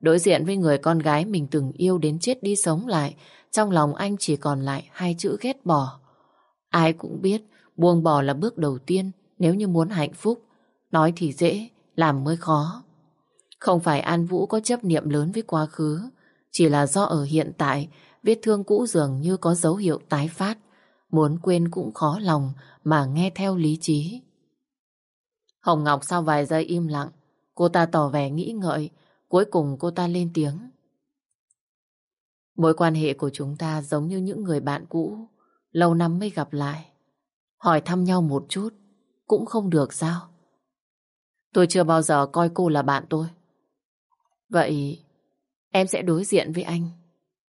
Đối diện với người con gái mình từng yêu đến chết đi sống lại, trong lòng anh chỉ còn lại hai chữ ghét bỏ. Ai cũng biết buông bỏ là bước đầu tiên nếu như muốn hạnh phúc. Nói thì dễ, làm mới khó. Không phải An Vũ có chấp niệm lớn với quá khứ, chỉ là do ở hiện tại vết thương cũ dường như có dấu hiệu tái phát. Muốn quên cũng khó lòng mà nghe theo lý trí. Hồng Ngọc sau vài giây im lặng, cô ta tỏ vẻ nghĩ ngợi, cuối cùng cô ta lên tiếng. Mối quan hệ của chúng ta giống như những người bạn cũ, lâu năm mới gặp lại. Hỏi thăm nhau một chút, cũng không được sao? Tôi chưa bao giờ coi cô là bạn tôi. Vậy em sẽ đối diện với anh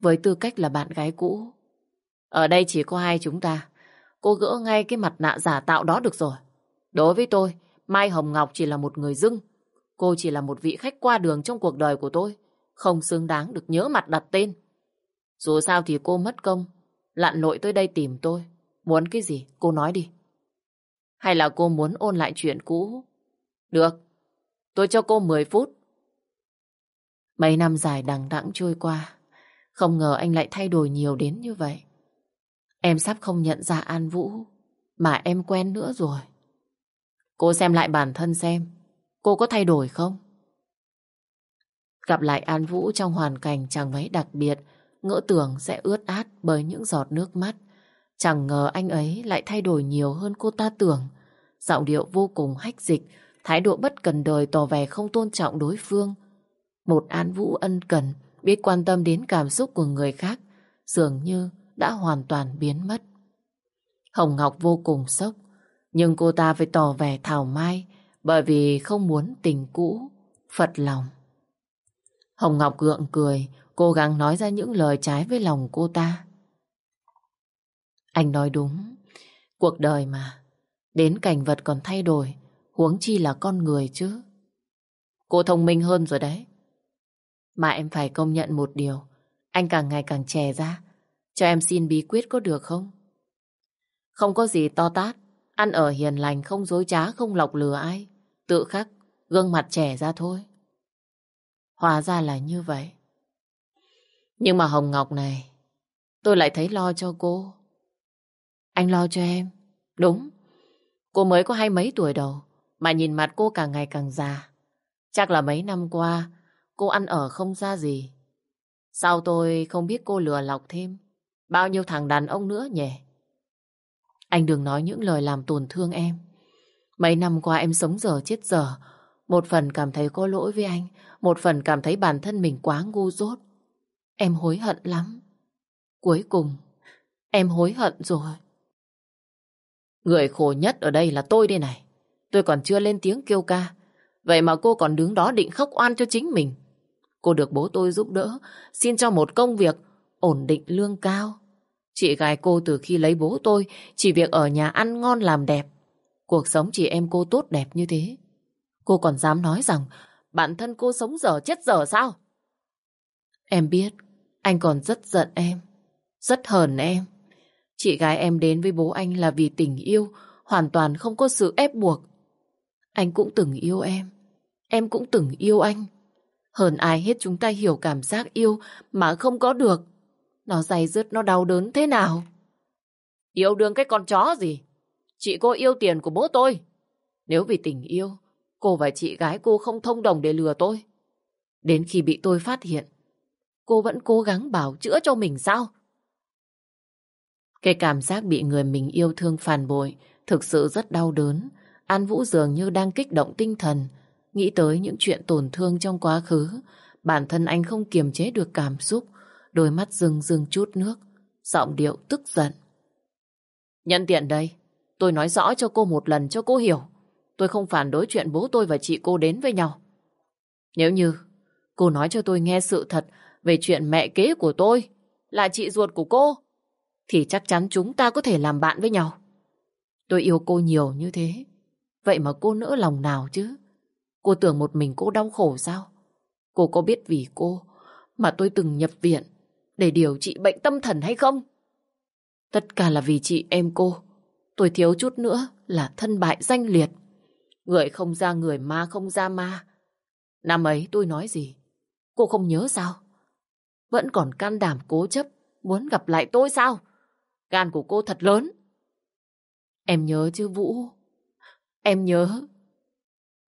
với tư cách là bạn gái cũ. Ở đây chỉ có hai chúng ta. Cô gỡ ngay cái mặt nạ giả tạo đó được rồi. Đối với tôi, Mai Hồng Ngọc chỉ là một người dưng. Cô chỉ là một vị khách qua đường trong cuộc đời của tôi. Không xứng đáng được nhớ mặt đặt tên. Dù sao thì cô mất công. Lặn lội tới đây tìm tôi. Muốn cái gì? Cô nói đi. Hay là cô muốn ôn lại chuyện cũ? Được. Tôi cho cô 10 phút. Mấy năm dài đằng đẵng trôi qua. Không ngờ anh lại thay đổi nhiều đến như vậy. Em sắp không nhận ra An Vũ mà em quen nữa rồi. Cô xem lại bản thân xem cô có thay đổi không? Gặp lại An Vũ trong hoàn cảnh chẳng mấy đặc biệt ngỡ tưởng sẽ ướt át bởi những giọt nước mắt. Chẳng ngờ anh ấy lại thay đổi nhiều hơn cô ta tưởng. Giọng điệu vô cùng hách dịch, thái độ bất cần đời tỏ vẻ không tôn trọng đối phương. Một An Vũ ân cần, biết quan tâm đến cảm xúc của người khác, dường như đã hoàn toàn biến mất. Hồng Ngọc vô cùng sốc, nhưng cô ta phải tỏ vẻ thảo mai bởi vì không muốn tình cũ, phật lòng. Hồng Ngọc gượng cười, cố gắng nói ra những lời trái với lòng cô ta. Anh nói đúng, cuộc đời mà, đến cảnh vật còn thay đổi, huống chi là con người chứ. Cô thông minh hơn rồi đấy. Mà em phải công nhận một điều, anh càng ngày càng trẻ ra. Cho em xin bí quyết có được không? Không có gì to tát, ăn ở hiền lành, không dối trá, không lọc lừa ai. Tự khắc, gương mặt trẻ ra thôi. Hóa ra là như vậy. Nhưng mà Hồng Ngọc này, tôi lại thấy lo cho cô. Anh lo cho em. Đúng. Cô mới có hai mấy tuổi đầu, mà nhìn mặt cô càng ngày càng già. Chắc là mấy năm qua, cô ăn ở không ra gì. Sao tôi không biết cô lừa lọc thêm? Bao nhiêu thằng đàn ông nữa nhỉ? Anh đừng nói những lời làm tổn thương em. Mấy năm qua em sống dở chết dở. Một phần cảm thấy có lỗi với anh, một phần cảm thấy bản thân mình quá ngu dốt. Em hối hận lắm. Cuối cùng, em hối hận rồi. Người khổ nhất ở đây là tôi đây này. Tôi còn chưa lên tiếng kêu ca. Vậy mà cô còn đứng đó định khóc oan cho chính mình. Cô được bố tôi giúp đỡ, xin cho một công việc ổn định lương cao. Chị gái cô từ khi lấy bố tôi chỉ việc ở nhà ăn ngon làm đẹp. Cuộc sống chị em cô tốt đẹp như thế. Cô còn dám nói rằng bản thân cô sống dở chết dở sao? Em biết anh còn rất giận em, rất hờn em. Chị gái em đến với bố anh là vì tình yêu, hoàn toàn không có sự ép buộc. Anh cũng từng yêu em, em cũng từng yêu anh. Hơn ai hết chúng ta hiểu cảm giác yêu mà không có được. Nó dày dứt, nó đau đớn thế nào? Yêu đương cái con chó gì? Chị cô yêu tiền của bố tôi. Nếu vì tình yêu, cô và chị gái cô không thông đồng để lừa tôi. Đến khi bị tôi phát hiện, cô vẫn cố gắng bảo chữa cho mình sao? Cái cảm giác bị người mình yêu thương phản bội thực sự rất đau đớn. An Vũ dường như đang kích động tinh thần, nghĩ tới những chuyện tổn thương trong quá khứ. Bản thân anh không kiềm chế được cảm xúc, đôi mắt rưng rưng chút nước, giọng điệu tức giận. Nhân tiện đây, tôi nói rõ cho cô một lần cho cô hiểu. Tôi không phản đối chuyện bố tôi và chị cô đến với nhau. Nếu như cô nói cho tôi nghe sự thật về chuyện mẹ kế của tôi là chị ruột của cô, thì chắc chắn chúng ta có thể làm bạn với nhau. Tôi yêu cô nhiều như thế, vậy mà cô nỡ lòng nào chứ? Cô tưởng một mình cô đau khổ sao? Cô có biết vì cô mà tôi từng nhập viện để điều trị bệnh tâm thần hay không? Tất cả là vì chị em cô. Tôi thiếu chút nữa là thân bại danh liệt. Người không ra người, ma không ra ma. Năm ấy tôi nói gì? Cô không nhớ sao? Vẫn còn can đảm cố chấp muốn gặp lại tôi sao? Gan của cô thật lớn. Em nhớ chứ Vũ? Em nhớ.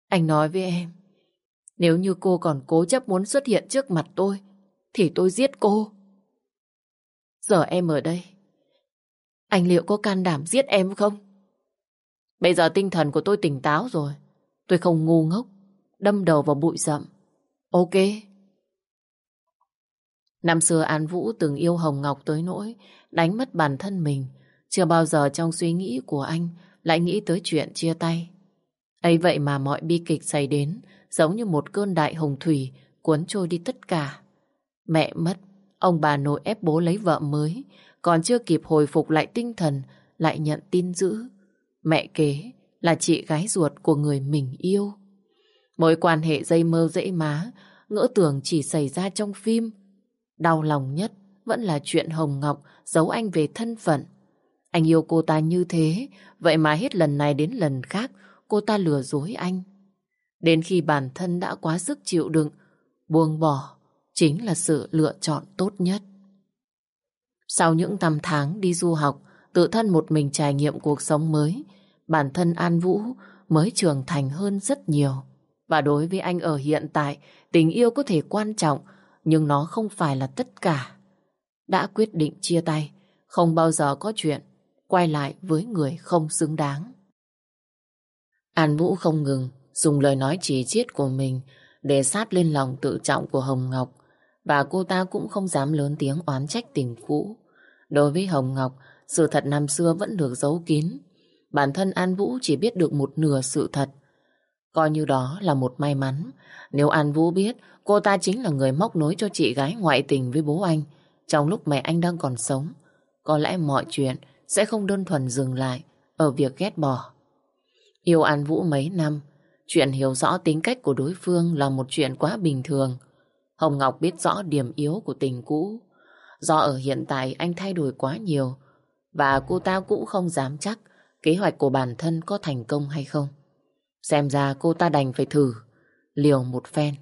Anh nói với em, nếu như cô còn cố chấp muốn xuất hiện trước mặt tôi, thì tôi giết cô. Giờ em ở đây, anh liệu có can đảm giết em không? Bây giờ tinh thần của tôi tỉnh táo rồi. Tôi không ngu ngốc, đâm đầu vào bụi rậm. Ok. Năm xưa An Vũ từng yêu Hồng Ngọc tới nỗi đánh mất bản thân mình. Chưa bao giờ trong suy nghĩ của anh lại nghĩ tới chuyện chia tay ấy vậy mà mọi bi kịch xảy đến giống như một cơn đại hồng thủy cuốn trôi đi tất cả. Mẹ mất, ông bà nội ép bố lấy vợ mới, còn chưa kịp hồi phục lại tinh thần, lại nhận tin dữ. Mẹ kế là chị gái ruột của người mình yêu. Mối quan hệ dây mơ dễ má, ngỡ tưởng chỉ xảy ra trong phim. Đau lòng nhất vẫn là chuyện Hồng Ngọc giấu anh về thân phận. Anh yêu cô ta như thế, vậy mà hết lần này đến lần khác cô ta lừa dối anh. Đến khi bản thân đã quá sức chịu đựng, buông bỏ chính là sự lựa chọn tốt nhất. Sau những năm tháng đi du học, tự thân một mình trải nghiệm cuộc sống mới, bản thân An Vũ mới trưởng thành hơn rất nhiều. Và đối với anh ở hiện tại, tình yêu có thể quan trọng, nhưng nó không phải là tất cả. Đã quyết định chia tay, không bao giờ có chuyện quay lại với người không xứng đáng. An Vũ không ngừng dùng lời nói chỉ chiết của mình để sát lên lòng tự trọng của Hồng Ngọc và cô ta cũng không dám lớn tiếng oán trách tình cũ. Đối với Hồng Ngọc, sự thật năm xưa vẫn được giấu kín. Bản thân An Vũ chỉ biết được một nửa sự thật. Coi như đó là một may mắn. Nếu An Vũ biết cô ta chính là người móc nối cho chị gái ngoại tình với bố anh trong lúc mẹ anh đang còn sống, có lẽ mọi chuyện sẽ không đơn thuần dừng lại ở việc ghét bỏ. Yêu An Vũ mấy năm, chuyện hiểu rõ tính cách của đối phương là một chuyện quá bình thường. Hồng Ngọc biết rõ điểm yếu của tình cũ. Do ở hiện tại anh thay đổi quá nhiều và cô ta cũng không dám chắc kế hoạch của bản thân có thành công hay không. Xem ra cô ta đành phải thử, liều một phen.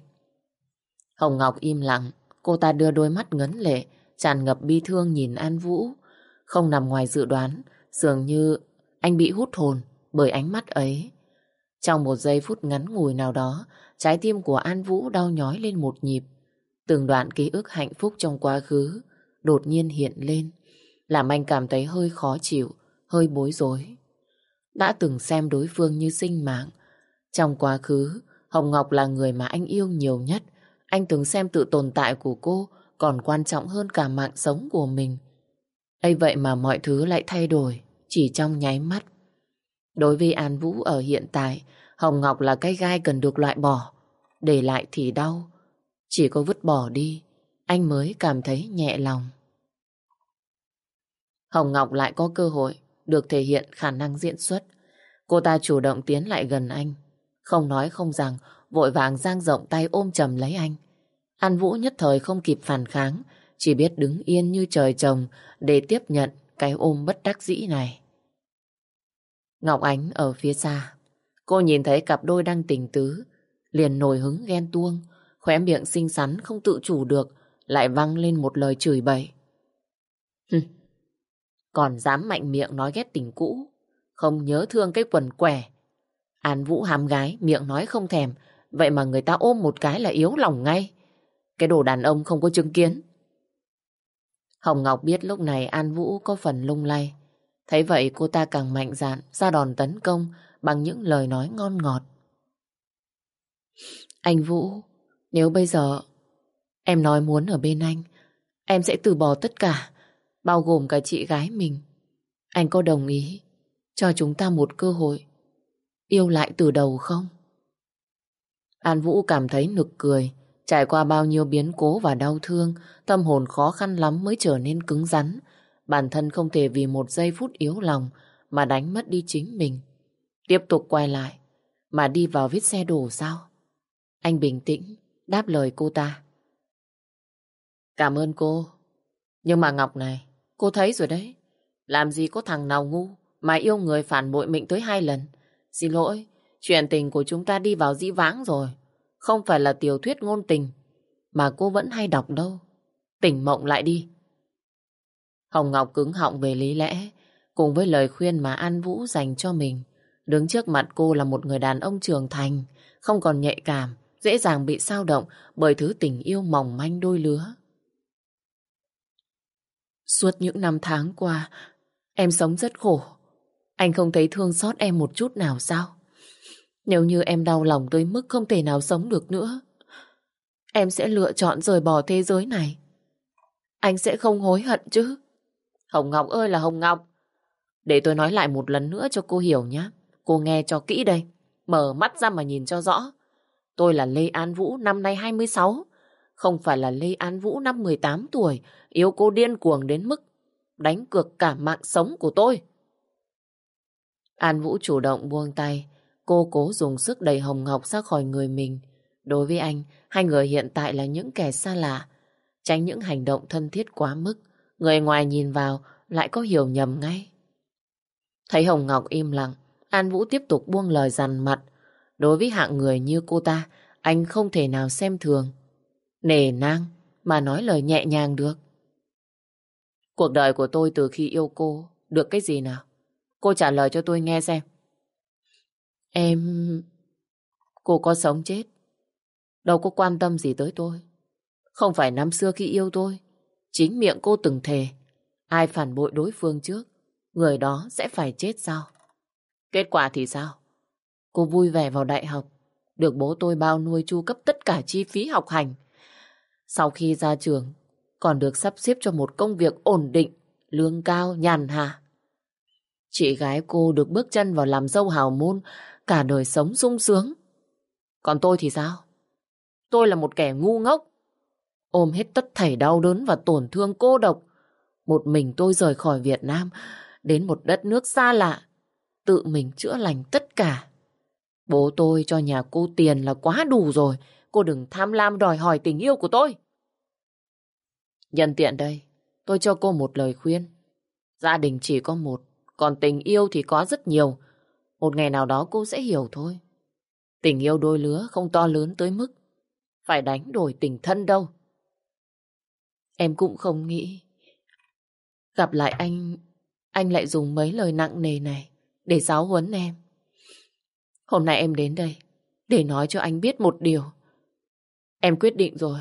Hồng Ngọc im lặng, cô ta đưa đôi mắt ngấn lệ, tràn ngập bi thương nhìn An Vũ. Không nằm ngoài dự đoán, dường như anh bị hút hồn bởi ánh mắt ấy. Trong một giây phút ngắn ngủi nào đó, trái tim của An Vũ đau nhói lên một nhịp. Từng đoạn ký ức hạnh phúc trong quá khứ đột nhiên hiện lên, làm anh cảm thấy hơi khó chịu, hơi bối rối. Đã từng xem đối phương như sinh mạng. Trong quá khứ, Hồng Ngọc là người mà anh yêu nhiều nhất. Anh từng xem tự tồn tại của cô còn quan trọng hơn cả mạng sống của mình. ấy vậy mà mọi thứ lại thay đổi chỉ trong nháy mắt. Đối với An Vũ ở hiện tại, Hồng Ngọc là cái gai cần được loại bỏ. Để lại thì đau. Chỉ có vứt bỏ đi, anh mới cảm thấy nhẹ lòng. Hồng Ngọc lại có cơ hội được thể hiện khả năng diễn xuất. Cô ta chủ động tiến lại gần anh. Không nói không rằng, vội vàng giang rộng tay ôm chầm lấy anh. An Vũ nhất thời không kịp phản kháng, chỉ biết đứng yên như trời trồng để tiếp nhận cái ôm bất đắc dĩ này. Ngọc Ánh ở phía xa. Cô nhìn thấy cặp đôi đang tình tứ, liền nổi hứng ghen tuông, khóe miệng xinh xắn không tự chủ được, lại văng lên một lời chửi bậy. Còn dám mạnh miệng nói ghét tình cũ, không nhớ thương cái quần què. An Vũ hàm gái, miệng nói không thèm, vậy mà người ta ôm một cái là yếu lòng ngay. Cái đồ đàn ông không có chứng kiến. Hồng Ngọc biết lúc này An Vũ có phần lung lay. Thấy vậy cô ta càng mạnh dạn ra đòn tấn công bằng những lời nói ngon ngọt. Anh Vũ, nếu bây giờ em nói muốn ở bên anh, em sẽ từ bỏ tất cả, bao gồm cả chị gái mình. Anh có đồng ý cho chúng ta một cơ hội yêu lại từ đầu không? An Vũ cảm thấy nực cười, trải qua bao nhiêu biến cố và đau thương, tâm hồn khó khăn lắm mới trở nên cứng rắn. Bản thân không thể vì một giây phút yếu lòng mà đánh mất đi chính mình. Tiếp tục quay lại, mà đi vào vết xe đổ sao? Anh bình tĩnh, đáp lời cô ta. Cảm ơn cô. Nhưng mà Ngọc này, cô thấy rồi đấy. Làm gì có thằng nào ngu mà yêu người phản bội mình tới hai lần. Xin lỗi, chuyện tình của chúng ta đi vào dĩ vãng rồi. Không phải là tiểu thuyết ngôn tình, mà cô vẫn hay đọc đâu. Tỉnh mộng lại đi. Hồng Ngọc cứng họng về lý lẽ, cùng với lời khuyên mà An Vũ dành cho mình. Đứng trước mặt cô là một người đàn ông trưởng thành, không còn nhạy cảm, dễ dàng bị sao động bởi thứ tình yêu mỏng manh đôi lứa. Suốt những năm tháng qua, em sống rất khổ. Anh không thấy thương xót em một chút nào sao? Nếu như em đau lòng tới mức không thể nào sống được nữa, em sẽ lựa chọn rời bỏ thế giới này. Anh sẽ không hối hận chứ? Hồng Ngọc ơi là Hồng Ngọc. Để tôi nói lại một lần nữa cho cô hiểu nhé. Cô nghe cho kỹ đây. Mở mắt ra mà nhìn cho rõ. Tôi là Lê An Vũ, năm nay 26. Không phải là Lê An Vũ năm 18 tuổi, yêu cô điên cuồng đến mức đánh cược cả mạng sống của tôi. An Vũ chủ động buông tay, cô cố dùng sức đẩy Hồng Ngọc ra khỏi người mình. Đối với anh, hai người hiện tại là những kẻ xa lạ, tránh những hành động thân thiết quá mức. Người ngoài nhìn vào lại có hiểu nhầm ngay. Thấy Hồng Ngọc im lặng, An Vũ tiếp tục buông lời dằn mặt. Đối với hạng người như cô ta, anh không thể nào xem thường. Nề nang mà nói lời nhẹ nhàng được. Cuộc đời của tôi từ khi yêu cô được cái gì nào? Cô trả lời cho tôi nghe xem. Em... Cô có sống chết. Đâu có quan tâm gì tới tôi. Không phải năm xưa khi yêu tôi. Chính miệng cô từng thề. Ai phản bội đối phương trước, người đó sẽ phải chết sao? Kết quả thì sao? Cô vui vẻ vào đại học, được bố tôi bao nuôi chu cấp tất cả chi phí học hành. Sau khi ra trường, còn được sắp xếp cho một công việc ổn định, lương cao, nhàn hạ. Chị gái cô được bước chân vào làm dâu hào môn, cả đời sống sung sướng. Còn tôi thì sao? Tôi là một kẻ ngu ngốc, ôm hết tất thảy đau đớn và tổn thương cô độc. Một mình tôi rời khỏi Việt Nam, đến một đất nước xa lạ, tự mình chữa lành tất cả. Bố tôi cho nhà cô tiền là quá đủ rồi, cô đừng tham lam đòi hỏi tình yêu của tôi. Nhân tiện đây, tôi cho cô một lời khuyên. Gia đình chỉ có một, còn tình yêu thì có rất nhiều. Một ngày nào đó cô sẽ hiểu thôi. Tình yêu đôi lứa không to lớn tới mức phải đánh đổi tình thân đâu. Em cũng không nghĩ. Gặp lại anh, anh lại dùng mấy lời nặng nề này để giáo huấn em. Hôm nay em đến đây để nói cho anh biết một điều. Em quyết định rồi.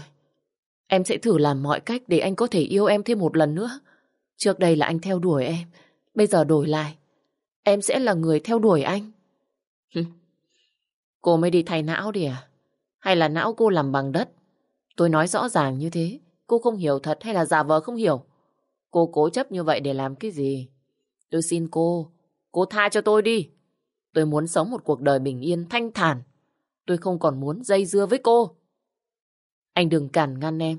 Em sẽ thử làm mọi cách để anh có thể yêu em thêm một lần nữa. Trước đây là anh theo đuổi em. Bây giờ đổi lại. Em sẽ là người theo đuổi anh. cô mới đi thay não đi à? Hay là não cô làm bằng đất? Tôi nói rõ ràng như thế. Cô không hiểu thật hay là giả vờ không hiểu? Cô cố chấp như vậy để làm cái gì? Tôi xin cô, cô tha cho tôi đi. Tôi muốn sống một cuộc đời bình yên, thanh thản. Tôi không còn muốn dây dưa với cô. Anh đừng cản ngăn em.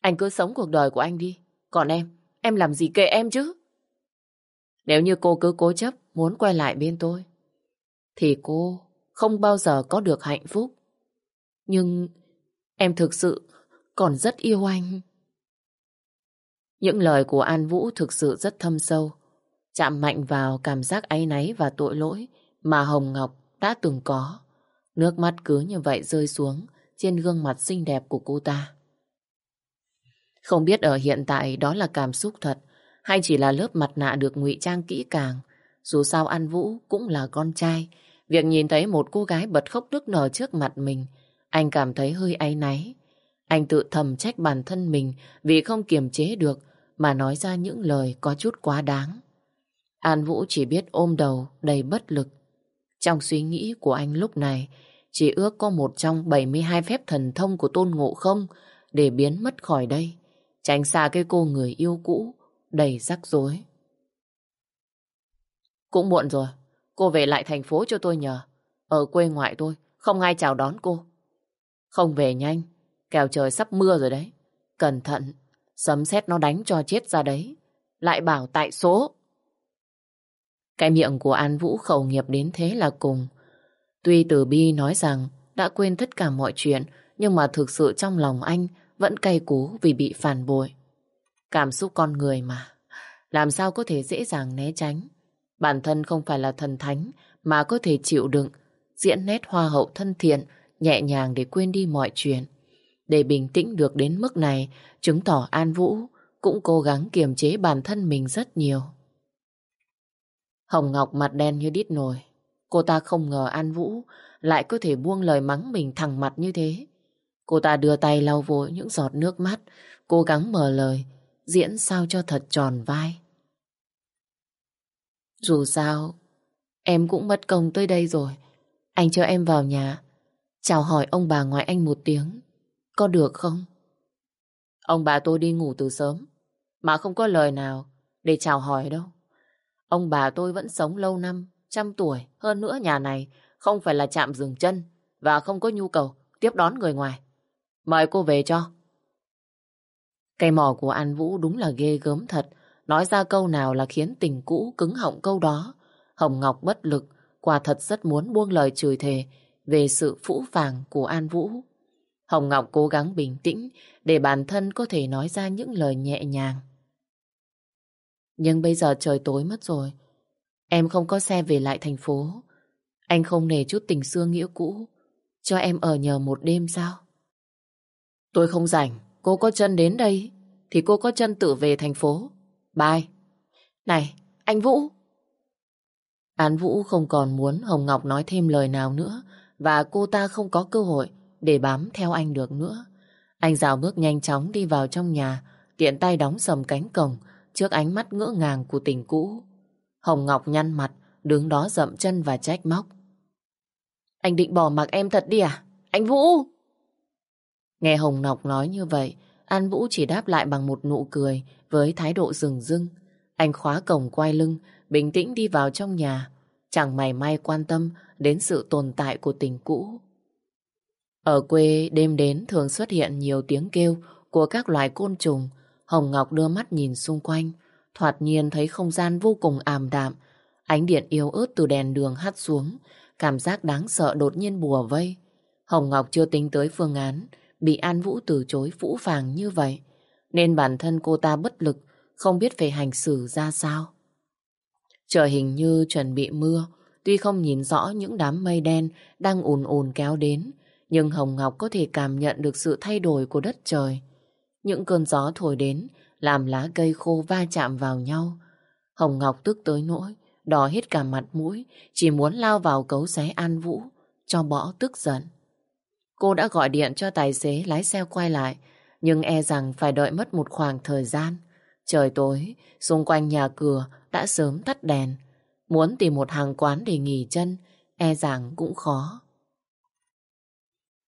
Anh cứ sống cuộc đời của anh đi. Còn em, em làm gì kệ em chứ? Nếu như cô cứ cố chấp muốn quay lại bên tôi, thì cô không bao giờ có được hạnh phúc. Nhưng em thực sự còn rất yêu anh. Những lời của An Vũ thực sự rất thâm sâu, chạm mạnh vào cảm giác áy náy và tội lỗi mà Hồng Ngọc đã từng có. Nước mắt cứ như vậy rơi xuống trên gương mặt xinh đẹp của cô ta. Không biết ở hiện tại đó là cảm xúc thật hay chỉ là lớp mặt nạ được ngụy trang kỹ càng. Dù sao An Vũ cũng là con trai. Việc nhìn thấy một cô gái bật khóc nức nở trước mặt mình, anh cảm thấy hơi áy náy. Anh tự thầm trách bản thân mình vì không kiềm chế được mà nói ra những lời có chút quá đáng. An Vũ chỉ biết ôm đầu đầy bất lực. Trong suy nghĩ của anh lúc này, chỉ ước có một trong 72 phép thần thông của Tôn Ngộ không để biến mất khỏi đây. Tránh xa cái cô người yêu cũ, đầy rắc rối. Cũng muộn rồi, cô về lại thành phố cho tôi nhờ. Ở quê ngoại tôi, không ai chào đón cô. Không về nhanh, kèo trời sắp mưa rồi đấy. Cẩn thận, sấm sét nó đánh cho chết ra đấy. Lại bảo tại số. Cái miệng của An Vũ khẩu nghiệp đến thế là cùng. Tuy Từ Bi nói rằng đã quên tất cả mọi chuyện, nhưng mà thực sự trong lòng anh vẫn cay cú vì bị phản bội. Cảm xúc con người mà, làm sao có thể dễ dàng né tránh. Bản thân không phải là thần thánh mà có thể chịu đựng, diễn nét hoa hậu thân thiện, nhẹ nhàng để quên đi mọi chuyện. Để bình tĩnh được đến mức này, chứng tỏ An Vũ cũng cố gắng kiềm chế bản thân mình rất nhiều. Hồng Ngọc mặt đen như đít nồi. Cô ta không ngờ An Vũ lại có thể buông lời mắng mình thẳng mặt như thế. Cô ta đưa tay lau vội những giọt nước mắt, cố gắng mở lời, diễn sao cho thật tròn vai. Dù sao, em cũng mất công tới đây rồi. Anh cho em vào nhà, chào hỏi ông bà ngoại anh một tiếng. Có được không? Ông bà tôi đi ngủ từ sớm, mà không có lời nào để chào hỏi đâu. Ông bà tôi vẫn sống lâu năm, trăm tuổi, hơn nữa nhà này không phải là chạm dừng chân và không có nhu cầu tiếp đón người ngoài. Mời cô về cho. Cây mỏ của An Vũ đúng là ghê gớm thật. Nói ra câu nào là khiến tình cũ cứng họng câu đó. Hồng Ngọc bất lực, quả thật rất muốn buông lời chửi thề về sự phũ phàng của An Vũ. Hồng Ngọc cố gắng bình tĩnh để bản thân có thể nói ra những lời nhẹ nhàng. Nhưng bây giờ trời tối mất rồi. Em không có xe về lại thành phố. Anh không nề chút tình xưa nghĩa cũ. Cho em ở nhờ một đêm sao? Tôi không rảnh. Cô có chân đến đây thì cô có chân tự về thành phố. Bye. Này, anh Vũ. Án Vũ không còn muốn Hồng Ngọc nói thêm lời nào nữa và cô ta không có cơ hội để bám theo anh được nữa. Anh rào bước nhanh chóng đi vào trong nhà, tiện tay đóng sầm cánh cổng trước ánh mắt ngỡ ngàng của tình cũ. Hồng Ngọc nhăn mặt, đứng đó dậm chân và trách móc. Anh định bỏ mặc em thật đi à? Anh Vũ! Nghe Hồng Ngọc nói như vậy, An Vũ chỉ đáp lại bằng một nụ cười với thái độ rừng rưng. Anh khóa cổng quay lưng, bình tĩnh đi vào trong nhà, chẳng mảy may quan tâm đến sự tồn tại của tình cũ. Ở quê đêm đến thường xuất hiện nhiều tiếng kêu của các loài côn trùng. Hồng Ngọc đưa mắt nhìn xung quanh, thoạt nhiên thấy không gian vô cùng ảm đạm. Ánh điện yếu ớt từ đèn đường hắt xuống, cảm giác đáng sợ đột nhiên bùa vây. Hồng Ngọc chưa tính tới phương án, bị An Vũ từ chối phũ phàng như vậy, nên bản thân cô ta bất lực, không biết phải hành xử ra sao. Trời hình như chuẩn bị mưa, tuy không nhìn rõ những đám mây đen đang ùn ùn kéo đến, nhưng Hồng Ngọc có thể cảm nhận được sự thay đổi của đất trời. Những cơn gió thổi đến, làm lá cây khô va chạm vào nhau. Hồng Ngọc tức tới nỗi, đỏ hết cả mặt mũi, chỉ muốn lao vào cấu xé An Vũ, cho bỏ tức giận. Cô đã gọi điện cho tài xế lái xe quay lại, nhưng e rằng phải đợi mất một khoảng thời gian. Trời tối, xung quanh nhà cửa đã sớm tắt đèn. Muốn tìm một hàng quán để nghỉ chân, e rằng cũng khó.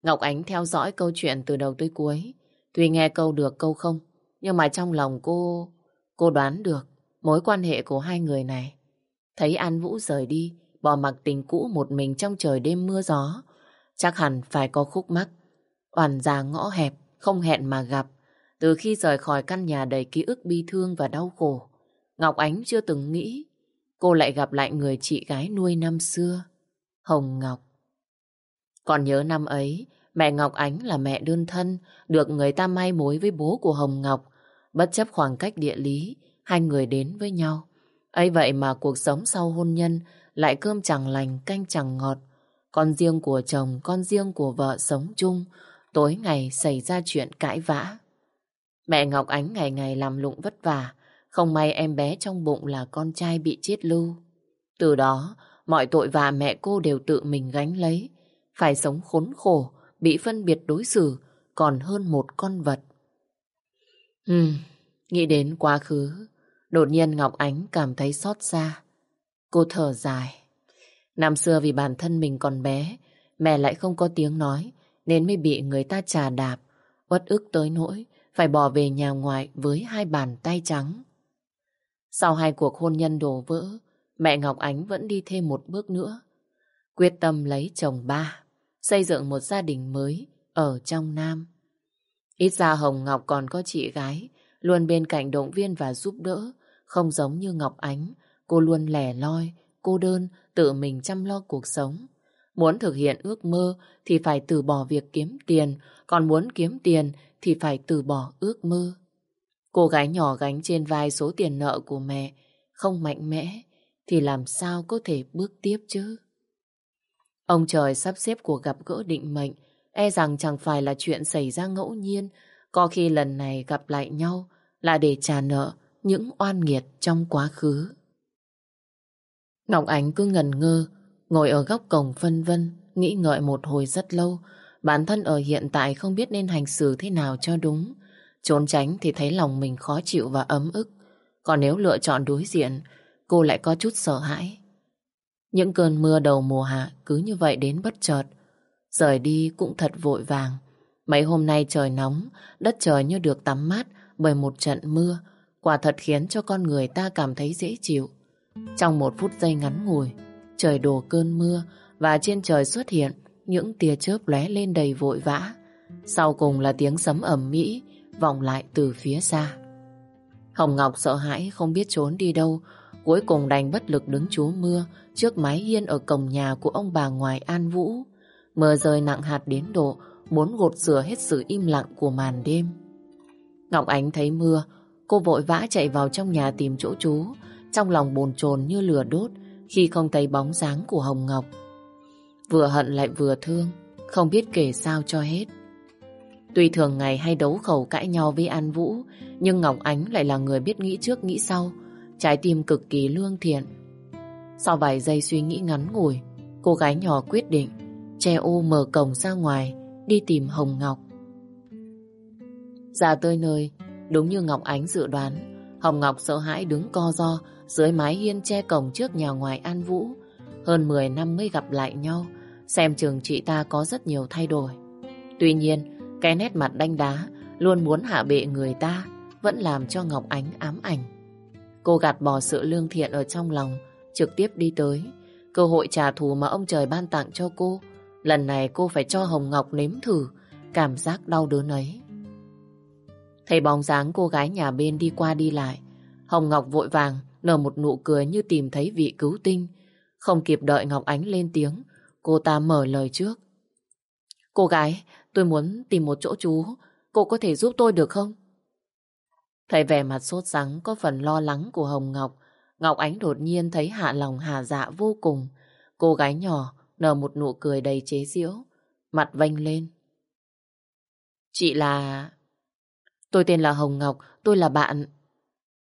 Ngọc Ánh theo dõi câu chuyện từ đầu tới cuối. Tuy nghe câu được câu không, nhưng mà trong lòng cô, cô đoán được mối quan hệ của hai người này. Thấy An Vũ rời đi, bỏ mặc tình cũ một mình trong trời đêm mưa gió, Chắc hẳn phải có khúc mắc. Oàn già ngõ hẹp, không hẹn mà gặp. Từ khi rời khỏi căn nhà đầy ký ức bi thương và đau khổ, Ngọc Ánh chưa từng nghĩ cô lại gặp lại người chị gái nuôi năm xưa, Hồng Ngọc. Còn nhớ năm ấy, mẹ Ngọc Ánh là mẹ đơn thân, được người ta may mối với bố của Hồng Ngọc. Bất chấp khoảng cách địa lý, hai người đến với nhau. ấy vậy mà cuộc sống sau hôn nhân lại cơm chẳng lành, canh chẳng ngọt. Con riêng của chồng, con riêng của vợ sống chung, tối ngày xảy ra chuyện cãi vã. Mẹ Ngọc Ánh ngày ngày làm lụng vất vả, không may em bé trong bụng là con trai bị chết lưu. Từ đó, mọi tội vạ mẹ cô đều tự mình gánh lấy, phải sống khốn khổ, bị phân biệt đối xử, còn hơn một con vật. Ừ, nghĩ đến quá khứ, đột nhiên Ngọc Ánh cảm thấy xót xa. Cô thở dài. Năm xưa vì bản thân mình còn bé, mẹ lại không có tiếng nói, nên mới bị người ta trà đạp, uất ức tới nỗi phải bỏ về nhà ngoại với hai bàn tay trắng. Sau hai cuộc hôn nhân đổ vỡ, mẹ Ngọc Ánh vẫn đi thêm một bước nữa. Quyết tâm lấy chồng ba, xây dựng một gia đình mới ở trong Nam. Ít ra Hồng Ngọc còn có chị gái, luôn bên cạnh động viên và giúp đỡ, không giống như Ngọc Ánh, cô luôn lẻ loi, cô đơn, tự mình chăm lo cuộc sống. Muốn thực hiện ước mơ thì phải từ bỏ việc kiếm tiền, còn muốn kiếm tiền thì phải từ bỏ ước mơ. Cô gái nhỏ gánh trên vai số tiền nợ của mẹ, không mạnh mẽ, thì làm sao có thể bước tiếp chứ? Ông trời sắp xếp cuộc gặp gỡ định mệnh, e rằng chẳng phải là chuyện xảy ra ngẫu nhiên, có khi lần này gặp lại nhau là để trả nợ những oan nghiệt trong quá khứ. Ngọc Ánh cứ ngần ngơ, ngồi ở góc cổng phân vân, nghĩ ngợi một hồi rất lâu. Bản thân ở hiện tại không biết nên hành xử thế nào cho đúng. Trốn tránh thì thấy lòng mình khó chịu và ấm ức. Còn nếu lựa chọn đối diện, cô lại có chút sợ hãi. Những cơn mưa đầu mùa hạ cứ như vậy đến bất chợt. Rời đi cũng thật vội vàng. Mấy hôm nay trời nóng, đất trời như được tắm mát bởi một trận mưa. Quả thật khiến cho con người ta cảm thấy dễ chịu. Trong một phút giây ngắn ngủi, trời đổ cơn mưa và trên trời xuất hiện những tia chớp lóe lên đầy vội vã. Sau cùng là tiếng sấm ầm mỹ vọng lại từ phía xa. Hồng Ngọc sợ hãi không biết trốn đi đâu, cuối cùng đành bất lực đứng chúa mưa trước mái hiên ở cổng nhà của ông bà ngoài An Vũ. Mưa rơi nặng hạt đến độ muốn gột rửa hết sự im lặng của màn đêm. Ngọc Ánh thấy mưa, cô vội vã chạy vào trong nhà tìm chỗ trú, trong lòng bồn chồn như lửa đốt khi không thấy bóng dáng của Hồng Ngọc. Vừa hận lại vừa thương, không biết kể sao cho hết. Tuy thường ngày hay đấu khẩu cãi nhau với An Vũ, nhưng Ngọc Ánh lại là người biết nghĩ trước nghĩ sau, trái tim cực kỳ lương thiện. Sau vài giây suy nghĩ ngắn ngủi, cô gái nhỏ quyết định che ô mở cổng ra ngoài, đi tìm Hồng Ngọc. Ra tới nơi, đúng như Ngọc Ánh dự đoán, Hồng Ngọc sợ hãi đứng co do dưới mái hiên che cổng trước nhà ngoài An Vũ. Hơn 10 năm mới gặp lại nhau, xem trường chị ta có rất nhiều thay đổi. Tuy nhiên, cái nét mặt đanh đá, luôn muốn hạ bệ người ta, vẫn làm cho Ngọc Ánh ám ảnh. Cô gạt bỏ sự lương thiện ở trong lòng, trực tiếp đi tới. Cơ hội trả thù mà ông trời ban tặng cho cô, lần này cô phải cho Hồng Ngọc nếm thử cảm giác đau đớn ấy. Thấy bóng dáng cô gái nhà bên đi qua đi lại, Hồng Ngọc vội vàng nở một nụ cười như tìm thấy vị cứu tinh. Không kịp đợi Ngọc Ánh lên tiếng, cô ta mở lời trước. Cô gái, tôi muốn tìm một chỗ trú, cô có thể giúp tôi được không? Thấy vẻ mặt sốt sắng có phần lo lắng của Hồng Ngọc, Ngọc Ánh đột nhiên thấy hạ lòng hà dạ vô cùng. Cô gái nhỏ nở một nụ cười đầy chế giễu, mặt vênh lên. Chị là... Tôi tên là Hồng Ngọc, tôi là bạn.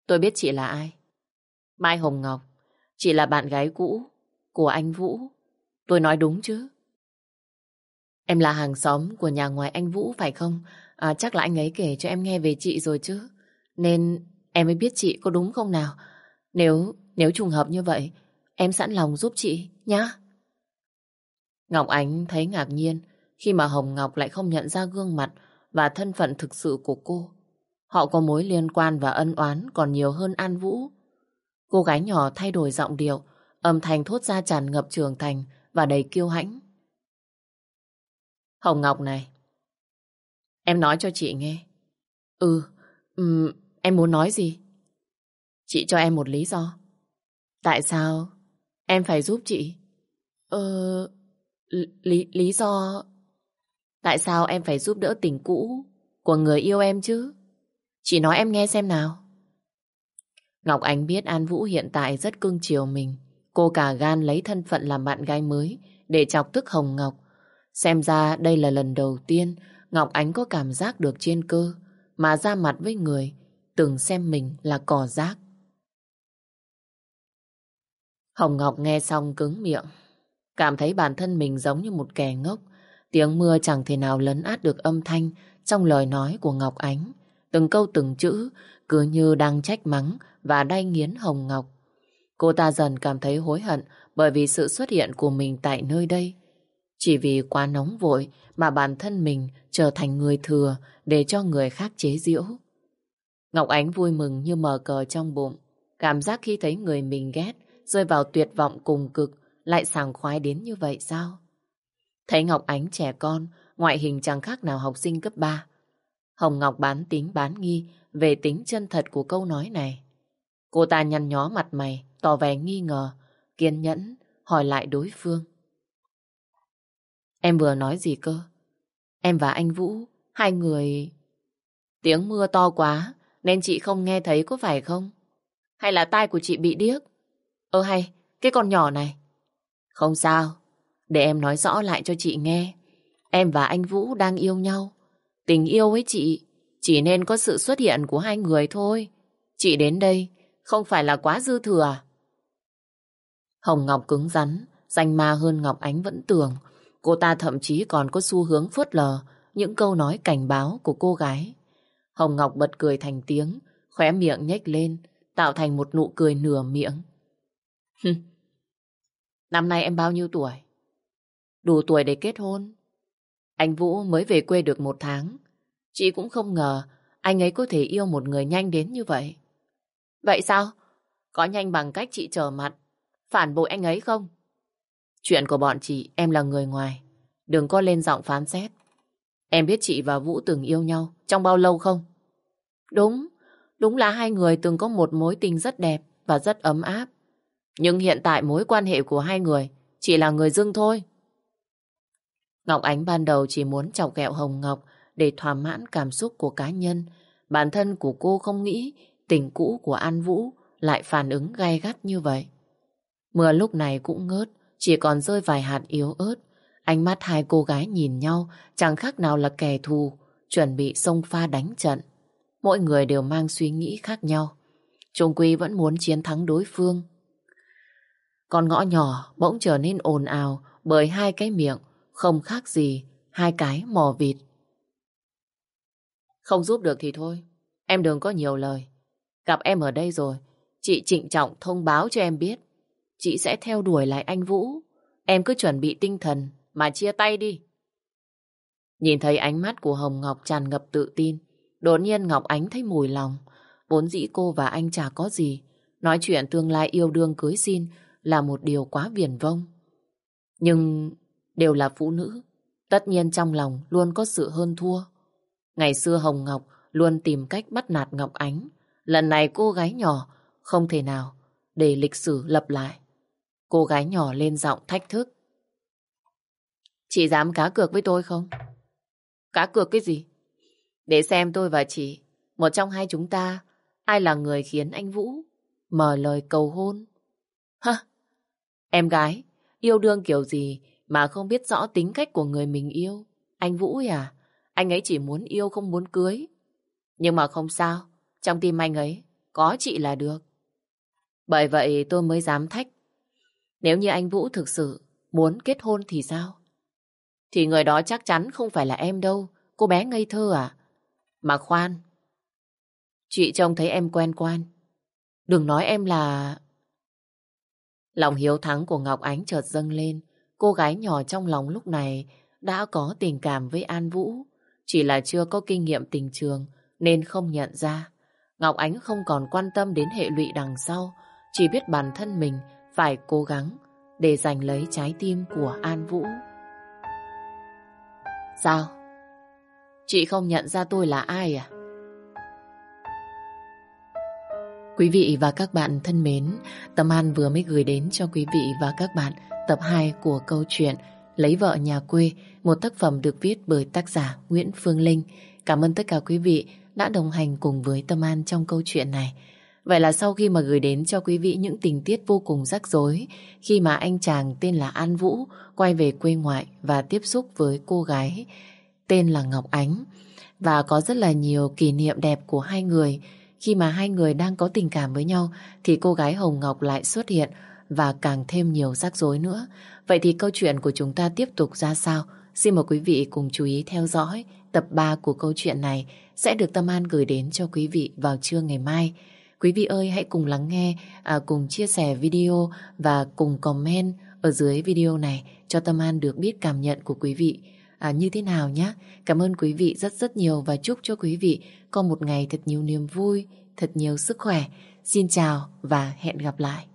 Tôi biết chị là ai. Mai Hồng Ngọc, chị là bạn gái cũ của anh Vũ. Tôi nói đúng chứ? Em là hàng xóm của nhà ngoài anh Vũ phải không? À, chắc là anh ấy kể cho em nghe về chị rồi chứ. Nên em mới biết chị có đúng không nào? Nếu nếu trùng hợp như vậy, em sẵn lòng giúp chị nhá. Ngọc Ánh thấy ngạc nhiên khi mà Hồng Ngọc lại không nhận ra gương mặt và thân phận thực sự của cô. Họ có mối liên quan và ân oán còn nhiều hơn An Vũ. Cô gái nhỏ thay đổi giọng điệu, âm thanh thốt ra tràn ngập trường thành và đầy kiêu hãnh. Hồng Ngọc này, em nói cho chị nghe. Ừ, um, em muốn nói gì? Chị cho em một lý do. Tại sao em phải giúp chị? Ờ... Lý, lý do... Tại sao em phải giúp đỡ tình cũ của người yêu em chứ? Chị nói em nghe xem nào. Ngọc Ánh biết An Vũ hiện tại rất cưng chiều mình. Cô cả gan lấy thân phận làm bạn gái mới để chọc tức Hồng Ngọc. Xem ra đây là lần đầu tiên Ngọc Ánh có cảm giác được trên cơ mà ra mặt với người từng xem mình là cỏ rác. Hồng Ngọc nghe xong cứng miệng, cảm thấy bản thân mình giống như một kẻ ngốc. Tiếng mưa chẳng thể nào lấn át được âm thanh trong lời nói của Ngọc Ánh. Từng câu từng chữ cứ như đang trách mắng và đay nghiến Hồng Ngọc. Cô ta dần cảm thấy hối hận bởi vì sự xuất hiện của mình tại nơi đây. Chỉ vì quá nóng vội mà bản thân mình trở thành người thừa để cho người khác chế giễu. Ngọc Ánh vui mừng như mờ cờ trong bụng. Cảm giác khi thấy người mình ghét rơi vào tuyệt vọng cùng cực lại sảng khoái đến như vậy sao? Thấy Ngọc Ánh trẻ con, ngoại hình chẳng khác nào học sinh cấp 3. Hồng Ngọc bán tính bán nghi về tính chân thật của câu nói này. Cô ta nhăn nhó mặt mày, tỏ vẻ nghi ngờ, kiên nhẫn, hỏi lại đối phương. Em vừa nói gì cơ? Em và anh Vũ, hai người... Tiếng mưa to quá, nên chị không nghe thấy có phải không? Hay là tai của chị bị điếc? Ơ hay, cái con nhỏ này. Không sao, để em nói rõ lại cho chị nghe. Em và anh Vũ đang yêu nhau. Tình yêu với chị chỉ nên có sự xuất hiện của hai người thôi. Chị đến đây không phải là quá dư thừa? Hồng Ngọc cứng rắn, danh ma hơn Ngọc Ánh vẫn tưởng. Cô ta thậm chí còn có xu hướng phớt lờ những câu nói cảnh báo của cô gái. Hồng Ngọc bật cười thành tiếng, khóe miệng nhếch lên, tạo thành một nụ cười nửa miệng. Năm nay em bao nhiêu tuổi? Đủ tuổi để kết hôn. Anh Vũ mới về quê được một tháng. Chị cũng không ngờ anh ấy có thể yêu một người nhanh đến như vậy. Vậy sao? Có nhanh bằng cách chị trở mặt, phản bội anh ấy không? Chuyện của bọn chị, em là người ngoài. Đừng có lên giọng phán xét. Em biết chị và Vũ từng yêu nhau trong bao lâu không? Đúng, đúng là hai người từng có một mối tình rất đẹp và rất ấm áp. Nhưng hiện tại mối quan hệ của hai người chỉ là người dưng thôi. Ngọc Ánh ban đầu chỉ muốn chọc ghẹo Hồng Ngọc để thỏa mãn cảm xúc của cá nhân. Bản thân của cô không nghĩ tình cũ của An Vũ lại phản ứng gay gắt như vậy. Mưa lúc này cũng ngớt, chỉ còn rơi vài hạt yếu ớt. Ánh mắt hai cô gái nhìn nhau chẳng khác nào là kẻ thù, chuẩn bị xông pha đánh trận. Mỗi người đều mang suy nghĩ khác nhau. Trung Quy vẫn muốn chiến thắng đối phương. Con ngõ nhỏ bỗng trở nên ồn ào bởi hai cái miệng, không khác gì hai cái mò vịt. Không giúp được thì thôi, em đừng có nhiều lời. Gặp em ở đây rồi, chị trịnh trọng thông báo cho em biết. Chị sẽ theo đuổi lại anh Vũ. Em cứ chuẩn bị tinh thần mà chia tay đi. Nhìn thấy ánh mắt của Hồng Ngọc tràn ngập tự tin, đột nhiên Ngọc Ánh thấy mùi lòng. Vốn dĩ cô và anh chả có gì. Nói chuyện tương lai yêu đương cưới xin là một điều quá viển vông. Nhưng đều là phụ nữ. Tất nhiên trong lòng luôn có sự hơn thua. Ngày xưa Hồng Ngọc luôn tìm cách bắt nạt Ngọc Ánh. Lần này cô gái nhỏ không thể nào để lịch sử lặp lại. Cô gái nhỏ lên giọng thách thức. Chị dám cá cược với tôi không? Cá cược cái gì? Để xem tôi và chị, một trong hai chúng ta, ai là người khiến anh Vũ mở lời cầu hôn? Hả? Em gái, yêu đương kiểu gì mà không biết rõ tính cách của người mình yêu? Anh Vũ à? Anh ấy chỉ muốn yêu không muốn cưới. Nhưng mà không sao, trong tim anh ấy có chị là được. Bởi vậy tôi mới dám thách. Nếu như anh Vũ thực sự muốn kết hôn thì sao? Thì người đó chắc chắn không phải là em đâu, cô bé ngây thơ à? Mà khoan, chị trông thấy em quen quen. Đừng nói em là... Lòng hiếu thắng của Ngọc Ánh chợt dâng lên. Cô gái nhỏ trong lòng lúc này đã có tình cảm với An Vũ. Chỉ là chưa có kinh nghiệm tình trường nên không nhận ra. Ngọc Ánh không còn quan tâm đến hệ lụy đằng sau, chỉ biết bản thân mình phải cố gắng để giành lấy trái tim của An Vũ. Sao? Chị không nhận ra tôi là ai à? Quý vị và các bạn thân mến, Tâm An vừa mới gửi đến cho quý vị và các bạn tập 2 của câu chuyện Lấy vợ nhà quê, một tác phẩm được viết bởi tác giả Nguyễn Phương Linh. Cảm ơn tất cả quý vị đã đồng hành cùng với Tâm An trong câu chuyện này. Vậy là sau khi mà gửi đến cho quý vị những tình tiết vô cùng rắc rối khi mà anh chàng tên là An Vũ quay về quê ngoại và tiếp xúc với cô gái tên là Ngọc Ánh và có rất là nhiều kỷ niệm đẹp của hai người khi mà hai người đang có tình cảm với nhau thì cô gái Hồng Ngọc lại xuất hiện và càng thêm nhiều rắc rối nữa. Vậy thì câu chuyện của chúng ta tiếp tục ra sao? Xin mời quý vị cùng chú ý theo dõi tập 3 của câu chuyện này sẽ được Tâm An gửi đến cho quý vị vào trưa ngày mai. Quý vị ơi hãy cùng lắng nghe, à, cùng chia sẻ video và cùng comment ở dưới video này cho Tâm An được biết cảm nhận của quý vị à, như thế nào nhé. Cảm ơn quý vị rất rất nhiều và chúc cho quý vị có một ngày thật nhiều niềm vui, thật nhiều sức khỏe. Xin chào và hẹn gặp lại.